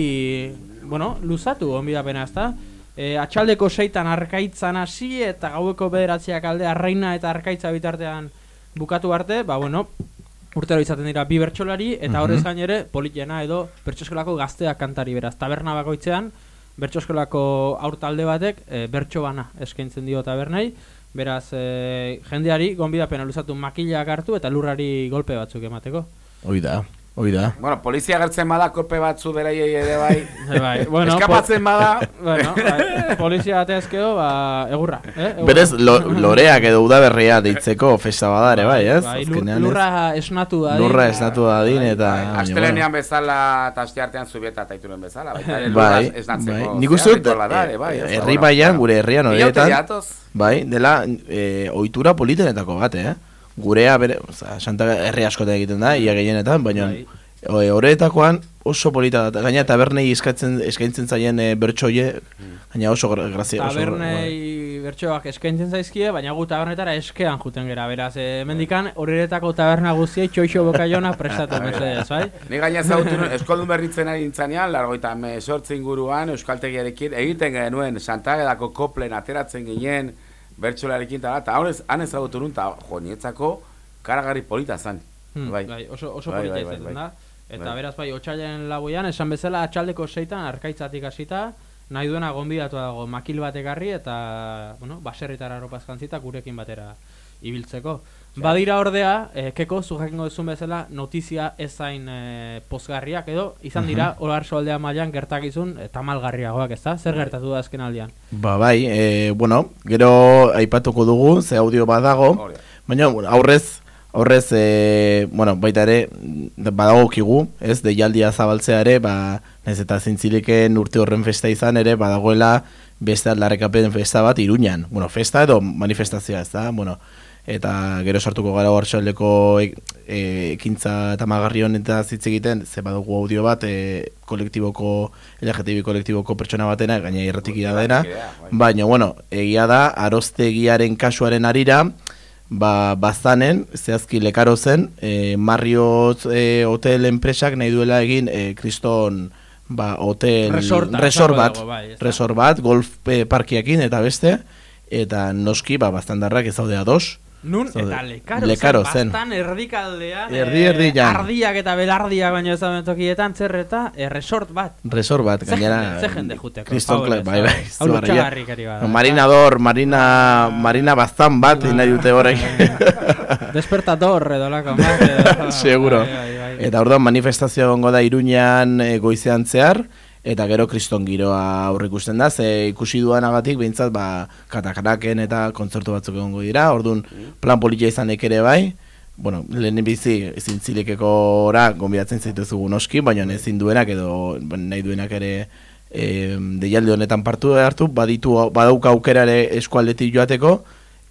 bueno, luzatu onbidapena, ezta? E, atxaldeko seitan arkaitzan hasi eta gaueko bederatziak alde arraina eta arkaitza bitartean bukatu arte, ba bueno, urtero izaten dira bi bertsolari eta Mhm. horrez gain ere politena edo bertsoskolako gazteak kantari beraz. Taberna bakoitzean bertsoskolako aur talde batek e, bertso bana eskaintzen dio tabernai. Beraz, e, jendeari gonbidapena luzatu makilak hartu eta lurrari golpe batzuk emateko. Hoi da, hoi da. Bueno, polizia gertzen bada, kolpe batzu beraiei ere bai. bai, bueno, Eskapatzen bada. bueno, bai, polizia ateazkeo, ba, egurra, eh? Egurra. Berez, lo, loreak edo udaberria deitzeko festa badare, bai, ez? Bai, lurra esnatu da. Lurra esnatu dadin eta... baina, Astelenean bezala eta asteartean zubieta eta ituren bezala. Baita ere Bai, bai. Nik uste dut, da eh, bai, herri Bueno, baian, bueno. gure herrian horietan, bai, dela eh, ohitura politenetako bat, eh? Gurea, bere, oza, Santa herri askotan egiten da, ia gehienetan, baina Bai. eh, horretakoan oso polita da. Gaina tabernei eskatzen, eskaintzen zaien e, bertsoie, gaina oso gra- grazia. oso- bai. Tabernei bertsoak eskaintzen zaizkie, baina gu tabernetara eskean juten gera, beraz, e, mendikan horretako taberna guztiei txoixo bokaiona prestatu mesedez, bai? Ni gaina nuen, eskoldun berritzen ari nintzanean, largoita mesortzi inguruan, euskaltegiarekin, egiten genuen, Santagedako koplen ateratzen ginen, bertxolarekin eta eta hor ez, han ezagutu nuen, eta jo, nietzako, karagarri polita zan. Hmm, bai, oso, oso Bai, polita bai, bai, izaten bai. da. Eta Bai. beraz bai, otxailen lauean, esan bezala atxaldeko seitan, arkaitzatik hasita, nahi duena gonbidatu dago makil bat ekarri eta, bueno, baserritara arropaz jantzita gurekin batera ibiltzeko. Badira ordea, eh, keko, zu jakingo duzun bezala, notizia ezain eh, pozgarriak edo, izan dira, Mhm. olar soldea mailan gertakizun eh, tamalgarriagoak, ezta? Zer gertatu da azken aldian? Ba, bai, e, bueno, gero aipatuko dugu, ze audio badago, baina bueno, aurrez, aurrez, e, bueno, baita ere, badagokigu, ez, deialdia zabaltzea ere, ba, naiz eta zintziliken urte horren festa izan ere, badagoela beste aldarrekapen festa bat iruñan. Bueno, festa edo manifestazioa, ez da, bueno, eta gero sartuko gara hartxaldeko e, e, ekintza eta magarri honetan hitz egiten, ze badugu audio bat, e, kolektiboko, LGTB kolektiboko pertsona batena, gaina irratikida dena, baina, bueno, egia da, aroztegiaren kasuaren arira, ba, bazanen, zehazki lekaro zen, e, Marriott e, hotel enpresak nahi duela egin e, kriston ba, hotel Resorta, resort esango bat, bai, resort bat, golf e, parkiakin eta beste, eta noski, ba, baztandarrak ez daude ados. Nun, Zaude- eta lekaro, Lekaro zen, zen. bastan erdikaldean, Erdi, eh, erdian. ardiak eta belardiak baino ez dauden tokietan, zer eta eh, resort bat. Resort bat, gainera... ze jende juteko, Kriston Pablo, Clark, ez bai, da? bai. Hau zugarria. lotxagarrik ari bada. Marinador, Marina, Marina baztan bat, nahi dute horrek. Despertador edo lako, bai, Seguro. bai, bai, bai. Eta orduan manifestazio egongo da Iruñan e, goizean zehar, eta gero kriston giroa aurrikusten da, ze ikusi duanagatik behintzat ba, katakaraken eta kontzertu batzuk egongo dira, orduan plan politia izanek ere bai, bueno, lehen bizi zintzilekeko ora gonbidatzen zaituzugu noski, baina ezin duenak edo bueno, nahi duenak ere e, deialde honetan partu hartu, baditu badauka aukera ere eskualdetik joateko,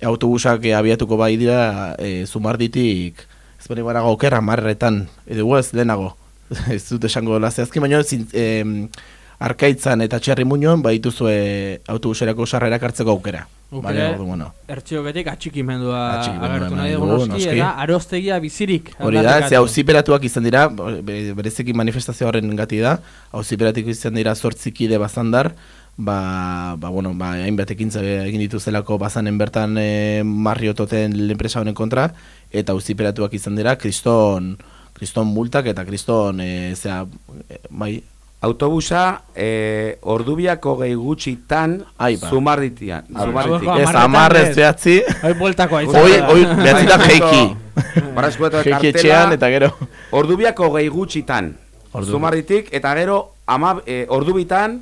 autobusak e, abiatuko bai dira e, zumarditik ez bere barago okerra marretan, edo ez lehenago, ez dut esango dela zehazki, baina em, arkaitzan eta txerri muñoen baituzue autobuserako sarrerak hartzeko aukera. Baina, bueno. ertxioketik atxikimendua agertu nahi dugu, noski, noski. eta aroztegia bizirik. Hori da, ze auziperatuak izan dira, be- bereziki manifestazio horren gati da, auziperatik izan dira zortzikide bazandar, ba, ba, bueno, ba, hainbat ekintza egin dituzelako bazanen bertan e, marriototen enpresa honen kontra, eta auziperatuak izan dira, kriston, kriston multak eta kriston, e, zera, e, bai, Autobusa, eh, ordubiako gehi gutxitan, Aiba. zumarditian. Zumarditik. Ez, amarrez behatzi. Hoi bueltakoa Hoi, hoi, behatzi da jeiki. Jeiki etxean eta gero. Ordubiako gehi gutxitan. Ordu- Zumarditik, eta gero, ama, eh, ordubitan,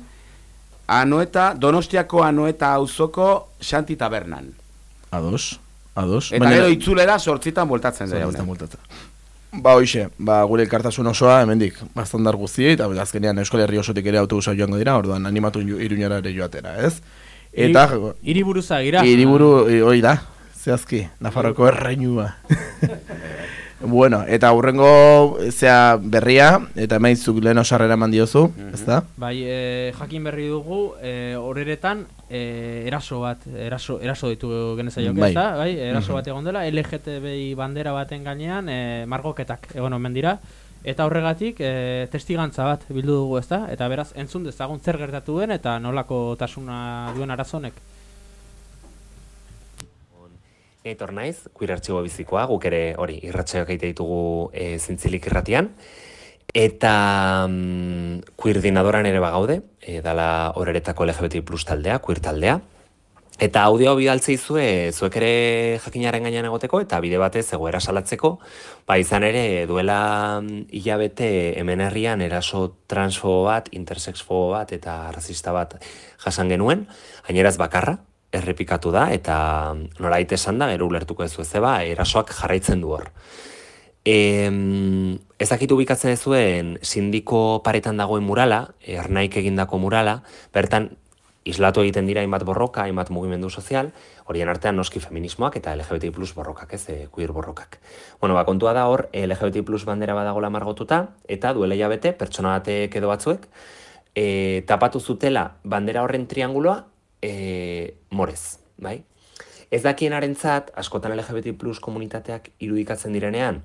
Anoeta, Donostiako Anoeta auzoko Xanti Tabernan. Ados, ados. Eta gero itzulera sortzitan bueltatzen da. Zortzitan bueltatzen. Ba, hoxe, ba, gure elkartasun osoa, hemendik, bastandar guztiei, eta azkenean Euskal Herri osotik ere autobusa joango dira, orduan animatu iru- iruñara ere joatera, ez? Eta... Hiri- hiriburuza gira. Hiriburu, i- hori da, zehazki, Nafarroko erreinua. bueno, eta hurrengo, zea, berria, eta emaitzuk lehen osarrera eman diozu, ezta? Bai, e, jakin berri dugu, e, horeretan e, eraso bat, eraso, eraso ditu genezaioke, Bai. ezta? Bai, eraso Mhm. bat egon dela, LGTBI bandera baten gainean e, margoketak egon omen dira. Eta horregatik e, testigantza bat bildu dugu, ezta? Eta beraz, entzun dezagun zer gertatu den eta nolako tasuna duen arazonek. Etor naiz, queer artxibo bizikoa, guk ere hori irratxeak egite ditugu e, zintzilik irratian. Eta mm, queer dinadoran ere bagaude, e, dala horeretako LGBT plus taldea, queer taldea. Eta audio bidaltze izue, zuek ere jakinaren gainean egoteko, eta bide batez egoera salatzeko, ba izan ere duela mm, hilabete hemen herrian eraso transfobo bat, intersexfobo bat eta rasista bat jasan genuen, gaineraz bakarra, errepikatu da, eta nolait esan da, gero ulertuko ez zeba, erasoak jarraitzen du hor. E, ez dakit ubikatzen zuen sindiko paretan dagoen murala, ernaik egindako murala, bertan islatu egiten dira hainbat borroka, hainbat mugimendu sozial, horien artean noski feminismoak eta LGBT plus borrokak, ez, e, queer borrokak. Bueno, ba, kontua da hor, LGBT plus bandera badagola margotuta, eta duela jabete, pertsona batek edo batzuek, e, tapatu zutela bandera horren trianguloa e, morez, bai? Ez dakienarentzat askotan LGBT plus komunitateak irudikatzen direnean,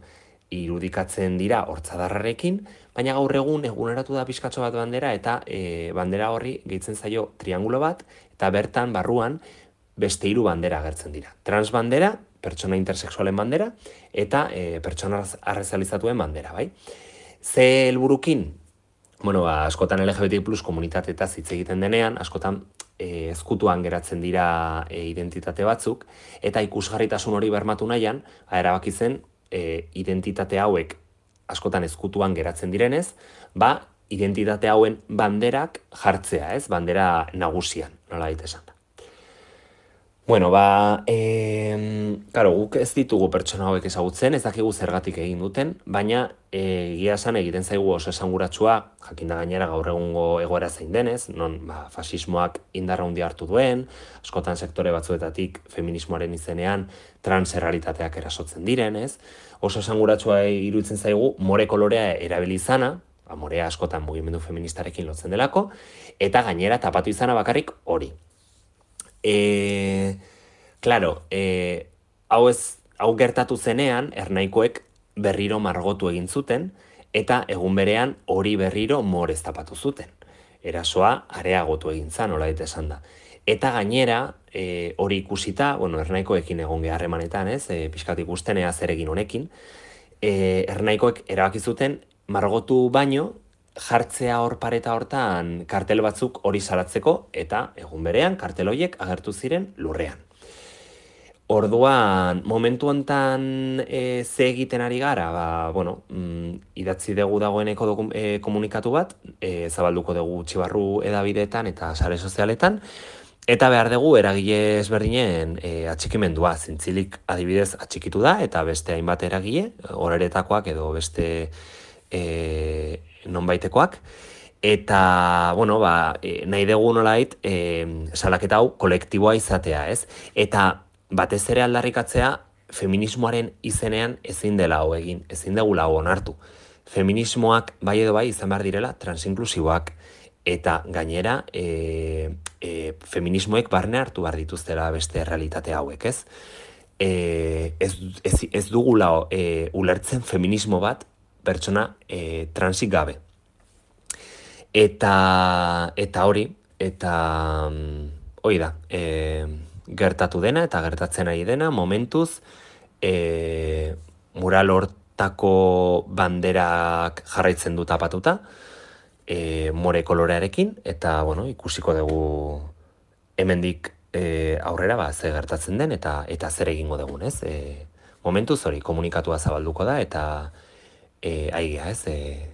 irudikatzen dira hortzadarrarekin, baina gaur egun eguneratu da pizkatxo bat bandera eta e, bandera horri gehitzen zaio triangulo bat eta bertan barruan beste hiru bandera agertzen dira. Trans bandera, pertsona intersexualen bandera eta e, pertsona arrezalizatuen bandera, bai? Ze helburukin? Bueno, ba, askotan LGBT plus komunitate eta hitz egiten denean, askotan e, ezkutuan geratzen dira e, identitate batzuk, eta ikusgarritasun hori bermatu nahian, ba, erabaki zen e, identitate hauek askotan ezkutuan geratzen direnez, ba, identitate hauen banderak jartzea, ez? Bandera nagusian, nola daite esan. Bueno, ba, e, karo, guk ez ditugu pertsona hauek ezagutzen, ez dakigu zergatik egin duten, baina e, egia esan egiten zaigu oso esanguratsua, jakinda gainera gaur egungo egoera zein denez, non ba, fasismoak indarra handia hartu duen, askotan sektore batzuetatik feminismoaren izenean trans errealitateak erasotzen diren, ez? Oso esanguratsua iruditzen zaigu more kolorea erabili izana, ba, morea askotan mugimendu feministarekin lotzen delako, eta gainera tapatu izana bakarrik hori. E, claro, e, hau ez, hau gertatu zenean, ernaikoek berriro margotu egin zuten, eta egun berean hori berriro morez tapatu zuten. Erasoa areagotu egin zan, nola esan da. Eta gainera, e, hori ikusita, bueno, ernaikoekin egon geharremanetan, ez, e, pixkat ikusten ea zer egin honekin, e, ernaikoek erabaki zuten margotu baino, jartzea hor pareta hortan kartel batzuk hori salatzeko eta egun berean kartel horiek agertu ziren lurrean. Orduan, momentu hontan e, ze egiten ari gara, ba, bueno, mm, idatzi dugu dagoeneko doku, e, komunikatu bat, e, zabalduko dugu txibarru edabideetan eta sare sozialetan, eta behar dugu eragile ezberdinen e, atxikimendua, zintzilik adibidez atxikitu da, eta beste hainbat eragile, horeretakoak edo beste e, nonbaitekoak, eta, bueno, ba, e, nahi dugu nolait, e, salaketa hau kolektiboa izatea, ez? Eta batez ere aldarrikatzea feminismoaren izenean ezin dela hau egin, ezin degula hau onartu. Feminismoak bai edo bai izan behar direla transinklusiboak eta gainera e, e, feminismoek barne hartu behar dituztela beste realitate hauek, ez? E, ez, ez, ez dugula e, ulertzen feminismo bat pertsona e, transik gabe. Eta, eta hori, eta mm, hori da, e, gertatu dena eta gertatzen ari dena, momentuz, e, mural hortako banderak jarraitzen du tapatuta, e, more kolorearekin, eta, bueno, ikusiko dugu hemendik e, aurrera, ba, ze gertatzen den, eta eta zer egingo dugun, ez? E, momentuz hori, komunikatua zabalduko da, eta e, aigea, ez? E,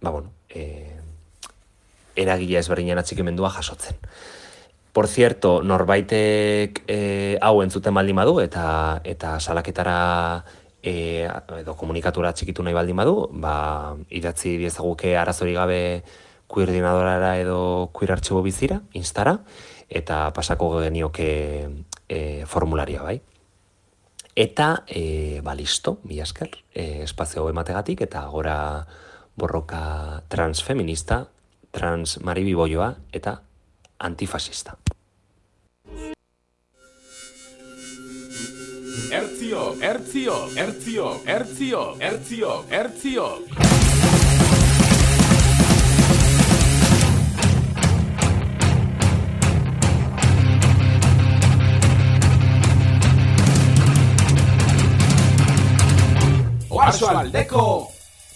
ba, bueno, e, eragile ezberdinen atxikimendua jasotzen. Por cierto, norbaitek e, hau entzuten baldin badu eta eta salaketara e, edo komunikatura txikitu nahi baldin badu, ba, idatzi diezaguke arazori gabe kuirdinadorara edo kuir artxibo bizira, instara, eta pasako genioke e, formularia bai. Eta, e, ba, listo, mi esker, e, espazio emategatik, eta gora borroka transfeminista, trans maribiboioa, eta antifasista. Ertzio, ertzio, ertzio, ertzio, ertzio, ertzio. Oarso aldeko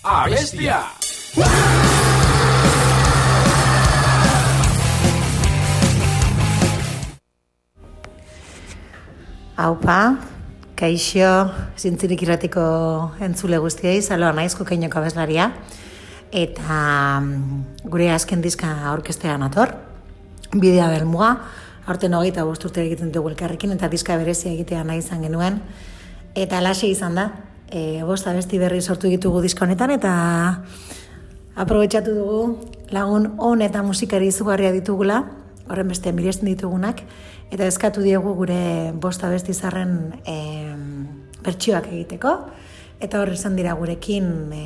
abestia. Aupa, kaixo, zintzirik irratiko entzule guztiei, zaloa naizko keinoko abeslaria, eta mm, gure azken diska aurkestea nator, bidea belmuga, aurten hogeita bost urte egiten dugu elkarrekin, eta diska berezia egitea nahi izan genuen, eta lase izan da, e, bost abesti berri sortu ditugu diska honetan, eta aprobetxatu dugu lagun on eta musikari izugarria ditugula, horren beste miresten ditugunak, eta eskatu diegu gure bost abesti zarren e, bertsioak egiteko, eta horre izan dira gurekin e,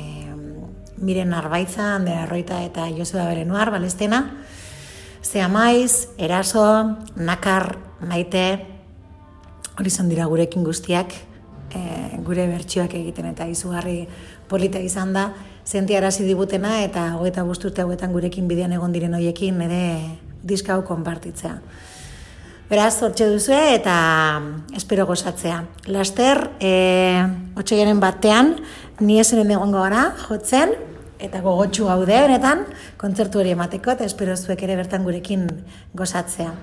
miren arbaitza, Ander Arroita eta Joseba Berenuar, balestena, Zea maiz, eraso, nakar, maite, hori izan dira gurekin guztiak, e, gure bertsioak egiten eta izugarri polita izan da, sentiarazi digutena eta hogeita urte hauetan gurekin bidean egon diren hoiekin ere diska hau konpartitzea. Beraz, hortxe duzue eta espero gozatzea. Laster, e, otxegaren batean, ni esen egongo gara, jotzen, eta gogotsu gaude benetan, kontzertu hori emateko, eta espero zuek ere bertan gurekin gozatzea.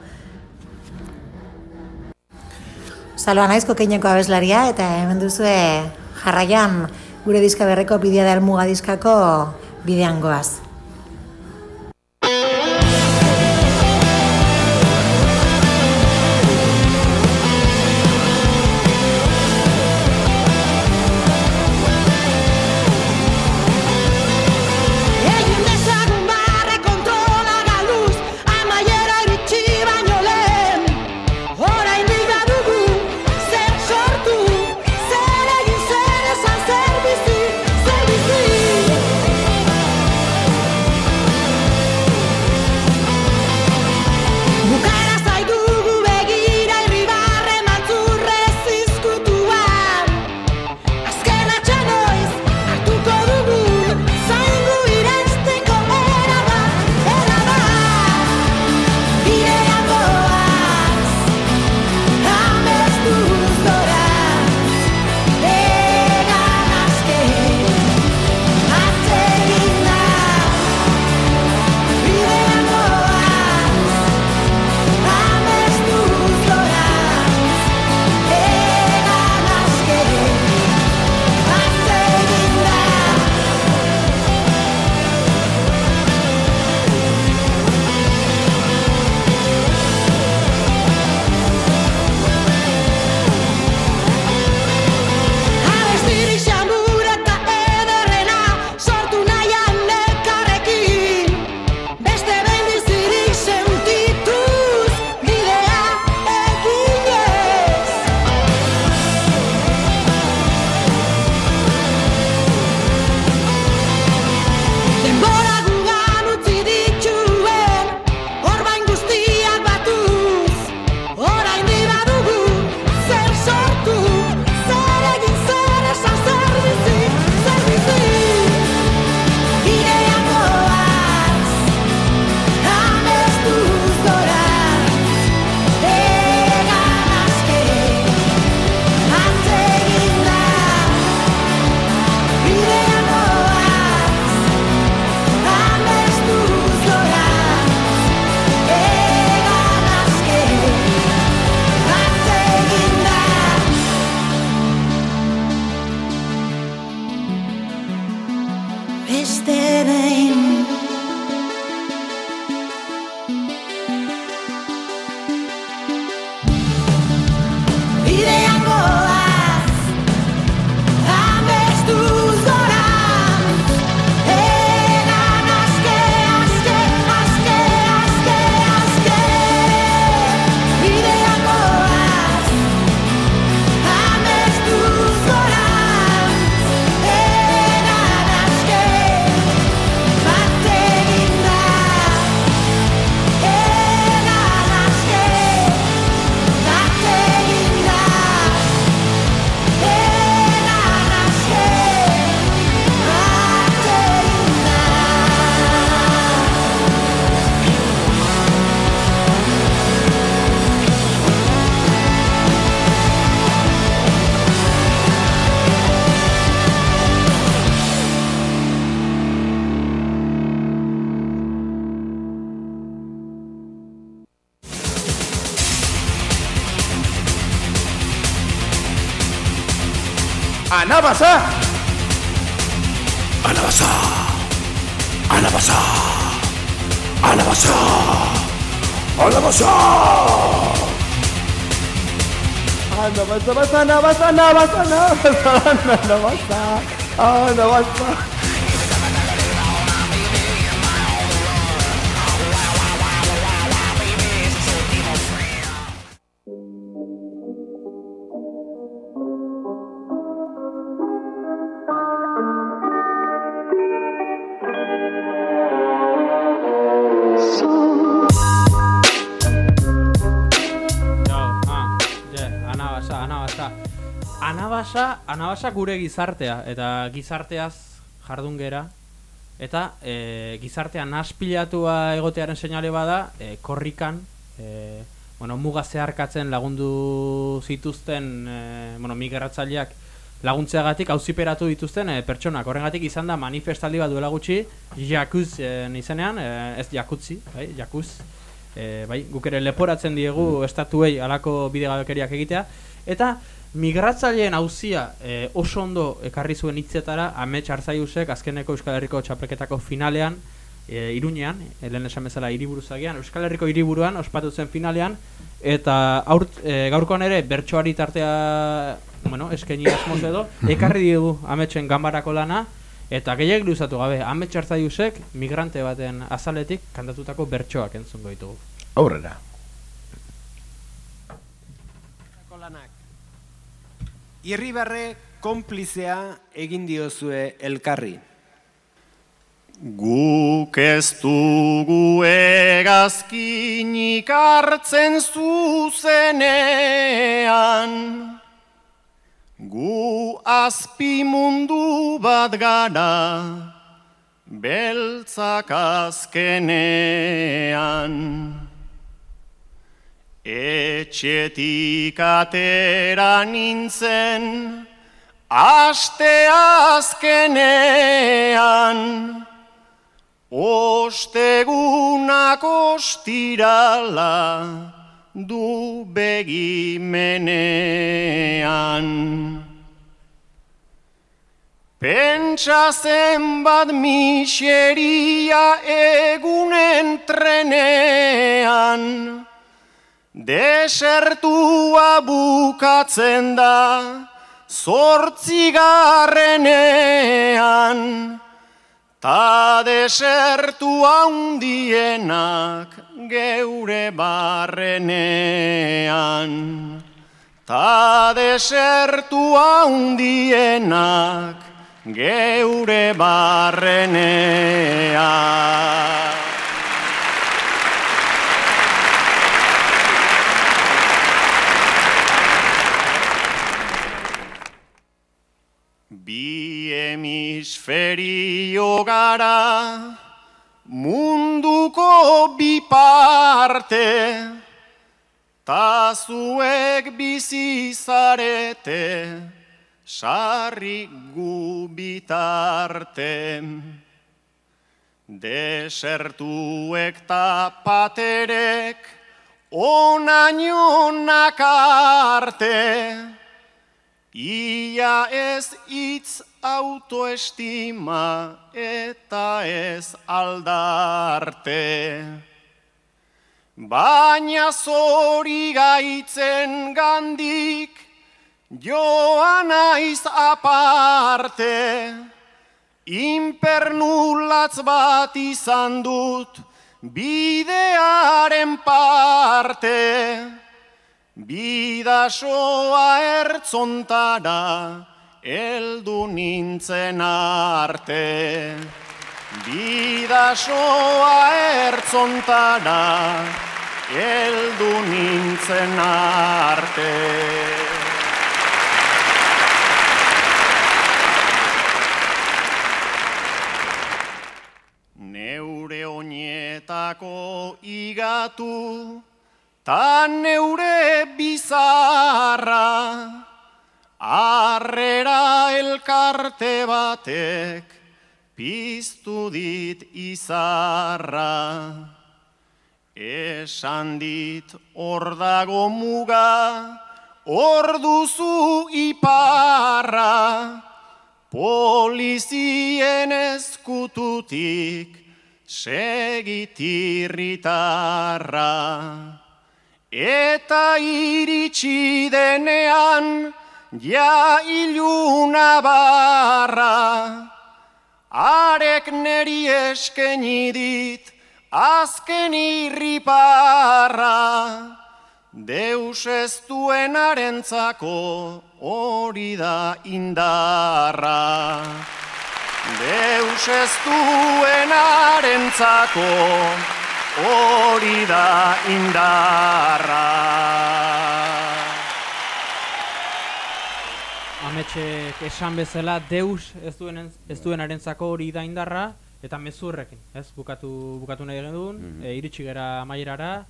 Saloa naizko keineko abeslaria, eta hemen duzue jarraian gure diska berreko bidea da diskako bidean goaz. Alabazá. Alabazá. Alabazá. Alabazá. Alabazá. Alabazá, alabazá, alabazá, alabazá, alabazá, alabazá. Gure gizartea, eta gizarteaz jardun gera, eta e, gizartean aspilatua egotearen seinale bada, e, korrikan, e, bueno, muga zeharkatzen lagundu zituzten, e, bueno, migratzaileak laguntzeagatik auziperatu dituzten e, pertsonak. Horrengatik izan da manifestaldi bat duela gutxi, jakuz e, izenean, e, ez jakutzi, bai, jakuz, e, bai, guk ere leporatzen diegu estatuei alako bidegabekeriak egitea. Eta migratzaileen auzia e, oso ondo ekarri zuen hitzetara Amets Arzaiusek azkeneko Euskal Herriko txapelketako finalean e, Iruñean, lehen esan bezala hiriburuzagian, Euskal Herriko hiriburuan ospatu zen finalean eta aurt, e, gaurkoan ere bertsoari tartea bueno, eskaini asmoz edo ekarri diegu Ametsen ganbarako lana Eta gehiagik luzatu gabe, Amets Arzaiusek migrante baten azaletik kantatutako bertsoak entzungo ditugu. Aurrera. Irribarre konplizea egin diozue elkarri. Guk ez dugu egazkinik hartzen zuzenean, gu azpi mundu bat gara, beltzak azkenean. Etxetik atera nintzen, aste azkenean, ostegunak ostirala du begimenean. Pentsa zenbat miseria egunen trenean, Desertua bukatzen da zortzigarrenean. Ta desertu handienak geure barrenean. Ta desertu handienak geure barrenean Bi hemisferio gara munduko bi parte ta zuek bizi zarete sarri gu bitarte. Desertuek ta paterek onainonak arte Ia ez hitz autoestima eta ez aldarte. Baina zori gaitzen gandik joan aiz aparte. Impernulatz bat izan dut bidearen parte. Bidasoa ertzontara, eldu nintzen arte. Bidasoa ertzontara, eldu nintzen arte. Neure oinetako igatu, Ta neure bizarra, arrera elkarte batek, piztu dit izarra. Esan dit hor dago muga, orduzu iparra, polizien eskututik segitirritarra. Eta iritsi denean, ja iluna barra, arek neri eskeni dit, azken irriparra. Deus ez duenarentzako hori da indarra. Deus ez duenarentzako hori da indarra. Ametxek esan bezala Deus ez duen ez duenarentzako hori da indarra eta mezurrekin, ez? Bukatu bukatu nahi genuen, Mhm. e, iritsi gera amaierara.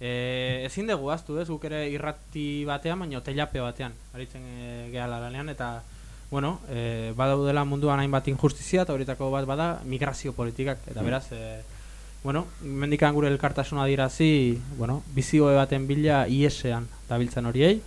E, ezin dugu aztu, ez? Guk ere irrati batean, baina teilape batean aritzen e, gehala lanean eta bueno, e, badaudela munduan hainbat injustizia eta horietako bat bada migrazio politikak eta Mhm. beraz e, Bueno, mendikan gure elkartasuna dirazi, bueno, bizioe baten bila IESean dabiltzen horiei.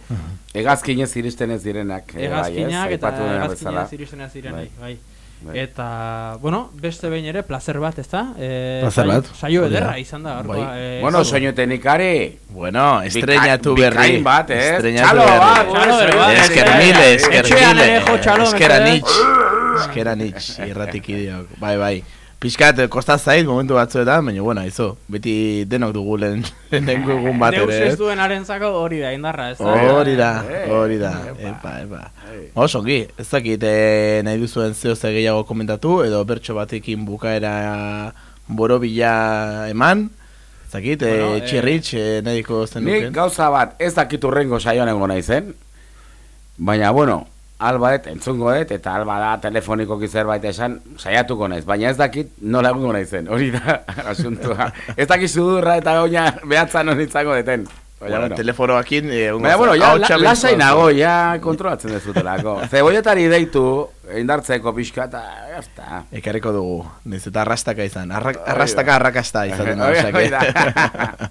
Hegazkinez iristen ez direnak. eh, bai, eta bezala. iristen ez direnei, bai. Bai. Eta, bueno, beste behin ere, placer bat, ezta? E, Placer saio- bat. Saio da. ederra izan da, gaurkoa. Bai. e, Bueno, gaur. soinu teknikari. Bueno, estrenatu Bikain- berri. bikain bat, eh? Estrenatu Txalo berri. bat, Txalo berri bat, Esker eh, mile, esker etxean mile. ere jo txalo, Eskera mesedez. nitx. Eskera nitx, irratikideok. Bai, bai. Piskat, kosta zait momentu batzuetan, baina, bueno, izo, beti denok dugu lehen egun bat Deus ere, ez ez? duen arentzako hori da, indarra, ez da? Hori da, hori da, epa, epa. Oso, ongi, ez dakit eh, nahi duzuen zeo ze gehiago komentatu, edo bertso batekin bukaera borobila eman, ez dakit, Bueno, bueno, eh, txirritx, eh, nahiko zen Nik duken. gauza bat, ez dakit urrengo saioan egon naizen. Baina, bueno, alba et, entzungo et, eta alba da telefonikoki zerbait esan, saiatuko naiz. Baina ez dakit nola egongo naizen, hori da asuntua. ez dakit sudurra eta goina behatzan hori izango deten. Baina, Bueno, telefonoakin, eh, Baina, bueno, ja, la, lasai nago, ja kontrolatzen dezutelako. Zeboietari deitu, indartzeko pixka, eta jazta. Ekarriko dugu, nez eta arrastaka izan, Arra, arrastaka arrakasta izaten da, Hori- osea hori que- da.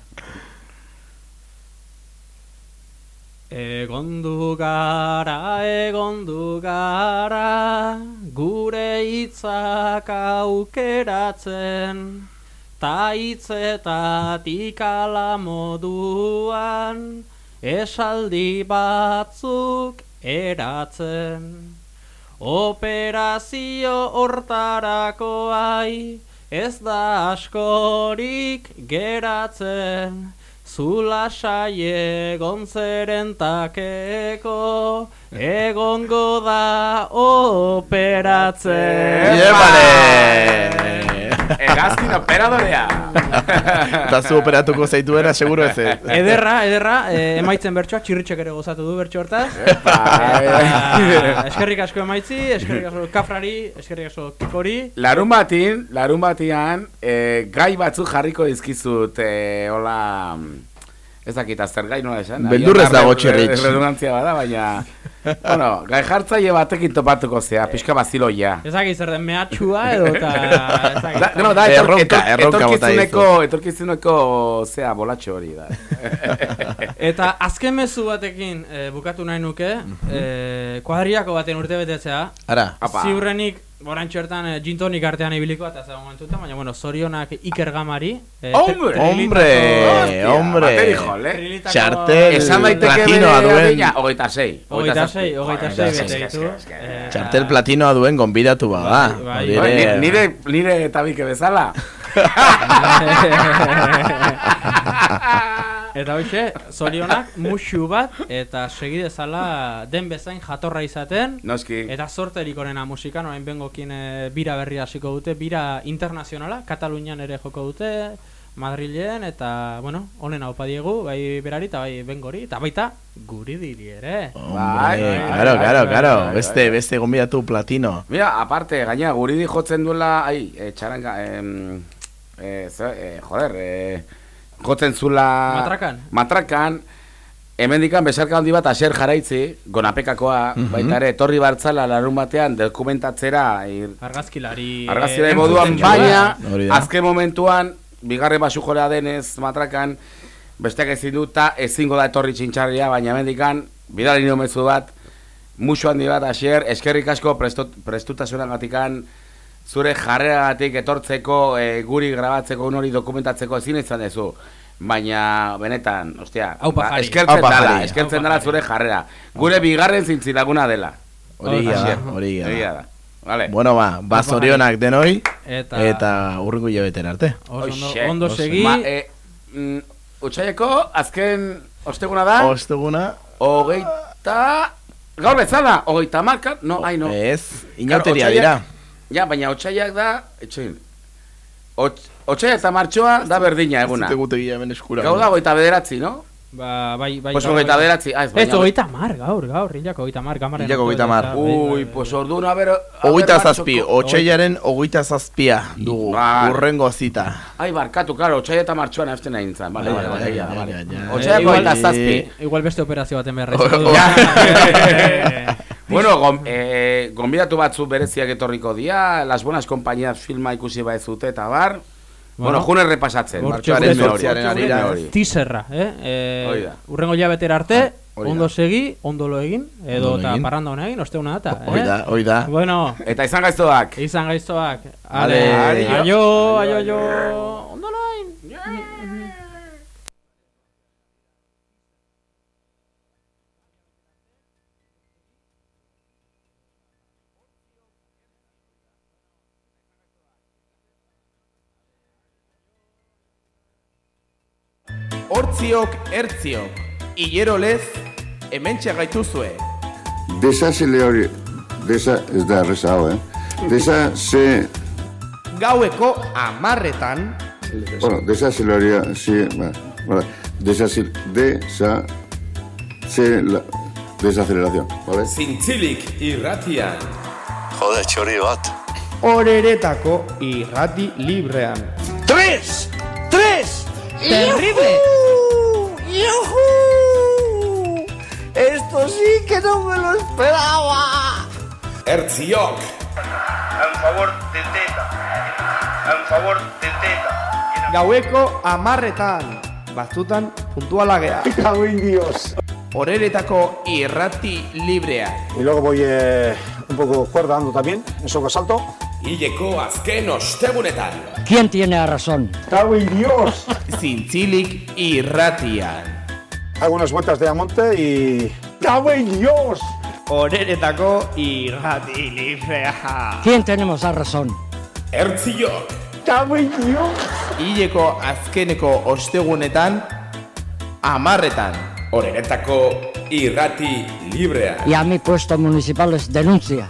Egondu gara, egondu gara, gure hitzak aukeratzen, ta hitzetatik ala moduan, esaldi batzuk eratzen. Operazio hortarako ai, ez da askorik geratzen, Zula saie gontzeren takeko, egongo da operatzen. Egazkin operadorea. Eta zu operatuko zaituena, seguro ez ez. Ederra, ederra, eh, emaitzen bertsoa, txirritxek ere gozatu du bertso hortaz. Eta, eskerrik asko emaitzi, eskerrik asko kafrari, eskerrik asko kikori. Larun batin, larun batian, eh, gai batzuk jarriko dizkizut, eh, hola, ez dakit, azter gai nola esan. Beldurrez dago txirritx. Redundantzia bada, baina, bueno, gai jartzaile batekin topatuko zea, pixka baziloia. Ez dakit zer den mehatxua edo eta... Da, no, da, etor, Erronka, etor, etorkizuneko, etorkizuneko, zea, bolatxo hori da. Eta azken mezu batekin eh, bukatu nahi nuke, eh, kuadriako baten urte betetzea. Ara. Apa. Ziurrenik, borantxo hortan eh, gin tonic artean ibiliko eta zago momentuta, baina bueno, zorionak Iker Gamari. Eh, Hombre! Hombre, Hostia, hombre. bateri jole. Trilitako- Txartel Esan daiteke platinoa duen. adina, hogeita sei. Hogeita sei, hogeita sei bete ditu. Eh, Txartel platinoa duen gonbidatu bada. bai, Hori Bai, ni- Nire, nire tabike bezala. Eta hoxe, zorionak musu bat eta segi dezala den bezain jatorra izaten. Noski. Eta sorterik onena musikan, orain bengokin e, bira berri hasiko dute, bira internazionala, Katalunian ere joko dute, Madrilen, eta, bueno, onena opa diegu, bai berari eta bai bengori, eta baita guri diri ere. Bai, claro, bai, claro, bai, claro. bai, Beste, beste gonbidatu platino. Mira, aparte, gaina, guridi jotzen duela, ai, e, txaranga, em, e, ze, e, joder, e, jotzen zula... Matrakan. Matrakan, hemendikan besarka handi bat aser jaraitzi, gonapekakoa, Mhm. baita ere, torri bartzala larun batean dokumentatzera, ir, Argazkilari... argazkilari eh, moduan, entzuten baina, azken momentuan, bigarren basu jolea denez matrakan, besteak ezin duta, ezingo da etorri txintxarria, baina hemendikan bidali nio mezu bat, musu handi bat, asier, eskerrik asko prestot, prestutasunagatikan, zure jarreragatik etortzeko, e, guri grabatzeko, un hori dokumentatzeko ezin izan dezu. Baina, benetan, ostia, Aupa jari. eskertzen Aupa dala, jari. eskertzen dala zure jarrera. Gure bigarren zintzilaguna dela. Hori da, hori da. da. Vale. Bueno, ba, ba zorionak denoi, Eta- eta urrengo hilabetera arte. Oso ondo, ondo segi. Ma, e, mm, Utsaieko, azken osteguna da? Osteguna, Hogeita... Gaur bezala, hogeita marka, no, ai, no. ez, inauteria Claro, dira. Ja, baina otsaiak da, etxoin. Otsaia eta martxoa da berdina eguna. Gute gila hemen eskura. Gau da, hogeita bederatzi, no? Ba, bai, bai. Pues bai, hogeita bai. bederatzi, ah, ez Ez, baina... hogeita mar, gaur, gaur, hilako hogeita mar, kamaren. Hilako hogeita mar. Ui, pues orduan, a ber... Hogeita zazpi, otxailaren hogeita zazpia dugu, Vale. urrengo zita. Ai, barkatu, claro, otsaia eta martxoan hasten nahi nintzen. Vale, vale, vale, igual- hogeita zazpi. Igual beste operazio baten beharra. Bueno, gon, eh, gonbidatu batzu bereziak etorriko dia, Las Buenas Compañías filma ikusi baezute eta bar. Bueno, Bueno, june repasatzen. Martxoaren harira gure hori. Teaserra, eh? eh urrengo jabetera arte, da. ondo segi, ondo lo egin, edo eta egin. parranda hona egin, osteuna data, eh? Hoi da, hoi da. Bueno, Eta izan gaiztoak. izan gaiztoak. Ale, Ale, aio. aio, aio. Ondo lo Hortziok, ertziok, hilero lez, hemen gaituzue. Desazile hori, desa, ez da erreza hau, eh? Desa, ze, Gaueko amarretan, bueno, desazile hori, si, ba, vale, desazile, desa, ze, la, desaceleración, vale? Zintzilik irratian. Jode, txori bat. Horeretako irrati librean. ¡Tres! ¡Tres! ¡Terrible! ¡Yujú! ¡Esto sí que no me lo esperaba! Ertziok. En favor del teta. En favor del teta. Gaueko amarretan. Batzutan puntuala gea. Cago en Dios. horeretako irrati librea. Y luego voy eh, un poco cuerda dando también, eso que salto. Hileko azken ostegunetan. ¿Quién tiene razón? Cago Dios. Zintzilik irratian. Hago unas vueltas de Amonte y... ¡Cago Dios! Horeretako irrati librea. ¿Quién tenemos la razón? Ertziok. ¡Cago Dios! Hileko azkeneko ostegunetan, amarretan. Horeretako irrati librea. Y a mi puesto municipal les denuncia.